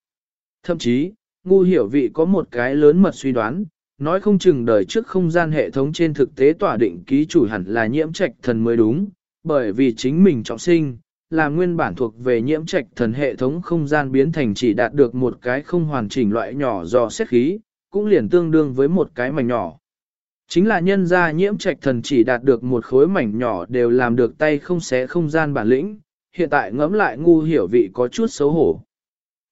Thậm chí, ngu hiểu vị có một cái lớn mật suy đoán, Nói không chừng đời trước không gian hệ thống trên thực tế tỏa định ký chủ hẳn là nhiễm trạch thần mới đúng, bởi vì chính mình trọng sinh, là nguyên bản thuộc về nhiễm trạch thần hệ thống không gian biến thành chỉ đạt được một cái không hoàn chỉnh loại nhỏ do xét khí, cũng liền tương đương với một cái mảnh nhỏ. Chính là nhân ra nhiễm trạch thần chỉ đạt được một khối mảnh nhỏ đều làm được tay không xé không gian bản lĩnh, hiện tại ngẫm lại ngu hiểu vị có chút xấu hổ.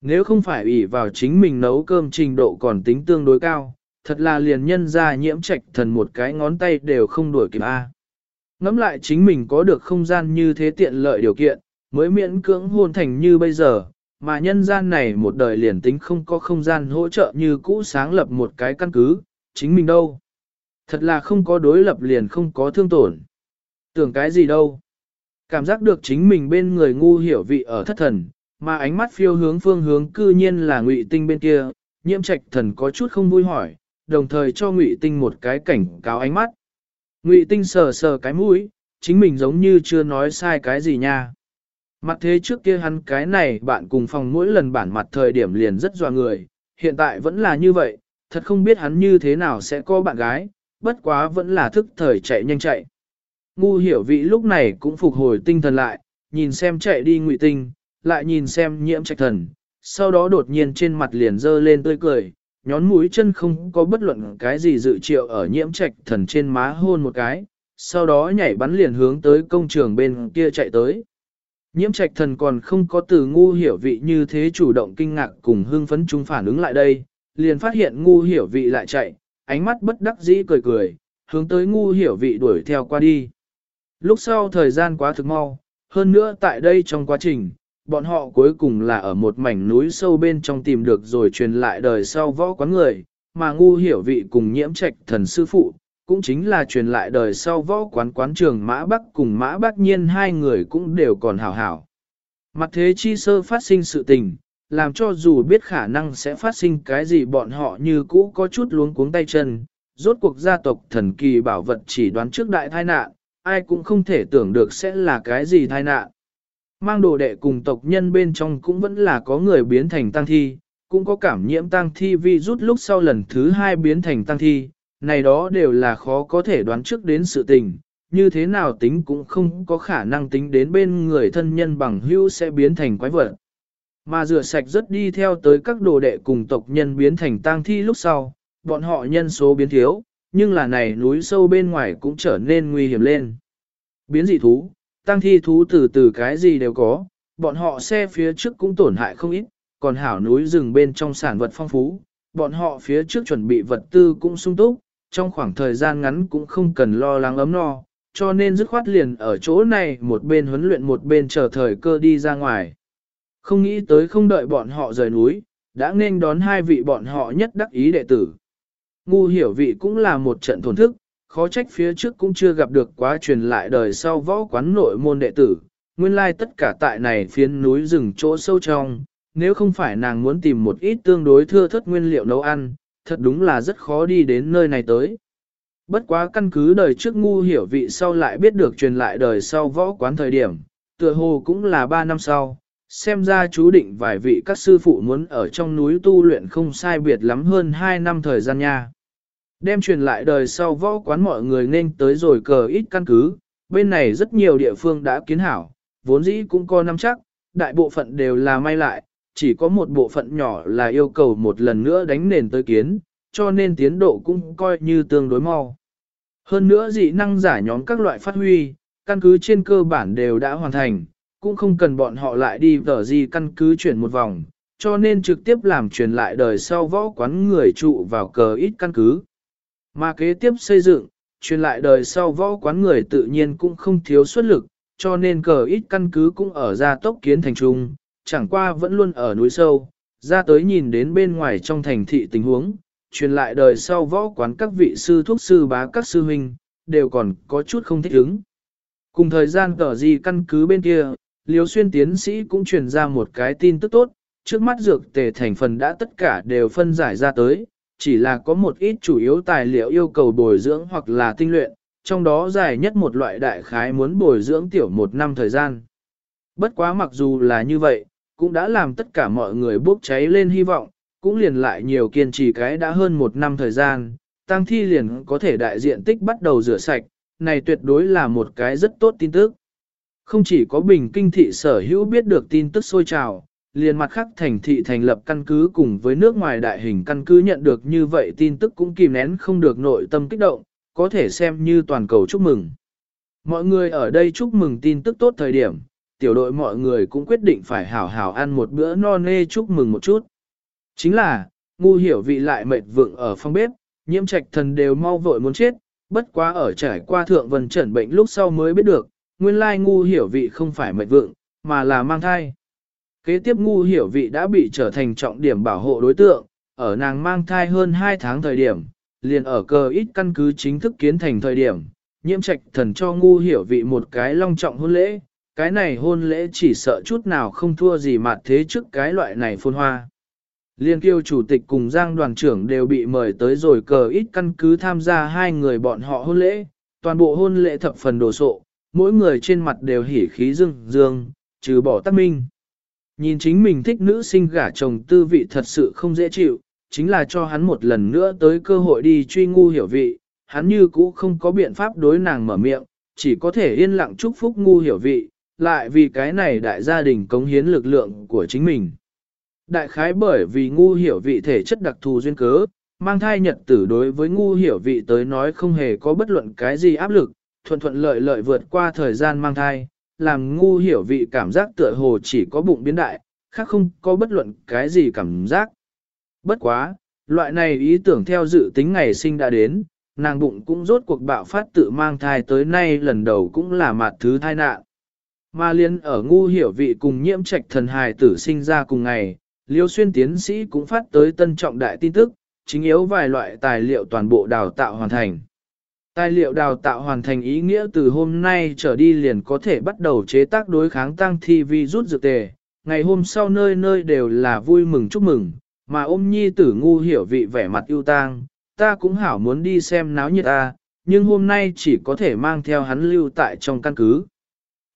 Nếu không phải ủy vào chính mình nấu cơm trình độ còn tính tương đối cao, thật là liền nhân ra nhiễm trạch thần một cái ngón tay đều không đuổi kịp A. Ngắm lại chính mình có được không gian như thế tiện lợi điều kiện, mới miễn cưỡng hôn thành như bây giờ, mà nhân gian này một đời liền tính không có không gian hỗ trợ như cũ sáng lập một cái căn cứ, chính mình đâu. Thật là không có đối lập liền không có thương tổn. Tưởng cái gì đâu. Cảm giác được chính mình bên người ngu hiểu vị ở thất thần, mà ánh mắt phiêu hướng phương hướng cư nhiên là ngụy tinh bên kia, nhiễm trạch thần có chút không vui hỏi, đồng thời cho ngụy tinh một cái cảnh cáo ánh mắt. Ngụy tinh sờ sờ cái mũi, chính mình giống như chưa nói sai cái gì nha. Mặt thế trước kia hắn cái này bạn cùng phòng mỗi lần bản mặt thời điểm liền rất dọa người, hiện tại vẫn là như vậy, thật không biết hắn như thế nào sẽ có bạn gái, bất quá vẫn là thức thời chạy nhanh chạy. Ngu hiểu vị lúc này cũng phục hồi tinh thần lại, nhìn xem chạy đi ngụy tinh, lại nhìn xem nhiễm trạch thần, sau đó đột nhiên trên mặt liền dơ lên tươi cười, nhón mũi chân không có bất luận cái gì dự triệu ở nhiễm trạch thần trên má hôn một cái, sau đó nhảy bắn liền hướng tới công trường bên kia chạy tới. Nhiễm trạch thần còn không có từ ngu hiểu vị như thế chủ động kinh ngạc cùng hưng phấn chúng phản ứng lại đây, liền phát hiện ngu hiểu vị lại chạy, ánh mắt bất đắc dĩ cười cười, hướng tới ngu hiểu vị đuổi theo qua đi. Lúc sau thời gian quá thực mau, hơn nữa tại đây trong quá trình, bọn họ cuối cùng là ở một mảnh núi sâu bên trong tìm được rồi truyền lại đời sau võ quán người, mà ngu hiểu vị cùng nhiễm trạch thần sư phụ, cũng chính là truyền lại đời sau võ quán quán trường Mã Bắc cùng Mã Bắc Nhiên hai người cũng đều còn hảo hảo. Mặt thế chi sơ phát sinh sự tình, làm cho dù biết khả năng sẽ phát sinh cái gì bọn họ như cũ có chút luống cuống tay chân, rốt cuộc gia tộc thần kỳ bảo vật chỉ đoán trước đại tai nạn, ai cũng không thể tưởng được sẽ là cái gì tai nạn. Mang đồ đệ cùng tộc nhân bên trong cũng vẫn là có người biến thành tăng thi, cũng có cảm nhiễm tăng thi vi rút lúc sau lần thứ hai biến thành tăng thi, này đó đều là khó có thể đoán trước đến sự tình, như thế nào tính cũng không có khả năng tính đến bên người thân nhân bằng hữu sẽ biến thành quái vật. Mà rửa sạch rất đi theo tới các đồ đệ cùng tộc nhân biến thành tang thi lúc sau, bọn họ nhân số biến thiếu, nhưng là này núi sâu bên ngoài cũng trở nên nguy hiểm lên. Biến dị thú, Tăng thi thú từ từ cái gì đều có, bọn họ xe phía trước cũng tổn hại không ít, còn hảo núi rừng bên trong sản vật phong phú, bọn họ phía trước chuẩn bị vật tư cũng sung túc, trong khoảng thời gian ngắn cũng không cần lo lắng ấm no, cho nên dứt khoát liền ở chỗ này một bên huấn luyện một bên chờ thời cơ đi ra ngoài. Không nghĩ tới không đợi bọn họ rời núi, đã nên đón hai vị bọn họ nhất đắc ý đệ tử. Ngu hiểu vị cũng là một trận thổn thức, khó trách phía trước cũng chưa gặp được quá truyền lại đời sau võ quán nội môn đệ tử. Nguyên lai tất cả tại này phiến núi rừng chỗ sâu trong, nếu không phải nàng muốn tìm một ít tương đối thưa thất nguyên liệu nấu ăn, thật đúng là rất khó đi đến nơi này tới. Bất quá căn cứ đời trước ngu hiểu vị sau lại biết được truyền lại đời sau võ quán thời điểm, tựa hồ cũng là 3 năm sau, xem ra chú định vài vị các sư phụ muốn ở trong núi tu luyện không sai biệt lắm hơn 2 năm thời gian nha. Đem truyền lại đời sau võ quán mọi người nên tới rồi cờ ít căn cứ, bên này rất nhiều địa phương đã kiến hảo, vốn dĩ cũng có năm chắc, đại bộ phận đều là may lại, chỉ có một bộ phận nhỏ là yêu cầu một lần nữa đánh nền tới kiến, cho nên tiến độ cũng coi như tương đối mau. Hơn nữa dị năng giả nhóm các loại phát huy, căn cứ trên cơ bản đều đã hoàn thành, cũng không cần bọn họ lại đi vở gì căn cứ chuyển một vòng, cho nên trực tiếp làm truyền lại đời sau võ quán người trụ vào cờ ít căn cứ. Mà kế tiếp xây dựng, truyền lại đời sau võ quán người tự nhiên cũng không thiếu xuất lực, cho nên cờ ít căn cứ cũng ở ra tốc kiến thành trung, chẳng qua vẫn luôn ở núi sâu, ra tới nhìn đến bên ngoài trong thành thị tình huống, truyền lại đời sau võ quán các vị sư thuốc sư bá các sư huynh, đều còn có chút không thích ứng. Cùng thời gian cờ gì căn cứ bên kia, Liêu xuyên tiến sĩ cũng truyền ra một cái tin tức tốt, trước mắt dược tề thành phần đã tất cả đều phân giải ra tới, chỉ là có một ít chủ yếu tài liệu yêu cầu bồi dưỡng hoặc là tinh luyện, trong đó dài nhất một loại đại khái muốn bồi dưỡng tiểu một năm thời gian. Bất quá mặc dù là như vậy, cũng đã làm tất cả mọi người bốc cháy lên hy vọng, cũng liền lại nhiều kiên trì cái đã hơn một năm thời gian, tăng thi liền có thể đại diện tích bắt đầu rửa sạch, này tuyệt đối là một cái rất tốt tin tức. Không chỉ có bình kinh thị sở hữu biết được tin tức sôi trào, liền mặt khác thành thị thành lập căn cứ cùng với nước ngoài đại hình căn cứ nhận được như vậy tin tức cũng kìm nén không được nội tâm kích động, có thể xem như toàn cầu chúc mừng. Mọi người ở đây chúc mừng tin tức tốt thời điểm, tiểu đội mọi người cũng quyết định phải hảo hảo ăn một bữa no nê chúc mừng một chút. Chính là, ngu hiểu vị lại mệt vượng ở phòng bếp, nhiễm trạch thần đều mau vội muốn chết, bất quá ở trải qua thượng vần trần bệnh lúc sau mới biết được, nguyên lai ngu hiểu vị không phải mệt vượng, mà là mang thai. Kế tiếp ngu hiểu vị đã bị trở thành trọng điểm bảo hộ đối tượng, ở nàng mang thai hơn 2 tháng thời điểm, liền ở cờ ít căn cứ chính thức kiến thành thời điểm, nhiễm trạch thần cho ngu hiểu vị một cái long trọng hôn lễ, cái này hôn lễ chỉ sợ chút nào không thua gì mặt thế trước cái loại này phôn hoa. Liên kiêu chủ tịch cùng giang đoàn trưởng đều bị mời tới rồi cờ ít căn cứ tham gia hai người bọn họ hôn lễ, toàn bộ hôn lễ thập phần đồ sộ, mỗi người trên mặt đều hỉ khí dương dương, trừ bỏ tắc minh. Nhìn chính mình thích nữ sinh gả chồng tư vị thật sự không dễ chịu, chính là cho hắn một lần nữa tới cơ hội đi truy ngu hiểu vị, hắn như cũ không có biện pháp đối nàng mở miệng, chỉ có thể yên lặng chúc phúc ngu hiểu vị, lại vì cái này đại gia đình cống hiến lực lượng của chính mình. Đại khái bởi vì ngu hiểu vị thể chất đặc thù duyên cớ, mang thai nhật tử đối với ngu hiểu vị tới nói không hề có bất luận cái gì áp lực, thuận thuận lợi lợi vượt qua thời gian mang thai, làm ngu hiểu vị cảm giác tựa hồ chỉ có bụng biến đại, khác không có bất luận cái gì cảm giác. Bất quá, loại này ý tưởng theo dự tính ngày sinh đã đến, nàng bụng cũng rốt cuộc bạo phát tự mang thai tới nay lần đầu cũng là mặt thứ thai nạn. Mà liên ở ngu hiểu vị cùng nhiễm trạch thần hài tử sinh ra cùng ngày, liêu xuyên tiến sĩ cũng phát tới tân trọng đại tin tức, chính yếu vài loại tài liệu toàn bộ đào tạo hoàn thành. Tài liệu đào tạo hoàn thành ý nghĩa từ hôm nay trở đi liền có thể bắt đầu chế tác đối kháng tăng thi vi rút dược tề. Ngày hôm sau nơi nơi đều là vui mừng chúc mừng, mà ôm nhi tử ngu hiểu vị vẻ mặt ưu tang, ta cũng hảo muốn đi xem náo nhiệt ta, nhưng hôm nay chỉ có thể mang theo hắn lưu tại trong căn cứ.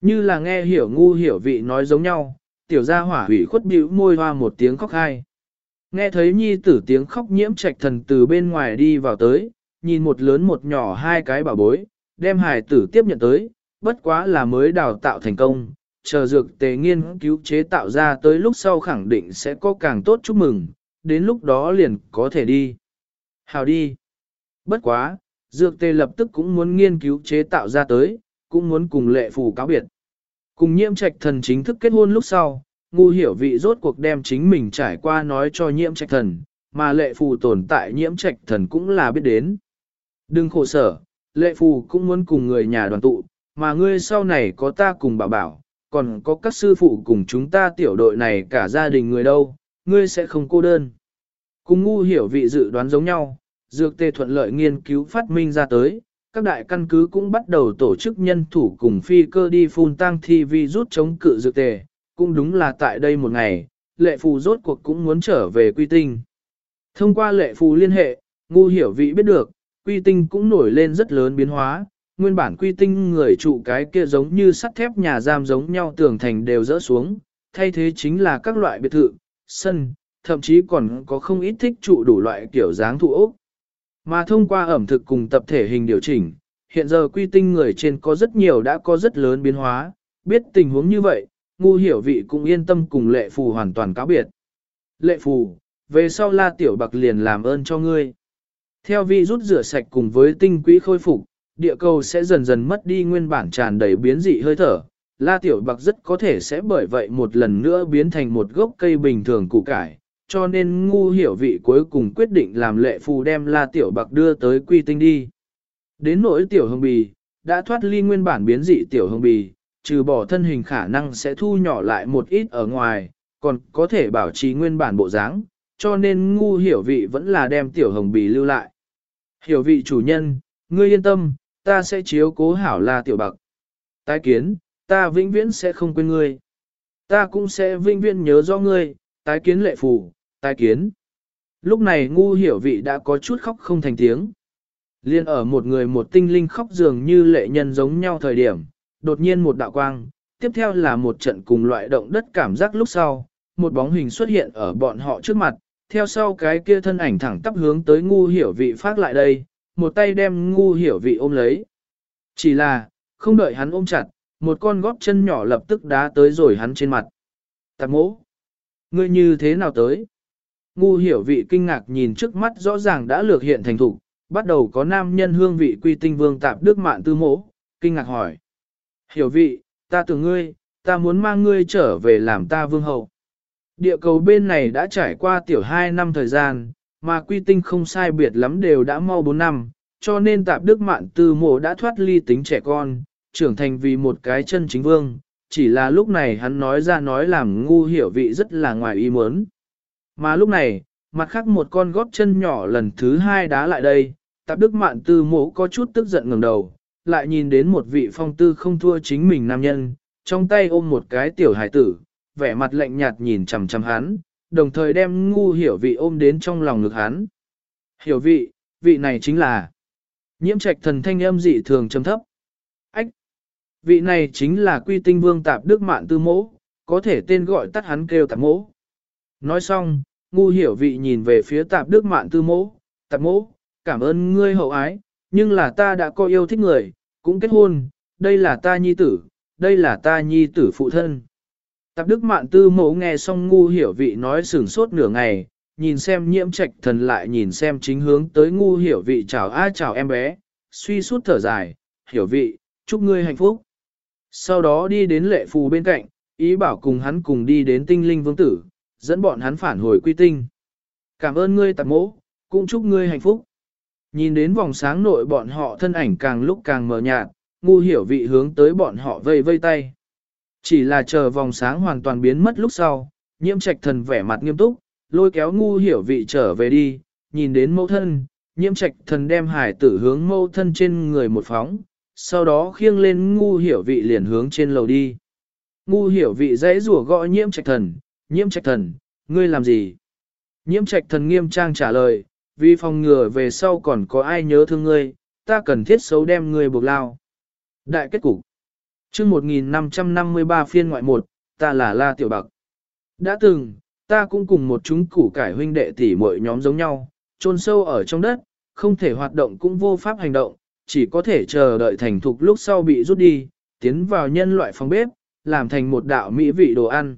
Như là nghe hiểu ngu hiểu vị nói giống nhau, tiểu gia hỏa hủy khuất bĩu môi hoa một tiếng khóc hai. Nghe thấy nhi tử tiếng khóc nhiễm trạch thần từ bên ngoài đi vào tới, nhìn một lớn một nhỏ hai cái bảo bối, đem hài tử tiếp nhận tới, bất quá là mới đào tạo thành công, chờ dược tề nghiên cứu chế tạo ra tới lúc sau khẳng định sẽ có càng tốt chúc mừng, đến lúc đó liền có thể đi. Hào đi. Bất quá, dược tề lập tức cũng muốn nghiên cứu chế tạo ra tới, cũng muốn cùng lệ phù cáo biệt. Cùng nhiễm trạch thần chính thức kết hôn lúc sau, ngu hiểu vị rốt cuộc đem chính mình trải qua nói cho nhiễm trạch thần, mà lệ phù tồn tại nhiễm trạch thần cũng là biết đến. Đừng khổ sở, lệ phù cũng muốn cùng người nhà đoàn tụ, mà ngươi sau này có ta cùng bảo bảo, còn có các sư phụ cùng chúng ta tiểu đội này cả gia đình người đâu, ngươi sẽ không cô đơn. Cùng ngu hiểu vị dự đoán giống nhau, dược tê thuận lợi nghiên cứu phát minh ra tới, các đại căn cứ cũng bắt đầu tổ chức nhân thủ cùng phi cơ đi phun tăng thi vi rút chống cự dược tề, cũng đúng là tại đây một ngày, lệ phù rốt cuộc cũng muốn trở về quy tinh. Thông qua lệ phù liên hệ, ngu hiểu vị biết được, quy tinh cũng nổi lên rất lớn biến hóa, nguyên bản quy tinh người trụ cái kia giống như sắt thép nhà giam giống nhau tường thành đều rỡ xuống, thay thế chính là các loại biệt thự, sân, thậm chí còn có không ít thích trụ đủ loại kiểu dáng thụ ốc. Mà thông qua ẩm thực cùng tập thể hình điều chỉnh, hiện giờ quy tinh người trên có rất nhiều đã có rất lớn biến hóa, biết tình huống như vậy, ngu hiểu vị cũng yên tâm cùng lệ phù hoàn toàn cáo biệt. Lệ phù, về sau la tiểu bạc liền làm ơn cho ngươi. Theo vi rút rửa sạch cùng với tinh quỹ khôi phục, địa cầu sẽ dần dần mất đi nguyên bản tràn đầy biến dị hơi thở. La tiểu bạc rất có thể sẽ bởi vậy một lần nữa biến thành một gốc cây bình thường củ cải, cho nên ngu hiểu vị cuối cùng quyết định làm lệ phù đem la tiểu bạc đưa tới quy tinh đi. Đến nỗi tiểu hồng bì, đã thoát ly nguyên bản biến dị tiểu hồng bì, trừ bỏ thân hình khả năng sẽ thu nhỏ lại một ít ở ngoài, còn có thể bảo trì nguyên bản bộ dáng, cho nên ngu hiểu vị vẫn là đem tiểu hồng bì lưu lại. Hiểu vị chủ nhân, ngươi yên tâm, ta sẽ chiếu cố hảo la tiểu bạc. Tái kiến, ta vĩnh viễn sẽ không quên ngươi. Ta cũng sẽ vĩnh viễn nhớ do ngươi, tái kiến lệ phù, tái kiến. Lúc này ngu hiểu vị đã có chút khóc không thành tiếng. Liên ở một người một tinh linh khóc dường như lệ nhân giống nhau thời điểm, đột nhiên một đạo quang, tiếp theo là một trận cùng loại động đất cảm giác lúc sau, một bóng hình xuất hiện ở bọn họ trước mặt, theo sau cái kia thân ảnh thẳng tắp hướng tới ngu hiểu vị phát lại đây, một tay đem ngu hiểu vị ôm lấy. Chỉ là, không đợi hắn ôm chặt, một con góp chân nhỏ lập tức đá tới rồi hắn trên mặt. Tạp mỗ, ngươi như thế nào tới? Ngu hiểu vị kinh ngạc nhìn trước mắt rõ ràng đã lược hiện thành thủ, bắt đầu có nam nhân hương vị quy tinh vương tạp đức mạn tư mỗ, kinh ngạc hỏi. Hiểu vị, ta tưởng ngươi, ta muốn mang ngươi trở về làm ta vương hậu. Địa cầu bên này đã trải qua tiểu 2 năm thời gian, mà quy tinh không sai biệt lắm đều đã mau 4 năm, cho nên tạp đức mạn từ mộ đã thoát ly tính trẻ con, trưởng thành vì một cái chân chính vương, chỉ là lúc này hắn nói ra nói làm ngu hiểu vị rất là ngoài ý muốn. Mà lúc này, mặt khác một con góp chân nhỏ lần thứ hai đá lại đây, tạp đức mạn từ mộ có chút tức giận ngẩng đầu, lại nhìn đến một vị phong tư không thua chính mình nam nhân, trong tay ôm một cái tiểu hải tử, vẻ mặt lạnh nhạt nhìn chằm chằm hắn, đồng thời đem ngu hiểu vị ôm đến trong lòng ngực hắn. Hiểu vị, vị này chính là nhiễm trạch thần thanh âm dị thường trầm thấp. Ách! Vị này chính là quy tinh vương tạp đức mạn tư mỗ, có thể tên gọi tắt hắn kêu tạp mỗ. Nói xong, ngu hiểu vị nhìn về phía tạp đức mạn tư mỗ, tạp mỗ, cảm ơn ngươi hậu ái, nhưng là ta đã có yêu thích người, cũng kết hôn, đây là ta nhi tử, đây là ta nhi tử phụ thân. Tạp đức mạn tư mẫu nghe xong ngu hiểu vị nói sửng sốt nửa ngày, nhìn xem nhiễm trạch thần lại nhìn xem chính hướng tới ngu hiểu vị chào a chào em bé, suy suốt thở dài, hiểu vị, chúc ngươi hạnh phúc. Sau đó đi đến lệ phù bên cạnh, ý bảo cùng hắn cùng đi đến tinh linh vương tử, dẫn bọn hắn phản hồi quy tinh. Cảm ơn ngươi tạp mẫu, cũng chúc ngươi hạnh phúc. Nhìn đến vòng sáng nội bọn họ thân ảnh càng lúc càng mờ nhạt, ngu hiểu vị hướng tới bọn họ vây vây tay. Chỉ là chờ vòng sáng hoàn toàn biến mất lúc sau, nhiễm trạch thần vẻ mặt nghiêm túc, lôi kéo ngu hiểu vị trở về đi, nhìn đến mẫu thân, nhiễm trạch thần đem hải tử hướng mẫu thân trên người một phóng, sau đó khiêng lên ngu hiểu vị liền hướng trên lầu đi. Ngu hiểu vị dãy rủa gọi nhiễm trạch thần, nhiễm trạch thần, ngươi làm gì? Nhiễm trạch thần nghiêm trang trả lời, vì phòng ngừa về sau còn có ai nhớ thương ngươi, ta cần thiết xấu đem ngươi buộc lao. Đại kết cục chương 1553 phiên ngoại một, ta là La Tiểu Bạc. Đã từng, ta cũng cùng một chúng củ cải huynh đệ tỷ muội nhóm giống nhau, chôn sâu ở trong đất, không thể hoạt động cũng vô pháp hành động, chỉ có thể chờ đợi thành thục lúc sau bị rút đi, tiến vào nhân loại phòng bếp, làm thành một đạo mỹ vị đồ ăn.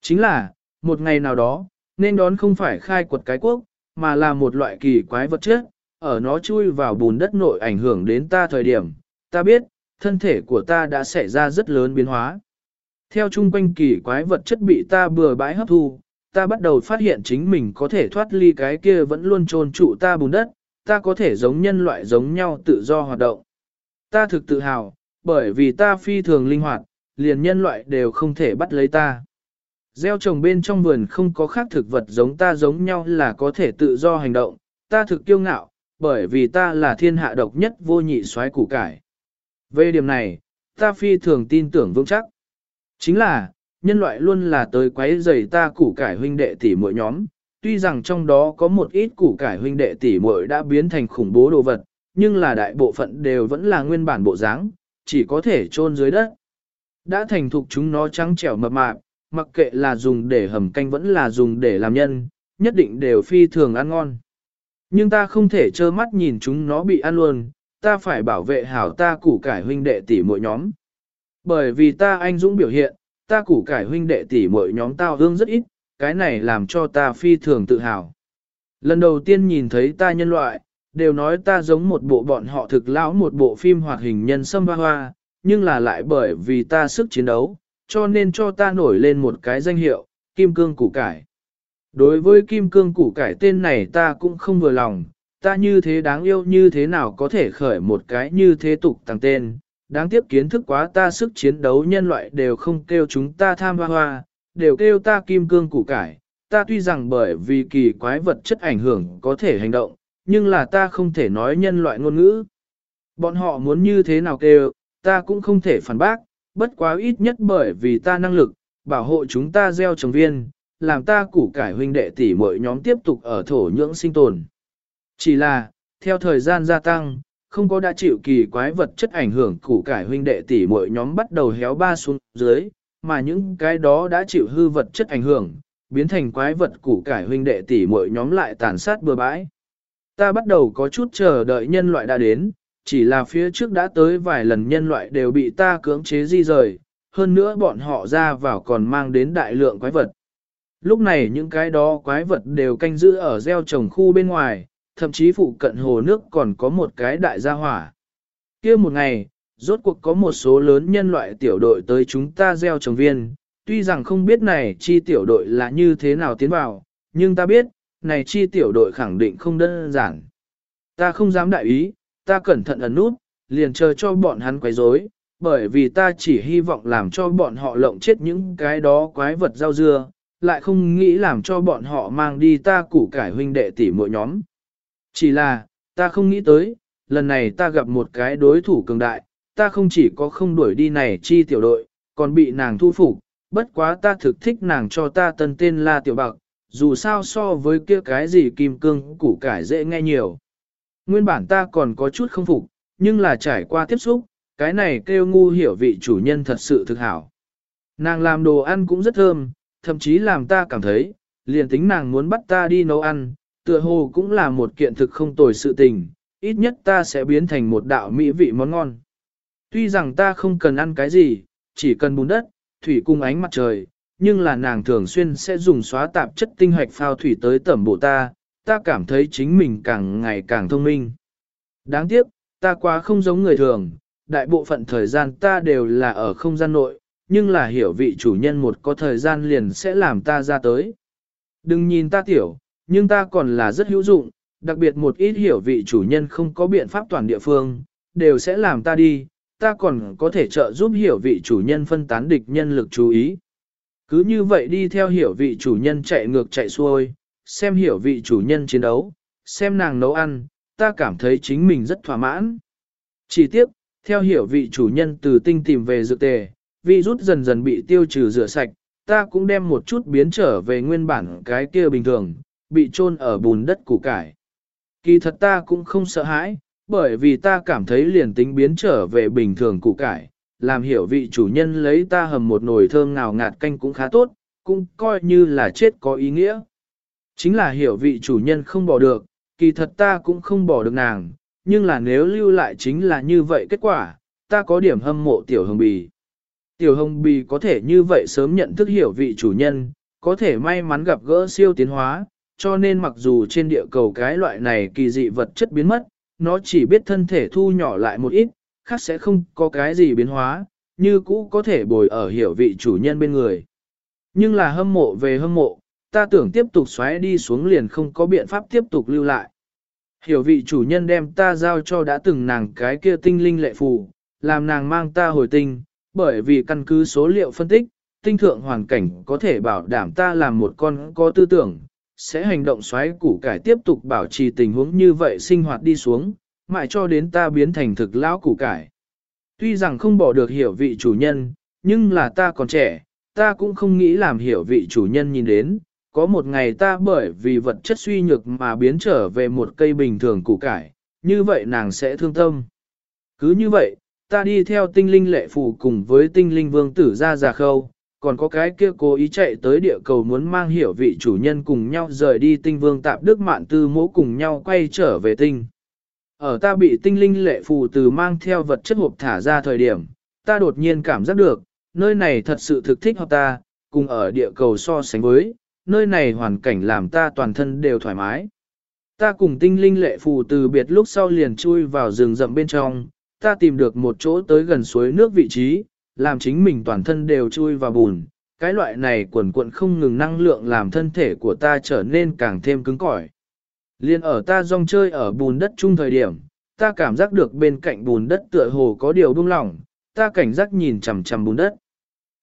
Chính là, một ngày nào đó, nên đón không phải khai quật cái quốc, mà là một loại kỳ quái vật chất, ở nó chui vào bùn đất nội ảnh hưởng đến ta thời điểm, ta biết, thân thể của ta đã xảy ra rất lớn biến hóa. Theo chung quanh kỳ quái vật chất bị ta bừa bãi hấp thu, ta bắt đầu phát hiện chính mình có thể thoát ly cái kia vẫn luôn trôn trụ ta bùn đất, ta có thể giống nhân loại giống nhau tự do hoạt động. Ta thực tự hào, bởi vì ta phi thường linh hoạt, liền nhân loại đều không thể bắt lấy ta. Gieo trồng bên trong vườn không có khác thực vật giống ta giống nhau là có thể tự do hành động, ta thực kiêu ngạo, bởi vì ta là thiên hạ độc nhất vô nhị soái củ cải. Về điểm này, ta phi thường tin tưởng vững chắc. Chính là, nhân loại luôn là tới quấy rầy ta củ cải huynh đệ tỷ muội nhóm, tuy rằng trong đó có một ít củ cải huynh đệ tỷ muội đã biến thành khủng bố đồ vật, nhưng là đại bộ phận đều vẫn là nguyên bản bộ dáng, chỉ có thể chôn dưới đất. Đã thành thục chúng nó trắng trẻo mập mạp, mặc kệ là dùng để hầm canh vẫn là dùng để làm nhân, nhất định đều phi thường ăn ngon. Nhưng ta không thể trơ mắt nhìn chúng nó bị ăn luôn, ta phải bảo vệ hảo ta củ cải huynh đệ tỷ muội nhóm. Bởi vì ta anh dũng biểu hiện, ta củ cải huynh đệ tỷ muội nhóm tao hương rất ít, cái này làm cho ta phi thường tự hào. Lần đầu tiên nhìn thấy ta nhân loại, đều nói ta giống một bộ bọn họ thực lão một bộ phim hoạt hình nhân sâm hoa hoa, nhưng là lại bởi vì ta sức chiến đấu, cho nên cho ta nổi lên một cái danh hiệu, Kim Cương Củ Cải. Đối với Kim Cương Củ Cải tên này ta cũng không vừa lòng, ta như thế đáng yêu như thế nào có thể khởi một cái như thế tục tăng tên, đáng tiếc kiến thức quá ta sức chiến đấu nhân loại đều không kêu chúng ta tham hoa hoa, đều kêu ta kim cương củ cải, ta tuy rằng bởi vì kỳ quái vật chất ảnh hưởng có thể hành động, nhưng là ta không thể nói nhân loại ngôn ngữ. Bọn họ muốn như thế nào kêu, ta cũng không thể phản bác, bất quá ít nhất bởi vì ta năng lực, bảo hộ chúng ta gieo trồng viên, làm ta củ cải huynh đệ tỷ mỗi nhóm tiếp tục ở thổ nhưỡng sinh tồn. Chỉ là, theo thời gian gia tăng, không có đã chịu kỳ quái vật chất ảnh hưởng củ cải huynh đệ tỷ mỗi nhóm bắt đầu héo ba xuống dưới, mà những cái đó đã chịu hư vật chất ảnh hưởng, biến thành quái vật củ cải huynh đệ tỷ muội nhóm lại tàn sát bừa bãi. Ta bắt đầu có chút chờ đợi nhân loại đã đến, chỉ là phía trước đã tới vài lần nhân loại đều bị ta cưỡng chế di rời, hơn nữa bọn họ ra vào còn mang đến đại lượng quái vật. Lúc này những cái đó quái vật đều canh giữ ở gieo trồng khu bên ngoài, thậm chí phụ cận hồ nước còn có một cái đại gia hỏa. kia một ngày, rốt cuộc có một số lớn nhân loại tiểu đội tới chúng ta gieo trồng viên, tuy rằng không biết này chi tiểu đội là như thế nào tiến vào, nhưng ta biết, này chi tiểu đội khẳng định không đơn giản. Ta không dám đại ý, ta cẩn thận ẩn nút, liền chờ cho bọn hắn quấy rối, bởi vì ta chỉ hy vọng làm cho bọn họ lộng chết những cái đó quái vật rau dưa, lại không nghĩ làm cho bọn họ mang đi ta củ cải huynh đệ tỷ mỗi nhóm. Chỉ là, ta không nghĩ tới, lần này ta gặp một cái đối thủ cường đại, ta không chỉ có không đuổi đi này chi tiểu đội, còn bị nàng thu phục, bất quá ta thực thích nàng cho ta tân tên là tiểu bạc, dù sao so với kia cái gì kim cương củ cải dễ nghe nhiều. Nguyên bản ta còn có chút không phục, nhưng là trải qua tiếp xúc, cái này kêu ngu hiểu vị chủ nhân thật sự thực hảo. Nàng làm đồ ăn cũng rất thơm, thậm chí làm ta cảm thấy, liền tính nàng muốn bắt ta đi nấu ăn, tựa hồ cũng là một kiện thực không tồi sự tình, ít nhất ta sẽ biến thành một đạo mỹ vị món ngon. Tuy rằng ta không cần ăn cái gì, chỉ cần bùn đất, thủy cung ánh mặt trời, nhưng là nàng thường xuyên sẽ dùng xóa tạp chất tinh hoạch phao thủy tới tẩm bộ ta, ta cảm thấy chính mình càng ngày càng thông minh. Đáng tiếc, ta quá không giống người thường, đại bộ phận thời gian ta đều là ở không gian nội, nhưng là hiểu vị chủ nhân một có thời gian liền sẽ làm ta ra tới. Đừng nhìn ta tiểu, nhưng ta còn là rất hữu dụng, đặc biệt một ít hiểu vị chủ nhân không có biện pháp toàn địa phương, đều sẽ làm ta đi, ta còn có thể trợ giúp hiểu vị chủ nhân phân tán địch nhân lực chú ý. Cứ như vậy đi theo hiểu vị chủ nhân chạy ngược chạy xuôi, xem hiểu vị chủ nhân chiến đấu, xem nàng nấu ăn, ta cảm thấy chính mình rất thỏa mãn. Chỉ tiếp theo hiểu vị chủ nhân từ tinh tìm về dược tề, virus dần dần bị tiêu trừ rửa sạch, ta cũng đem một chút biến trở về nguyên bản cái kia bình thường, bị chôn ở bùn đất củ cải. Kỳ thật ta cũng không sợ hãi, bởi vì ta cảm thấy liền tính biến trở về bình thường củ cải, làm hiểu vị chủ nhân lấy ta hầm một nồi thơm ngào ngạt canh cũng khá tốt, cũng coi như là chết có ý nghĩa. Chính là hiểu vị chủ nhân không bỏ được, kỳ thật ta cũng không bỏ được nàng, nhưng là nếu lưu lại chính là như vậy kết quả, ta có điểm hâm mộ tiểu hồng bì. Tiểu hồng bì có thể như vậy sớm nhận thức hiểu vị chủ nhân, có thể may mắn gặp gỡ siêu tiến hóa, cho nên mặc dù trên địa cầu cái loại này kỳ dị vật chất biến mất, nó chỉ biết thân thể thu nhỏ lại một ít, khác sẽ không có cái gì biến hóa, như cũ có thể bồi ở hiểu vị chủ nhân bên người. Nhưng là hâm mộ về hâm mộ, ta tưởng tiếp tục xoáy đi xuống liền không có biện pháp tiếp tục lưu lại. Hiểu vị chủ nhân đem ta giao cho đã từng nàng cái kia tinh linh lệ phù, làm nàng mang ta hồi tinh, bởi vì căn cứ số liệu phân tích, tinh thượng hoàn cảnh có thể bảo đảm ta làm một con có tư tưởng, sẽ hành động xoáy củ cải tiếp tục bảo trì tình huống như vậy sinh hoạt đi xuống, mãi cho đến ta biến thành thực lão củ cải. Tuy rằng không bỏ được hiểu vị chủ nhân, nhưng là ta còn trẻ, ta cũng không nghĩ làm hiểu vị chủ nhân nhìn đến, có một ngày ta bởi vì vật chất suy nhược mà biến trở về một cây bình thường củ cải, như vậy nàng sẽ thương tâm. Cứ như vậy, ta đi theo tinh linh lệ phù cùng với tinh linh vương tử ra già khâu, còn có cái kia cố ý chạy tới địa cầu muốn mang hiểu vị chủ nhân cùng nhau rời đi tinh vương tạp đức mạn tư mỗ cùng nhau quay trở về tinh. Ở ta bị tinh linh lệ phù từ mang theo vật chất hộp thả ra thời điểm, ta đột nhiên cảm giác được, nơi này thật sự thực thích hợp ta, cùng ở địa cầu so sánh với, nơi này hoàn cảnh làm ta toàn thân đều thoải mái. Ta cùng tinh linh lệ phù từ biệt lúc sau liền chui vào rừng rậm bên trong, ta tìm được một chỗ tới gần suối nước vị trí, làm chính mình toàn thân đều chui vào bùn. Cái loại này quần cuộn không ngừng năng lượng làm thân thể của ta trở nên càng thêm cứng cỏi. Liên ở ta rong chơi ở bùn đất chung thời điểm, ta cảm giác được bên cạnh bùn đất tựa hồ có điều buông lỏng, ta cảnh giác nhìn chằm chằm bùn đất.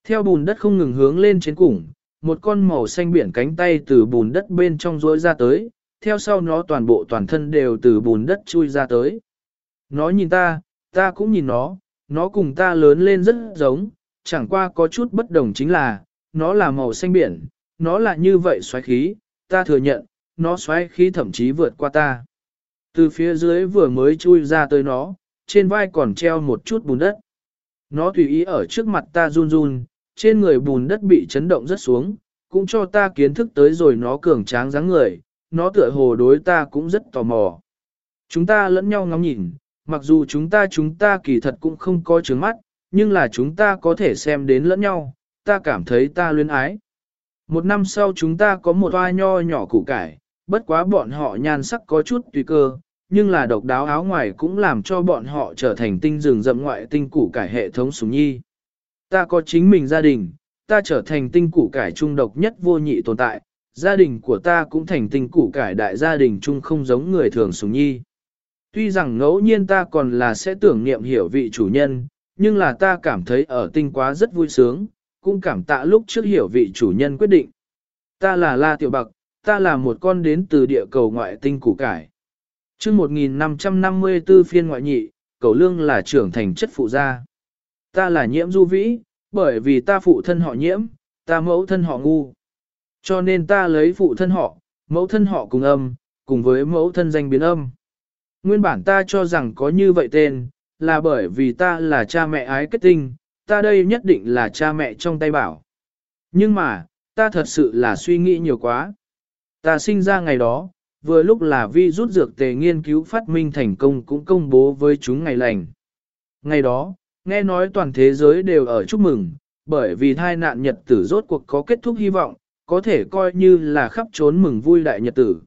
Theo bùn đất không ngừng hướng lên trên cùng, một con màu xanh biển cánh tay từ bùn đất bên trong rối ra tới, theo sau nó toàn bộ toàn thân đều từ bùn đất chui ra tới. Nó nhìn ta, ta cũng nhìn nó, nó cùng ta lớn lên rất giống, chẳng qua có chút bất đồng chính là, nó là màu xanh biển, nó là như vậy xoáy khí, ta thừa nhận, nó xoáy khí thậm chí vượt qua ta. Từ phía dưới vừa mới chui ra tới nó, trên vai còn treo một chút bùn đất. Nó tùy ý ở trước mặt ta run run, trên người bùn đất bị chấn động rất xuống, cũng cho ta kiến thức tới rồi nó cường tráng dáng người, nó tựa hồ đối ta cũng rất tò mò. Chúng ta lẫn nhau ngắm nhìn, mặc dù chúng ta chúng ta kỳ thật cũng không có trướng mắt, nhưng là chúng ta có thể xem đến lẫn nhau, ta cảm thấy ta luyến ái. Một năm sau chúng ta có một toa nho nhỏ củ cải, bất quá bọn họ nhan sắc có chút tùy cơ, nhưng là độc đáo áo ngoài cũng làm cho bọn họ trở thành tinh rừng rậm ngoại tinh củ cải hệ thống súng nhi. Ta có chính mình gia đình, ta trở thành tinh củ cải trung độc nhất vô nhị tồn tại, gia đình của ta cũng thành tinh củ cải đại gia đình chung không giống người thường súng nhi. Tuy rằng ngẫu nhiên ta còn là sẽ tưởng niệm hiểu vị chủ nhân, nhưng là ta cảm thấy ở tinh quá rất vui sướng, cũng cảm tạ lúc trước hiểu vị chủ nhân quyết định. Ta là La Tiểu Bạc, ta là một con đến từ địa cầu ngoại tinh củ cải. Trước 1554 phiên ngoại nhị, cầu lương là trưởng thành chất phụ gia. Ta là nhiễm du vĩ, bởi vì ta phụ thân họ nhiễm, ta mẫu thân họ ngu. Cho nên ta lấy phụ thân họ, mẫu thân họ cùng âm, cùng với mẫu thân danh biến âm. Nguyên bản ta cho rằng có như vậy tên, là bởi vì ta là cha mẹ ái kết tinh, ta đây nhất định là cha mẹ trong tay bảo. Nhưng mà, ta thật sự là suy nghĩ nhiều quá. Ta sinh ra ngày đó, vừa lúc là vi rút dược tề nghiên cứu phát minh thành công cũng công bố với chúng ngày lành. Ngày đó, nghe nói toàn thế giới đều ở chúc mừng, bởi vì thai nạn nhật tử rốt cuộc có kết thúc hy vọng, có thể coi như là khắp trốn mừng vui đại nhật tử.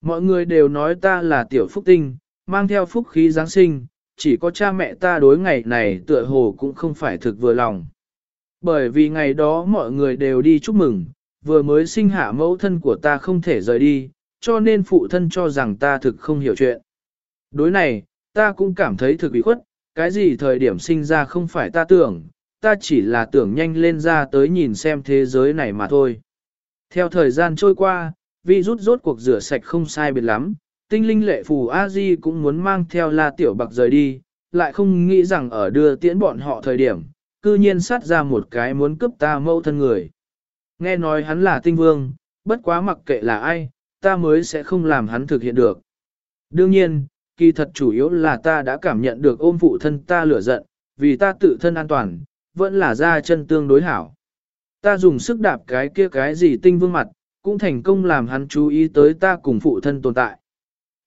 Mọi người đều nói ta là tiểu phúc tinh, mang theo phúc khí Giáng sinh, chỉ có cha mẹ ta đối ngày này tựa hồ cũng không phải thực vừa lòng. Bởi vì ngày đó mọi người đều đi chúc mừng, vừa mới sinh hạ mẫu thân của ta không thể rời đi, cho nên phụ thân cho rằng ta thực không hiểu chuyện. Đối này, ta cũng cảm thấy thực bị khuất, cái gì thời điểm sinh ra không phải ta tưởng, ta chỉ là tưởng nhanh lên ra tới nhìn xem thế giới này mà thôi. Theo thời gian trôi qua, vi rút rốt cuộc rửa sạch không sai biệt lắm, tinh linh lệ phù A-di cũng muốn mang theo la tiểu bạc rời đi, lại không nghĩ rằng ở đưa tiễn bọn họ thời điểm, cư nhiên sát ra một cái muốn cướp ta mẫu thân người. Nghe nói hắn là tinh vương, bất quá mặc kệ là ai, ta mới sẽ không làm hắn thực hiện được. Đương nhiên, kỳ thật chủ yếu là ta đã cảm nhận được ôm phụ thân ta lửa giận, vì ta tự thân an toàn, vẫn là ra chân tương đối hảo. Ta dùng sức đạp cái kia cái gì tinh vương mặt, cũng thành công làm hắn chú ý tới ta cùng phụ thân tồn tại.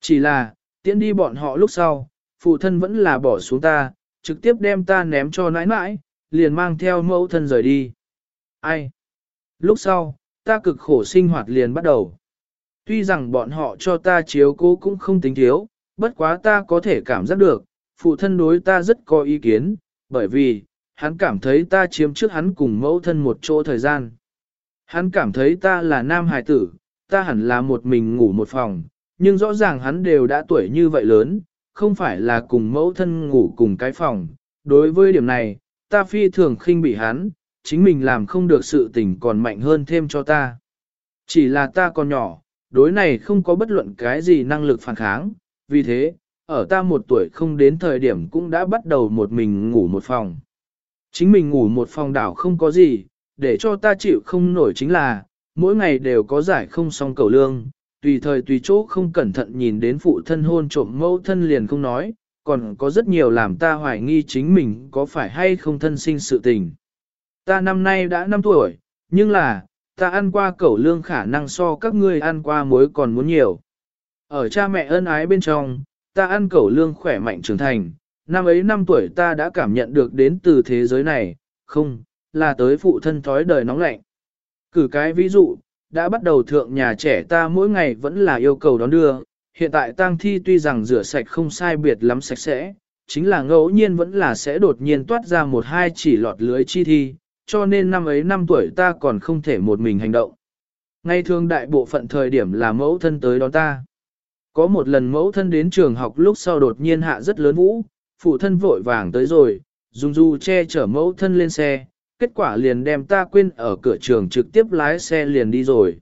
Chỉ là, tiễn đi bọn họ lúc sau, phụ thân vẫn là bỏ xuống ta, trực tiếp đem ta ném cho nãi nãi, liền mang theo mẫu thân rời đi. Ai? Lúc sau, ta cực khổ sinh hoạt liền bắt đầu. Tuy rằng bọn họ cho ta chiếu cố cũng không tính thiếu, bất quá ta có thể cảm giác được, phụ thân đối ta rất có ý kiến, bởi vì, hắn cảm thấy ta chiếm trước hắn cùng mẫu thân một chỗ thời gian. Hắn cảm thấy ta là nam hài tử, ta hẳn là một mình ngủ một phòng, nhưng rõ ràng hắn đều đã tuổi như vậy lớn, không phải là cùng mẫu thân ngủ cùng cái phòng. Đối với điểm này, ta phi thường khinh bị hắn, chính mình làm không được sự tình còn mạnh hơn thêm cho ta. Chỉ là ta còn nhỏ, đối này không có bất luận cái gì năng lực phản kháng, vì thế, ở ta một tuổi không đến thời điểm cũng đã bắt đầu một mình ngủ một phòng. Chính mình ngủ một phòng đảo không có gì, để cho ta chịu không nổi chính là, mỗi ngày đều có giải không xong cầu lương, tùy thời tùy chỗ không cẩn thận nhìn đến phụ thân hôn trộm mẫu thân liền không nói, còn có rất nhiều làm ta hoài nghi chính mình có phải hay không thân sinh sự tình. Ta năm nay đã 5 tuổi, nhưng là, ta ăn qua cẩu lương khả năng so các ngươi ăn qua muối còn muốn nhiều. Ở cha mẹ ân ái bên trong, ta ăn cẩu lương khỏe mạnh trưởng thành, năm ấy năm tuổi ta đã cảm nhận được đến từ thế giới này, không, là tới phụ thân thói đời nóng lạnh. Cử cái ví dụ, đã bắt đầu thượng nhà trẻ ta mỗi ngày vẫn là yêu cầu đón đưa, hiện tại tang thi tuy rằng rửa sạch không sai biệt lắm sạch sẽ, chính là ngẫu nhiên vẫn là sẽ đột nhiên toát ra một hai chỉ lọt lưới chi thi, cho nên năm ấy năm tuổi ta còn không thể một mình hành động. Ngay thường đại bộ phận thời điểm là mẫu thân tới đón ta. Có một lần mẫu thân đến trường học lúc sau đột nhiên hạ rất lớn vũ, phụ thân vội vàng tới rồi, dùng du che chở mẫu thân lên xe, kết quả liền đem ta quên ở cửa trường trực tiếp lái xe liền đi rồi.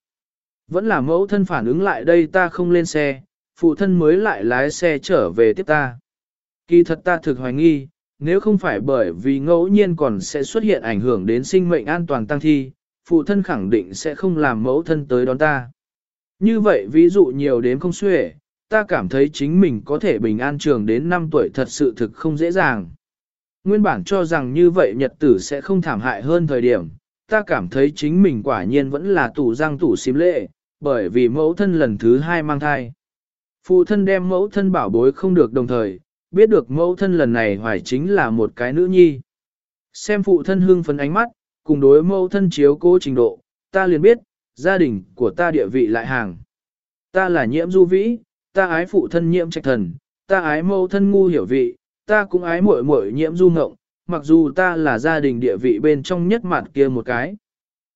Vẫn là mẫu thân phản ứng lại đây ta không lên xe, phụ thân mới lại lái xe trở về tiếp ta. Kỳ thật ta thực hoài nghi, nếu không phải bởi vì ngẫu nhiên còn sẽ xuất hiện ảnh hưởng đến sinh mệnh an toàn tăng thi, phụ thân khẳng định sẽ không làm mẫu thân tới đón ta. Như vậy ví dụ nhiều đến không xuể, ta cảm thấy chính mình có thể bình an trường đến 5 tuổi thật sự thực không dễ dàng. Nguyên bản cho rằng như vậy nhật tử sẽ không thảm hại hơn thời điểm, ta cảm thấy chính mình quả nhiên vẫn là tủ răng tủ xím lệ, bởi vì mẫu thân lần thứ hai mang thai. Phụ thân đem mẫu thân bảo bối không được đồng thời, biết được mẫu thân lần này hoài chính là một cái nữ nhi. Xem phụ thân hương phấn ánh mắt, cùng đối mẫu thân chiếu cố trình độ, ta liền biết, gia đình của ta địa vị lại hàng. Ta là nhiễm du vĩ, ta ái phụ thân nhiễm trạch thần, ta ái mẫu thân ngu hiểu vị, ta cũng ái muội muội nhiễm du ngộng, mặc dù ta là gia đình địa vị bên trong nhất mặt kia một cái.